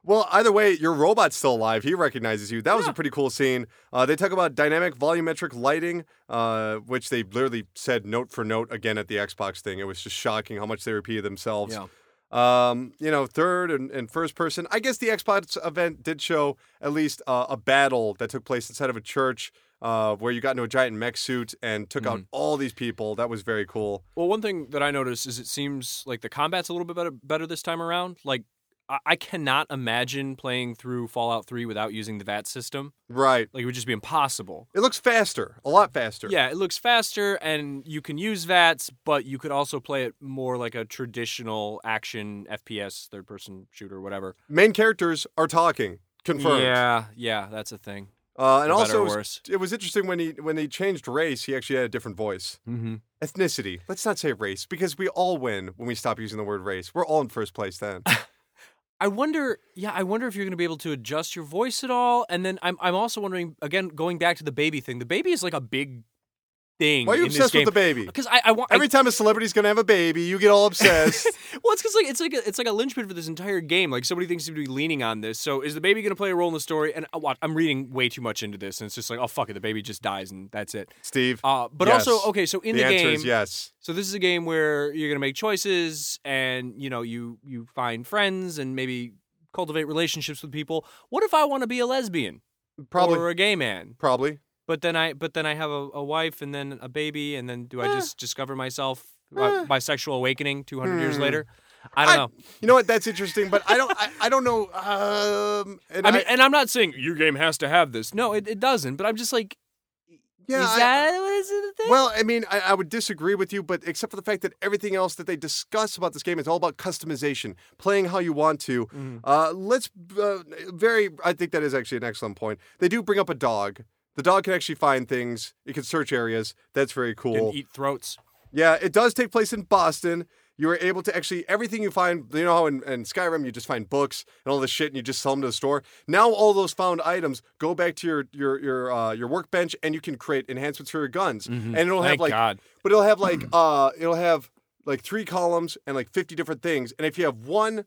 well, either way, your robot's still alive. He recognizes you. That was a pretty cool scene. Uh, they talk about dynamic volumetric lighting, uh, which they literally said note for note again at the Xbox thing. It was just shocking how much they repeated themselves. Yeah. Um, you know, third and, and first person. I guess the Xbox event did show at least uh, a battle that took place inside of a church uh, where you got into a giant mech suit and took out all these people. That was very cool. Well, one thing that I noticed is it seems like the combat's a little bit better better this time around. Like I, I cannot imagine playing through Fallout 3 without using the VATS system. Right. Like it would just be impossible. It looks faster, a lot faster. Yeah, it looks faster and you can use VATS, but you could also play it more like a traditional action FPS third person shooter whatever. Main characters are talking. Confirmed. Yeah, yeah, that's a thing. Uh, and also, it was, it was interesting when he when they changed race, he actually had a different voice. Mm-hmm. Ethnicity. Let's not say race because we all win when we stop using the word race. We're all in first place then. I wonder, yeah, I wonder if you're going to be able to adjust your voice at all. And then I'm, I'm also wondering, again, going back to the baby thing. The baby is like a big thing. Why are you obsessed with the baby? Because I, I want Every time a celebrity's gonna have a baby, you get all obsessed. well, it's because like it's like a, it's like a linchpin for this entire game. Like somebody thinks to be leaning on this. So is the baby going to play a role in the story? And uh, watch, I'm reading way too much into this, and it's just like, oh fuck it, the baby just dies and that's it. Steve. Uh, but Yes. also, okay, so in the the, game, is yes. so this is a game where you're gonna make choices, and you know you you find friends and maybe cultivate relationships with people. What if I want to be a lesbian Probably. or a gay man? Probably. But then I but then I have a, a wife and then a baby, and then do I just discover myself uh, by sexual awakening 200 years Hmm. later? I don't I- know. You know what? That's interesting, but I don't. I, I don't know. Um, and I mean, and I'm not saying your game has to have this. No, it, it doesn't. But I'm just like, yeah. is I- that what is it thing? Well, I mean, I, I would disagree with you, but except for the fact that everything else that they discuss about this game is all about customization, playing how you want to. Mhm. Uh, let's uh, very. I think that is actually an excellent point. They do bring up a dog. The dog can actually find things. It can search areas. That's very cool. can eat throats. Yeah, it does take place in Boston. You are able to actually everything you find. You know how in, in Skyrim you just find books and all this shit, and you just sell them to the store. Now all those found items go back to your your your uh, your workbench, and you can create enhancements for your guns. And it'll have Thank like, God. but it'll have like uh, it'll have like three columns and like fifty different things. And if you have one.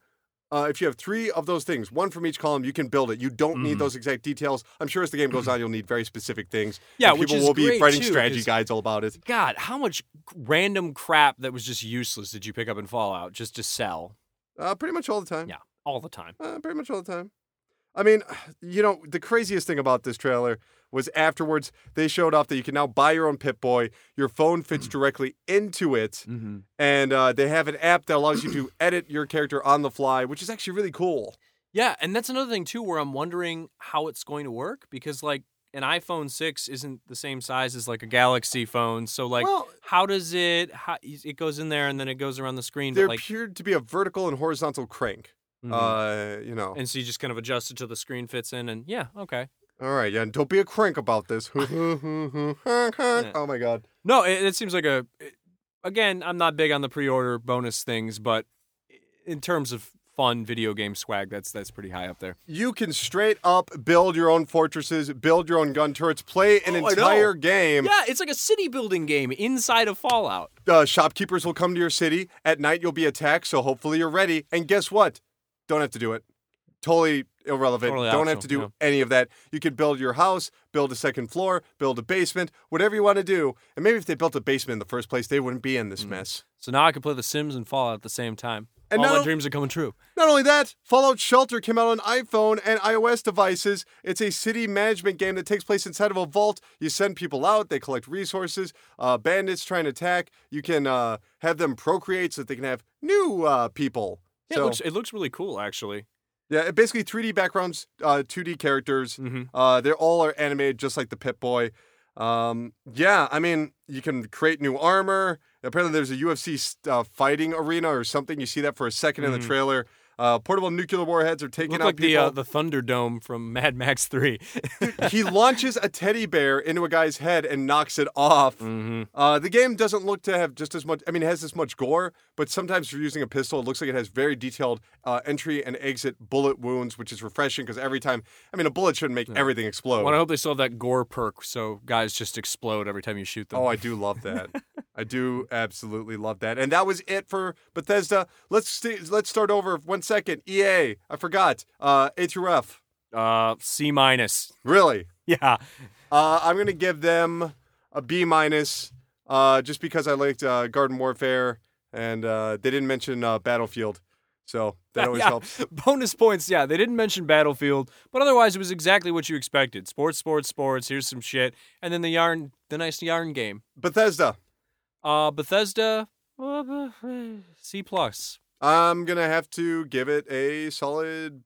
Uh, if you have three of those things, one from each column, you can build it. You don't need Mhm. those exact details. I'm sure as the game goes on, you'll need very specific things. Yeah, and which people is will be writing too, strategy guides all about it. God, how much random crap that was just useless did you pick up in Fallout just to sell Uh, pretty much all the time. Yeah. all the time? Uh, pretty much all the time. I mean, you know, the craziest thing about this trailer was afterwards they showed off that you can now buy your own Pip Boy. Your phone fits directly into it, Mm-hmm. and uh, they have an app that allows you to edit your character on the fly, which is actually really cool. Yeah, and that's another thing too, where I'm wondering how it's going to work because like an iPhone six isn't the same size as like a Galaxy phone. So like, well, how does it? How it goes in there and then it goes around the screen, there but like, appeared to be a vertical and horizontal crank. Mhm. Uh, you know. and so you just kind of adjust it till the screen fits in, and yeah, okay. All right, yeah, and don't be a crank about this. oh my god. No, it, it seems like a. it- again, I'm not big on the pre-order bonus things, but in terms of fun video game swag, that's that's pretty high up there. You can straight up build your own fortresses, build your own gun turrets, play an Oh, entire game. Yeah, it's like a city building game inside of Fallout. Uh, shopkeepers will come to your city at night. You'll be attacked, so hopefully you're ready. And guess what? Don't have to do it. Totally irrelevant. Totally Don't have to optional, do any of that. You could build your house, build a second floor, build a basement, whatever you want to do. And maybe if they built a basement in the first place, they wouldn't be in Mm. this mess. So now I can play The Sims and Fallout at the same time. And All now- my dreams are coming true. Not only that, Fallout Shelter came out on iPhone and iOS devices. It's a city management game that takes place inside of a vault. You send people out, they collect resources. Uh, bandits try and attack. You can uh, have them procreate so that they can have new uh, people. Yeah, so, it, looks, it looks really cool, actually. Yeah, basically 3D backgrounds, uh, 2D characters. Mm-hmm. Uh, they're all are animated just like the Pip Boy. Um, yeah, I mean, you can create new armor. Apparently, there's a UFC uh, fighting arena or something. You see that for a 2nd in the Mhm. trailer. Uh, portable nuclear warheads are taking Look out like the uh, the Thunderdome from Mad Max Three. he launches a teddy bear into a guy's head and knocks it off. mm-hmm. Uh, the game doesn't look to have just as much. I mean, it has this much gore, but sometimes if you're using a pistol. It looks like it has very detailed uh, entry and exit bullet wounds, which is refreshing because every time, I mean, a bullet shouldn't make everything explode. Well, I hope they still have that gore perk, so guys just explode every time you shoot them. Oh, I do love that. I do absolutely love that. And that was it for Bethesda. Let's st- let's start over one second. EA, I forgot. Uh, A through F. uh, C minus. Really? Yeah. Uh, I'm gonna give them a B minus, uh, just because I liked uh, Garden Warfare, and uh, they didn't mention uh, Battlefield, so that always Yeah. helps. Bonus points. Yeah, they didn't mention Battlefield, but otherwise it was exactly what you expected. Sports, sports, sports. Here's some shit, and then the yarn, the nice yarn game. Bethesda, Uh, Bethesda, uh, C plus. I'm gonna have to give it a solid,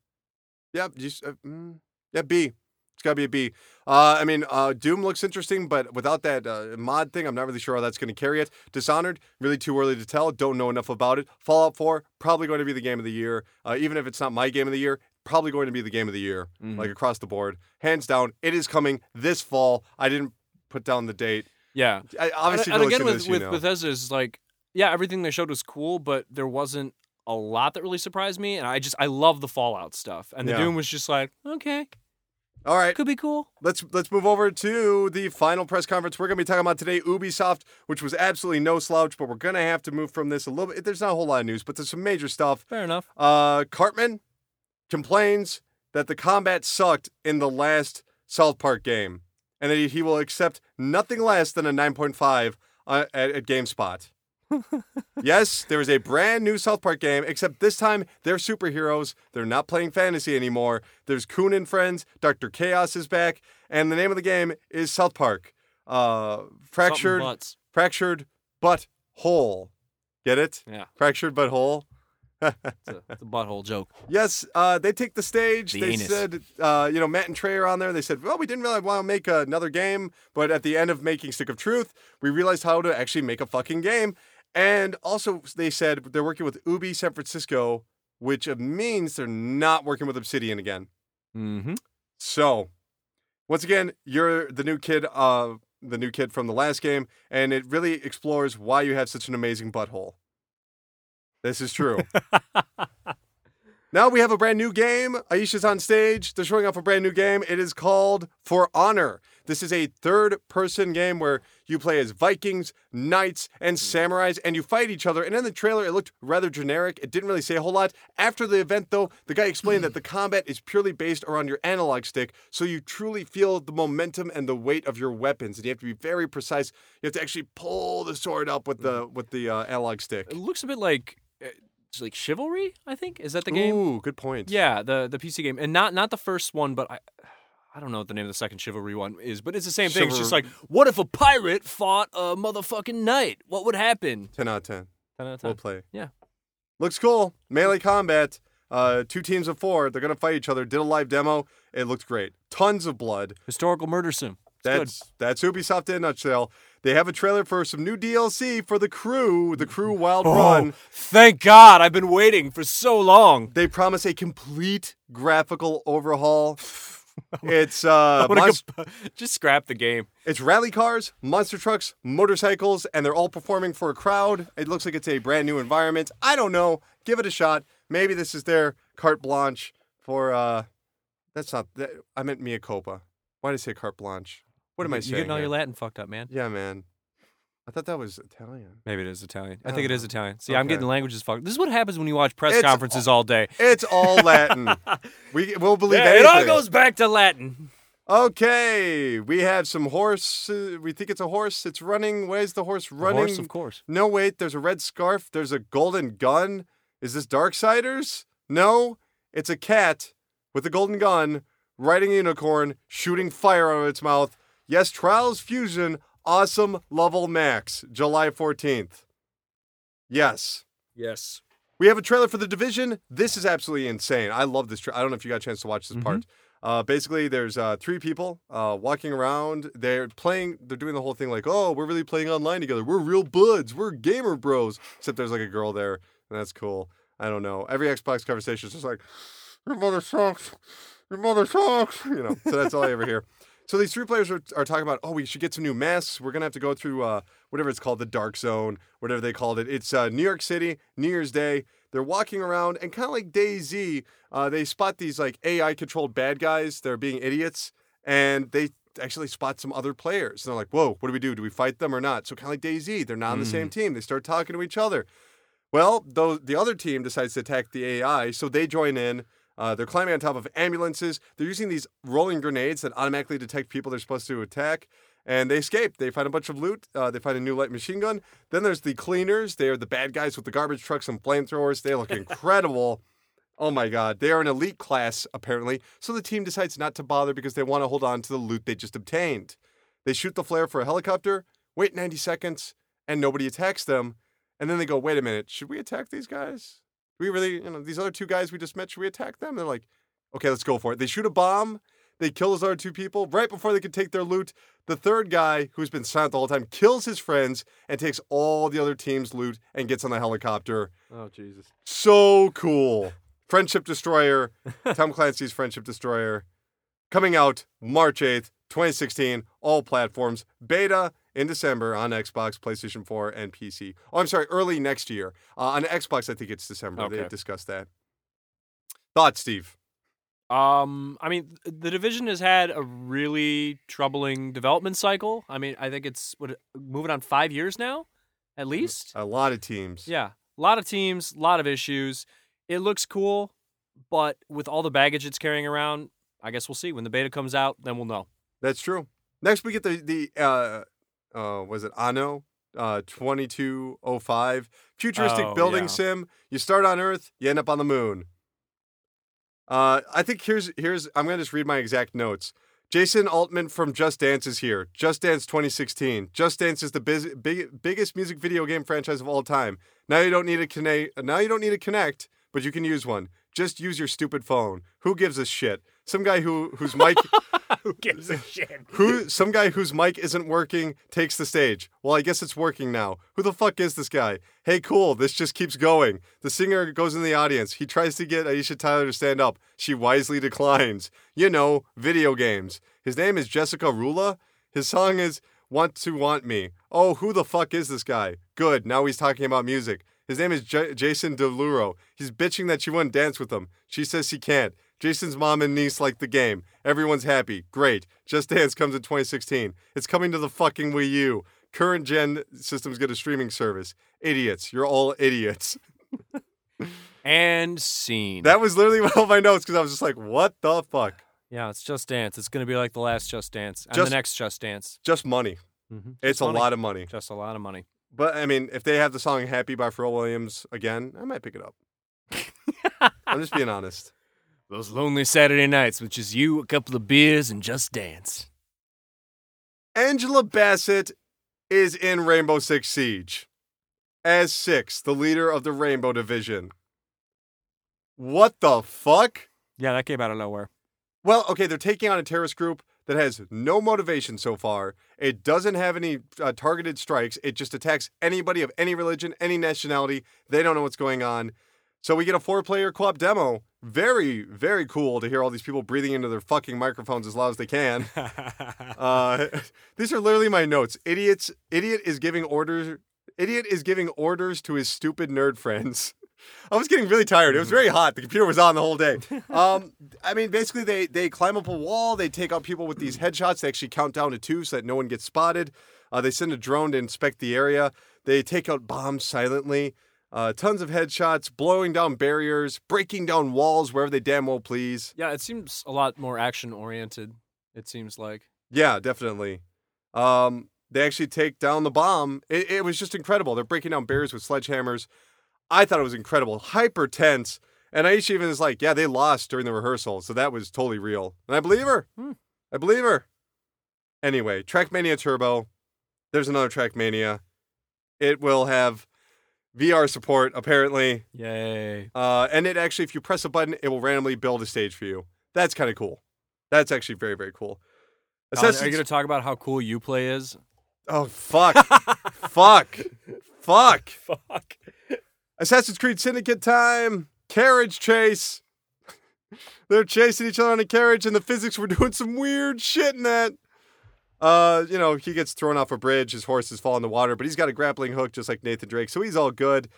yeah, just, uh, mm, yeah, B. It's gotta be a B. Uh, I mean, uh, Doom looks interesting, but without that uh, mod thing, I'm not really sure how that's gonna carry it. Dishonored, really too early to tell. Don't know enough about it. Fallout 4, probably going to be the game of the year. Uh, even if it's not my game of the year, probably going to be the game of the year, Mhm. like across the board, hands down. It is coming this fall. I didn't put down the date. Yeah. I obviously and, and again with, with know. Bethesda is like, yeah, everything they showed was cool, but there wasn't a lot that really surprised me, and I just I love the Fallout stuff, and the Yeah. Doom was just like, okay, All right. could be cool. Let's let's move over to the final press conference. We're gonna be talking about today Ubisoft, which was absolutely no slouch, but we're gonna have to move from this a little bit. There's not a whole lot of news, but there's some major stuff. Fair enough. Uh, Cartman complains that the combat sucked in the last South Park game, and that he- he will accept nothing less than a 9.5 uh, at, at GameSpot. yes, there is a brand new South Park game, except this time they're superheroes. They're not playing fantasy anymore. There's Coon and Friends. Dr. Chaos is back, and the name of the game is South Park. Uh, fractured, fractured but whole. Get it? Yeah, Fractured but whole. It's a, it's a butthole joke. Yes, uh, they take the stage. The they anus. said, uh, you know, Matt and Trey are on there. They said, well, we didn't really want to make another game, but at the end of making Stick of Truth, we realized how to actually make a fucking game. And also, they said they're working with Ubi San Francisco, which means they're not working with Obsidian again. Mm-hmm. So, once again, you're the new kid, uh, the new kid from the last game, and it really explores why you have such an amazing butthole. This is true. Now we have a brand new game. Aisha's on stage. They're showing off a brand new game. It is called For Honor. This is a third person game where you play as Vikings, knights, and samurais, and you fight each other. And in the trailer, it looked rather generic. It didn't really say a whole lot. After the event, though, the guy explained that the combat is purely based around your analog stick, so you truly feel the momentum and the weight of your weapons. And you have to be very precise. You have to actually pull the sword up with the with the uh, analog stick. It looks a bit like like Chivalry. I think is that the game. Ooh, good point. Yeah, the the PC game, and not not the first one, but I. I don't know what the name of the second chivalry one is, but it's the same thing. It's just like, what if a pirate fought a motherfucking knight? What would happen? 10 out of 10. 10 out of 10. We'll play. Yeah. Looks cool. Melee combat. Uh, two teams of four. They're gonna fight each other. Did a live demo. It looked great. Tons of blood. Historical murder sim. It's good. That's that's Ubisoft in a nutshell. They have a trailer for some new DLC for the crew. The crew Wild Oh, Run. thank God! I've been waiting for so long. They promise a complete graphical overhaul. It's uh, monst- go- just scrap the game. it's rally cars, monster trucks, motorcycles, and they're all performing for a crowd. It looks like it's a brand new environment. I don't know. Give it a shot. maybe this is their carte blanche for. uh That's not. That, I meant Mia Copa. Why did I say carte blanche? What am I You're saying? getting all here? your Latin fucked up, man. Yeah, man. I thought that was Italian. Maybe it is Italian. I think it is. Italian. See, I'm getting Okay. languages fucked. This is what happens when you watch press It's conferences all day. It's all Latin. we we'll believe Yeah, anything. it all goes back to Latin. Okay, we have some horse. Uh, we think it's a horse. It's running. Where's the horse running? Horse, of course. No, wait. There's a red scarf. There's a golden gun. Is this Darksiders? No, it's a cat with a golden gun riding a unicorn, shooting fire out of its mouth. Yes, Trials Fusion, awesome level max, July 14th. Yes. Yes. We have a trailer for the division. This is absolutely insane. I love this. Tra- I don't know if you got a chance to watch this Mhm. part. Uh, basically, there's uh, three people uh, walking around. They're playing. They're doing the whole thing like, "Oh, we're really playing online together. We're real buds. We're gamer bros." Except there's like a girl there, and that's cool. I don't know. Every Xbox conversation is just like, "Your mother sucks. Your mother sucks." You know. So that's all I ever hear. So these three players are, are talking about, oh, we should get some new masks. We're gonna have to go through uh, whatever it's called, the dark zone, whatever they called it. It's uh, New York City, New Year's Day. They're walking around, and kind of like DayZ, uh, they spot these like AI controlled bad guys. They're being idiots, and they actually spot some other players. And they're like, whoa, what do we do? Do we fight them or not? So kind of like DayZ, they're not on the same team. They start talking to each other. Well, though the other team decides to attack the AI, so they join in. Uh, they're climbing on top of ambulances. They're using these rolling grenades that automatically detect people they're supposed to attack. And they escape. They find a bunch of loot. Uh, they find a new light machine gun. Then there's the cleaners. They are the bad guys with the garbage trucks and flamethrowers. They look incredible. Oh my God. They are an elite class, apparently. So the team decides not to bother because they want to hold on to the loot they just obtained. They shoot the flare for a helicopter, wait 90 seconds, and nobody attacks them. And then they go, wait a minute, should we attack these guys? We really, you know, these other two guys we just met, should we attack them? They're like, okay, let's go for it. They shoot a bomb. They kill those other two people right before they can take their loot. The third guy, who's been silent the whole time, kills his friends and takes all the other team's loot and gets on the helicopter. Oh Jesus. So cool. Friendship Destroyer, Tom Clancy's Friendship Destroyer, coming out March 8th, 2016, all platforms. Beta in December on Xbox, PlayStation 4, and PC. Oh, I'm sorry, early next year. Uh, on Xbox, I think it's December. Okay. They discussed that. Thoughts, Steve? Um, I mean, the division has had a really troubling development cycle. I mean, I think it's what moving on five years now, at least. A lot of teams. Yeah, a lot of teams, a lot of issues. It looks cool, but with all the baggage it's carrying around, I guess we'll see when the beta comes out. Then we'll know. That's true. Next, we get the the uh, uh, was it Anno uh 2205 futuristic Oh, building yeah. sim. You start on Earth, you end up on the moon. Uh, I think here's here's I'm gonna just read my exact notes. Jason Altman from Just Dance is here. Just Dance 2016. Just Dance is the biz- big, biggest music video game franchise of all time. Now you don't need a Kinect. Now you don't need a Kinect, but you can use one. Just use your stupid phone. Who gives a shit? Some guy who whose mic Who gives a shit? who some guy whose mic isn't working takes the stage. Well, I guess it's working now. Who the fuck is this guy? Hey, cool. This just keeps going. The singer goes in the audience. He tries to get Aisha Tyler to stand up. She wisely declines. You know, video games. His name is Jessica Rula. His song is Want to Want Me. Oh, who the fuck is this guy? Good. Now he's talking about music. His name is J- Jason Derulo. He's bitching that she wouldn't dance with him. She says she can't. Jason's mom and niece like the game. Everyone's happy. Great. Just Dance comes in 2016. It's coming to the fucking Wii U. Current gen systems get a streaming service. Idiots. You're all idiots. And scene. That was literally all my notes because I was just like, what the fuck? yeah, it's Just Dance. It's gonna be like the last Just Dance and Just- the next Just Dance. Just money. Mm-hmm. It's a lot of money. Just a lot of money. But I mean, if they have the song Happy by Pharrell Williams again, I might pick it up. I'm just being honest. Those lonely Saturday nights with just you, a couple of beers, and Just Dance. Angela Bassett is in Rainbow Six Siege as Six, the leader of the Rainbow Division. What the fuck? Yeah, that came out of nowhere. Well, okay, they're taking on a terrorist group that has no motivation so far. It doesn't have any uh, targeted strikes. It just attacks anybody of any religion, any nationality. They don't know what's going on. So we get a four player co op demo. Very, very cool to hear all these people breathing into their fucking microphones as loud as they can. Uh, these are literally my notes. Idiots. Idiot is giving orders. Idiot is giving orders to his stupid nerd friends. I was getting really tired. It was very hot. The computer was on the whole day. Um, I mean, basically, they they climb up a wall. They take out people with these headshots. They actually count down to two so that no one gets spotted. Uh, they send a drone to inspect the area. They take out bombs silently. Uh, tons of headshots, blowing down barriers, breaking down walls wherever they damn well please. Yeah, it seems a lot more action oriented. It seems like. Yeah, definitely. Um, they actually take down the bomb. It, it was just incredible. They're breaking down barriers with sledgehammers. I thought it was incredible, hyper tense. And Aisha even is like, yeah, they lost during the rehearsal, so that was totally real. And I believe her. Hmm. I believe her. Anyway, Trackmania Turbo. There's another Trackmania. It will have VR support, apparently. Yay. Uh, and it actually, if you press a button, it will randomly build a stage for you. That's kind of cool. That's actually very, very cool. Alan, are you going to talk about how cool Uplay is? Oh fuck. fuck. Fuck. Fuck. Assassin's Creed Syndicate time. Carriage chase. They're chasing each other on a carriage, and the physics were doing some weird shit in that. Uh, you know, he gets thrown off a bridge, his horses fall in the water, but he's got a grappling hook just like Nathan Drake, so he's all good.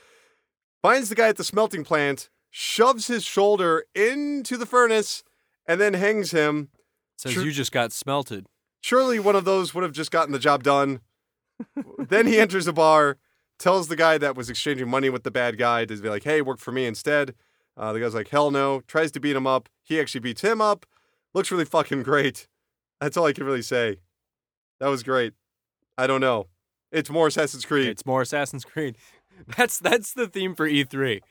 Finds the guy at the smelting plant, shoves his shoulder into the furnace, and then hangs him. Says you just got smelted. Surely one of those would have just gotten the job done. then he enters a bar, tells the guy that was exchanging money with the bad guy to be like, hey, work for me instead. Uh, the guy's like, hell no. Tries to beat him up. He actually beats him up. Looks really fucking great. That's all I can really say. That was great. I don't know. It's more Assassin's Creed. It's more Assassin's Creed. That's that's the theme for E E3.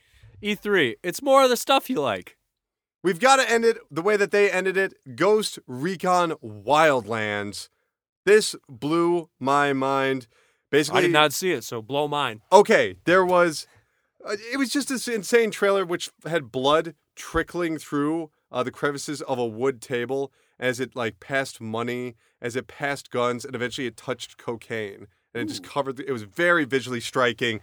E3, it's more of the stuff you like. We've got to end it the way that they ended it Ghost Recon Wildlands. This blew my mind. Basically, I did not see it, so blow mine. okay, there was. Uh, it was just this insane trailer which had blood trickling through uh, the crevices of a wood table as it like passed money, as it passed guns, and eventually it touched cocaine, and it just covered. The, it was very visually striking.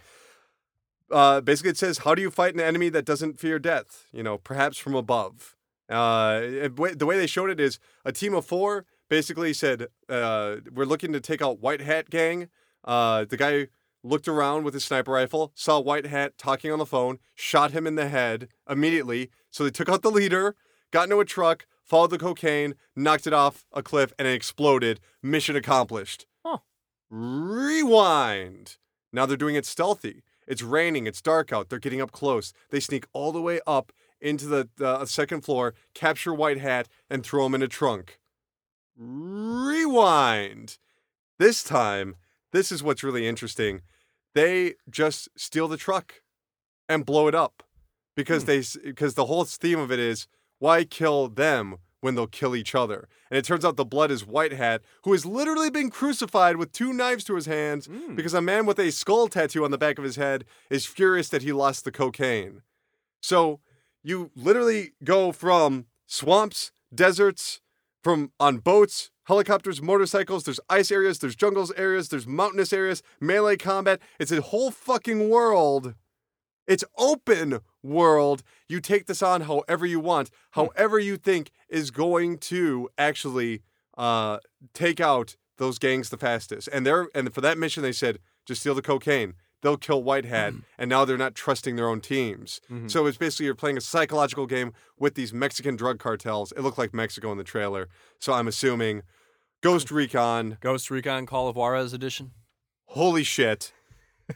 Uh, basically, it says, "How do you fight an enemy that doesn't fear death? You know, perhaps from above." Uh, it- the way they showed it is a team of four basically said, uh, "We're looking to take out White Hat Gang." Uh, the guy looked around with his sniper rifle, saw White Hat talking on the phone, shot him in the head immediately. So they took out the leader, got into a truck, followed the cocaine, knocked it off a cliff, and it exploded. Mission accomplished. Huh. Rewind. Now they're doing it stealthy. It's raining. It's dark out. They're getting up close. They sneak all the way up into the, the second floor, capture White Hat, and throw him in a trunk. Rewind. This time, this is what's really interesting. They just steal the truck and blow it up because Hmm. they because the whole theme of it is why kill them when they'll kill each other. And it turns out the blood is White Hat, who has literally been crucified with two knives to his hands Mm. because a man with a skull tattoo on the back of his head is furious that he lost the cocaine. So you literally go from swamps, deserts, from on boats, helicopters, motorcycles, there's ice areas, there's jungles areas, there's mountainous areas, melee combat. It's a whole fucking world. It's open world. You take this on however you want, however you think is going to actually uh, take out those gangs the fastest. And they're and for that mission they said just steal the cocaine. They'll kill White Hat, and now they're not trusting their own teams. Mhm. So it's basically you're playing a psychological game with these Mexican drug cartels. It looked like Mexico in the trailer, so I'm assuming Ghost Recon. Ghost Recon Call of Juarez edition. Holy shit,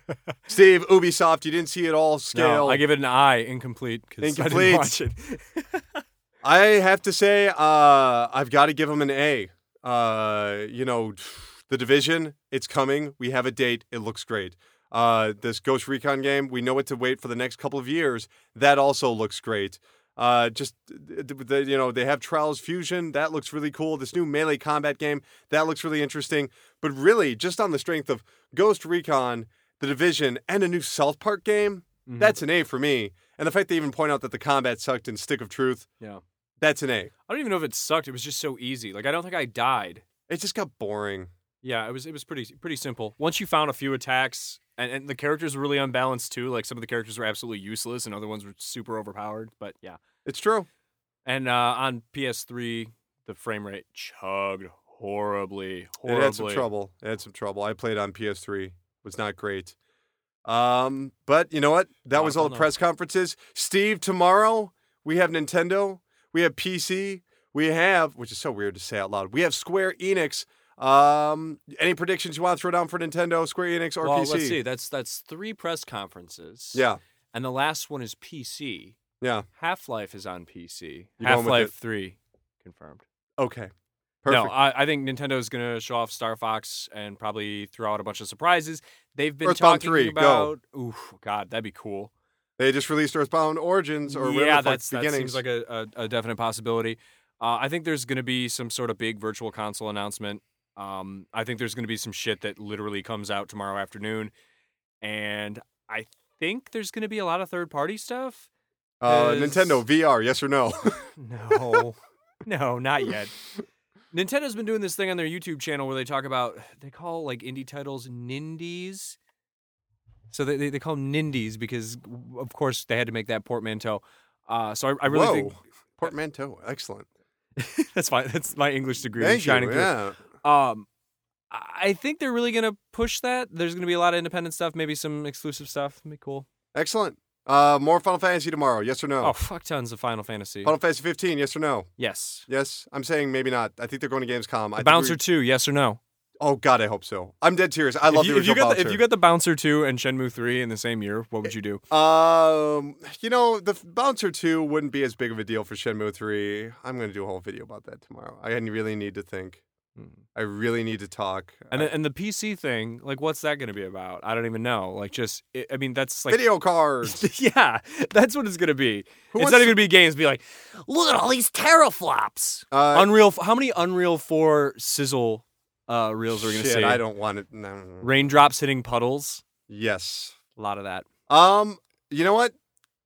Steve, Ubisoft, you didn't see it all scale. No, I give it an I, incomplete. I Incomplete. didn't watch it. I have to say, uh, I've got to give them an A. Uh, you know, the division, it's coming. We have a date. It looks great. Uh, this Ghost Recon game, we know what to wait for the next couple of years. That also looks great. Uh, just the, the, you know, they have Trials Fusion. That looks really cool. This new melee combat game that looks really interesting. But really, just on the strength of Ghost Recon, the division, and a new South Park game, Mhm. that's an A for me. And the fact they even point out that the combat sucked in Stick of Truth, yeah. that's an A. I don't even know if it sucked. It was just so easy. Like I don't think I died. It just got boring. Yeah, it was it was pretty pretty simple. Once you found a few attacks, and, and the characters were really unbalanced too. Like some of the characters were absolutely useless, and other ones were super overpowered. But yeah, It's true. and uh, on PS3, the frame rate chugged horribly, It had some trouble. It had some trouble. I played on PS3. Was not great. Um, but you know what? That was all the press conferences. Steve, tomorrow we have Nintendo, we have PC, we have, which is so weird to say out loud, we have Square Enix. Um, any predictions you want to throw down for Nintendo, Square Enix, or well, PC? let's see. That's that's three press conferences. Yeah, and the last one is PC. yeah. Half Life is on PC. Half Life. Three confirmed. Okay. Perfect. No, I, I think Nintendo is going to show off Star Fox and probably throw out a bunch of surprises. They've been Earthbound talking 3, go. about. Ooh, God, that'd be cool. They just released Earthbound Origins or yeah, whatever the fuck, that's that seems like a, a, a definite possibility. Uh, I think there's going to be some sort of big virtual console announcement. Um, I think there's going to be some shit that literally comes out tomorrow afternoon, and I think there's going to be a lot of third party stuff. uh, Nintendo VR, yes or no? No, no, not yet. Nintendo's been doing this thing on their YouTube channel where they talk about they call like indie titles nindies. So they they, they call them nindies because of course they had to make that portmanteau. Uh, so I, I really Whoa. think Portmanteau, excellent. that's fine. That's my English degree Thank shining you. through. Yeah. Um, I I think they're really gonna push that. There's gonna be a lot of independent stuff, maybe some exclusive stuff. It'll be cool. Excellent. Uh, more Final Fantasy tomorrow, yes or no? Oh, fuck tons of Final Fantasy. Final Fantasy 15, yes or no? yes. Yes, I'm saying maybe not. I think they're going to Gamescom. I The think Bouncer we- two, yes or no? Oh God, I hope so. I'm dead serious. I love if you, the if you original got Bouncer. the, if you got the Bouncer two and Shenmue three in the same year, what would you do? um, you know, the Bouncer 2 wouldn't be as big of a deal for Shenmue 3. I'm going to do a whole video about that tomorrow. I really need to think. I really need to talk. And I- the, and the PC thing, like, what's that going to be about? I don't even know. Like, just it, I mean, that's like video cards. yeah, that's what it's going to be. Who it's not even going to be games. Be like, look at all these teraflops. Uh, Unreal. How many Unreal four sizzle uh, reels are we going to see? I don't want it. No. Raindrops hitting puddles. Yes. A lot of that. Um, you know what?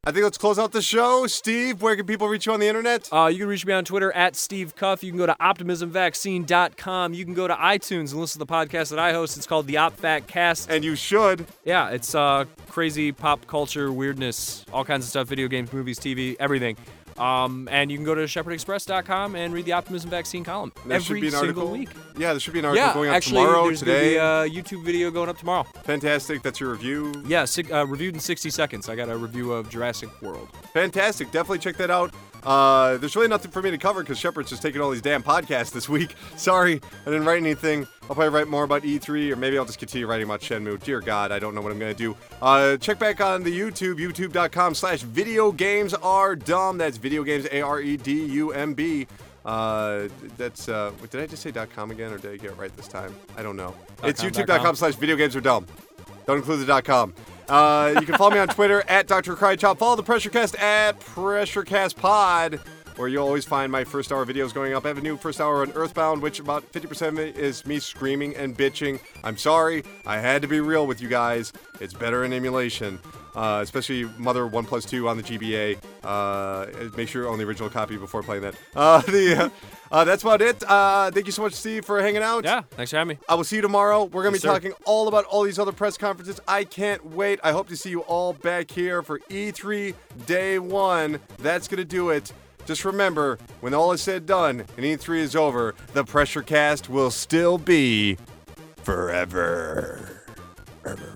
I think let's close out the show. Steve, where can people reach you on the internet? Uh, you can reach me on Twitter at Steve Cuff. You can go to optimismvaccine.com. You can go to iTunes and listen to the podcast that I host. It's called the OpFat Cast. And you should. Yeah, it's uh, crazy pop culture weirdness, all kinds of stuff, video games, movies, TV, everything. Um, and you can go to shepherdexpress.com and read the Optimism Vaccine column There every should be an single article. week. Yeah, there should be an article Yeah, going up actually, tomorrow, there's today. be a YouTube video going up tomorrow. Fantastic. That's your review. Yeah, uh, reviewed in 60 seconds. I got a review of Jurassic World. Fantastic. Definitely check that out. Uh, there's really nothing for me to cover because Shepard's just taking all these damn podcasts this week. Sorry, I didn't write anything. I'll probably write more about E3, or maybe I'll just continue writing about Shenmue. Dear God, I don't know what I'm going to do. Uh, check back on the YouTube, youtube.com slash video games are dumb. That's video games, A R E D U M B. Uh, that's, uh, what- did I just say .com again, or did I get it right this time? I don't know. it's YouTube.com/slash Video games are dumb. Don't include the .com. Uh, you can follow me on Twitter at Dr. Crychop. Follow the PressureCast at PressureCastPod, where you'll always find my first hour videos going up. I have a new first hour on Earthbound, which about 50% of it is me screaming and bitching. I'm sorry. I had to be real with you guys. It's better in emulation. Uh, especially Mother 1 plus 2 on the GBA. Uh, make sure you own the original copy before playing that. Uh, the, uh, that's about it. Uh, thank you so much, Steve, for hanging out. Yeah, thanks for having me. I will see you tomorrow. We're going to Yes, be sir. talking all about all these other press conferences. I can't wait. I hope to see you all back here for E3 Day 1. That's going to do it. Just remember, when all is said and done and E3 is over, the pressure cast will still be forever. Forever.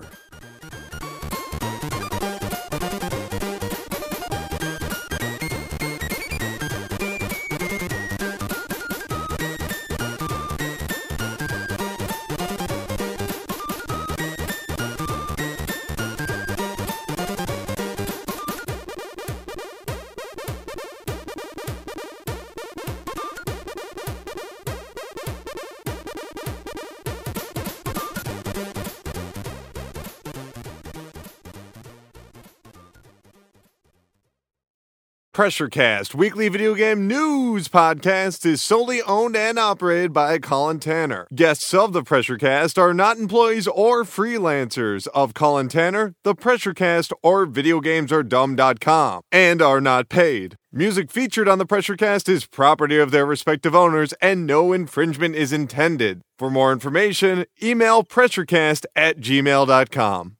PressureCast, weekly video game news podcast, is solely owned and operated by Colin Tanner. Guests of the PressureCast are not employees or freelancers of Colin Tanner, the PressureCast, or VideoGamesAreDumb.com, and are not paid. Music featured on the PressureCast is property of their respective owners, and no infringement is intended. For more information, email pressurecast at gmail.com.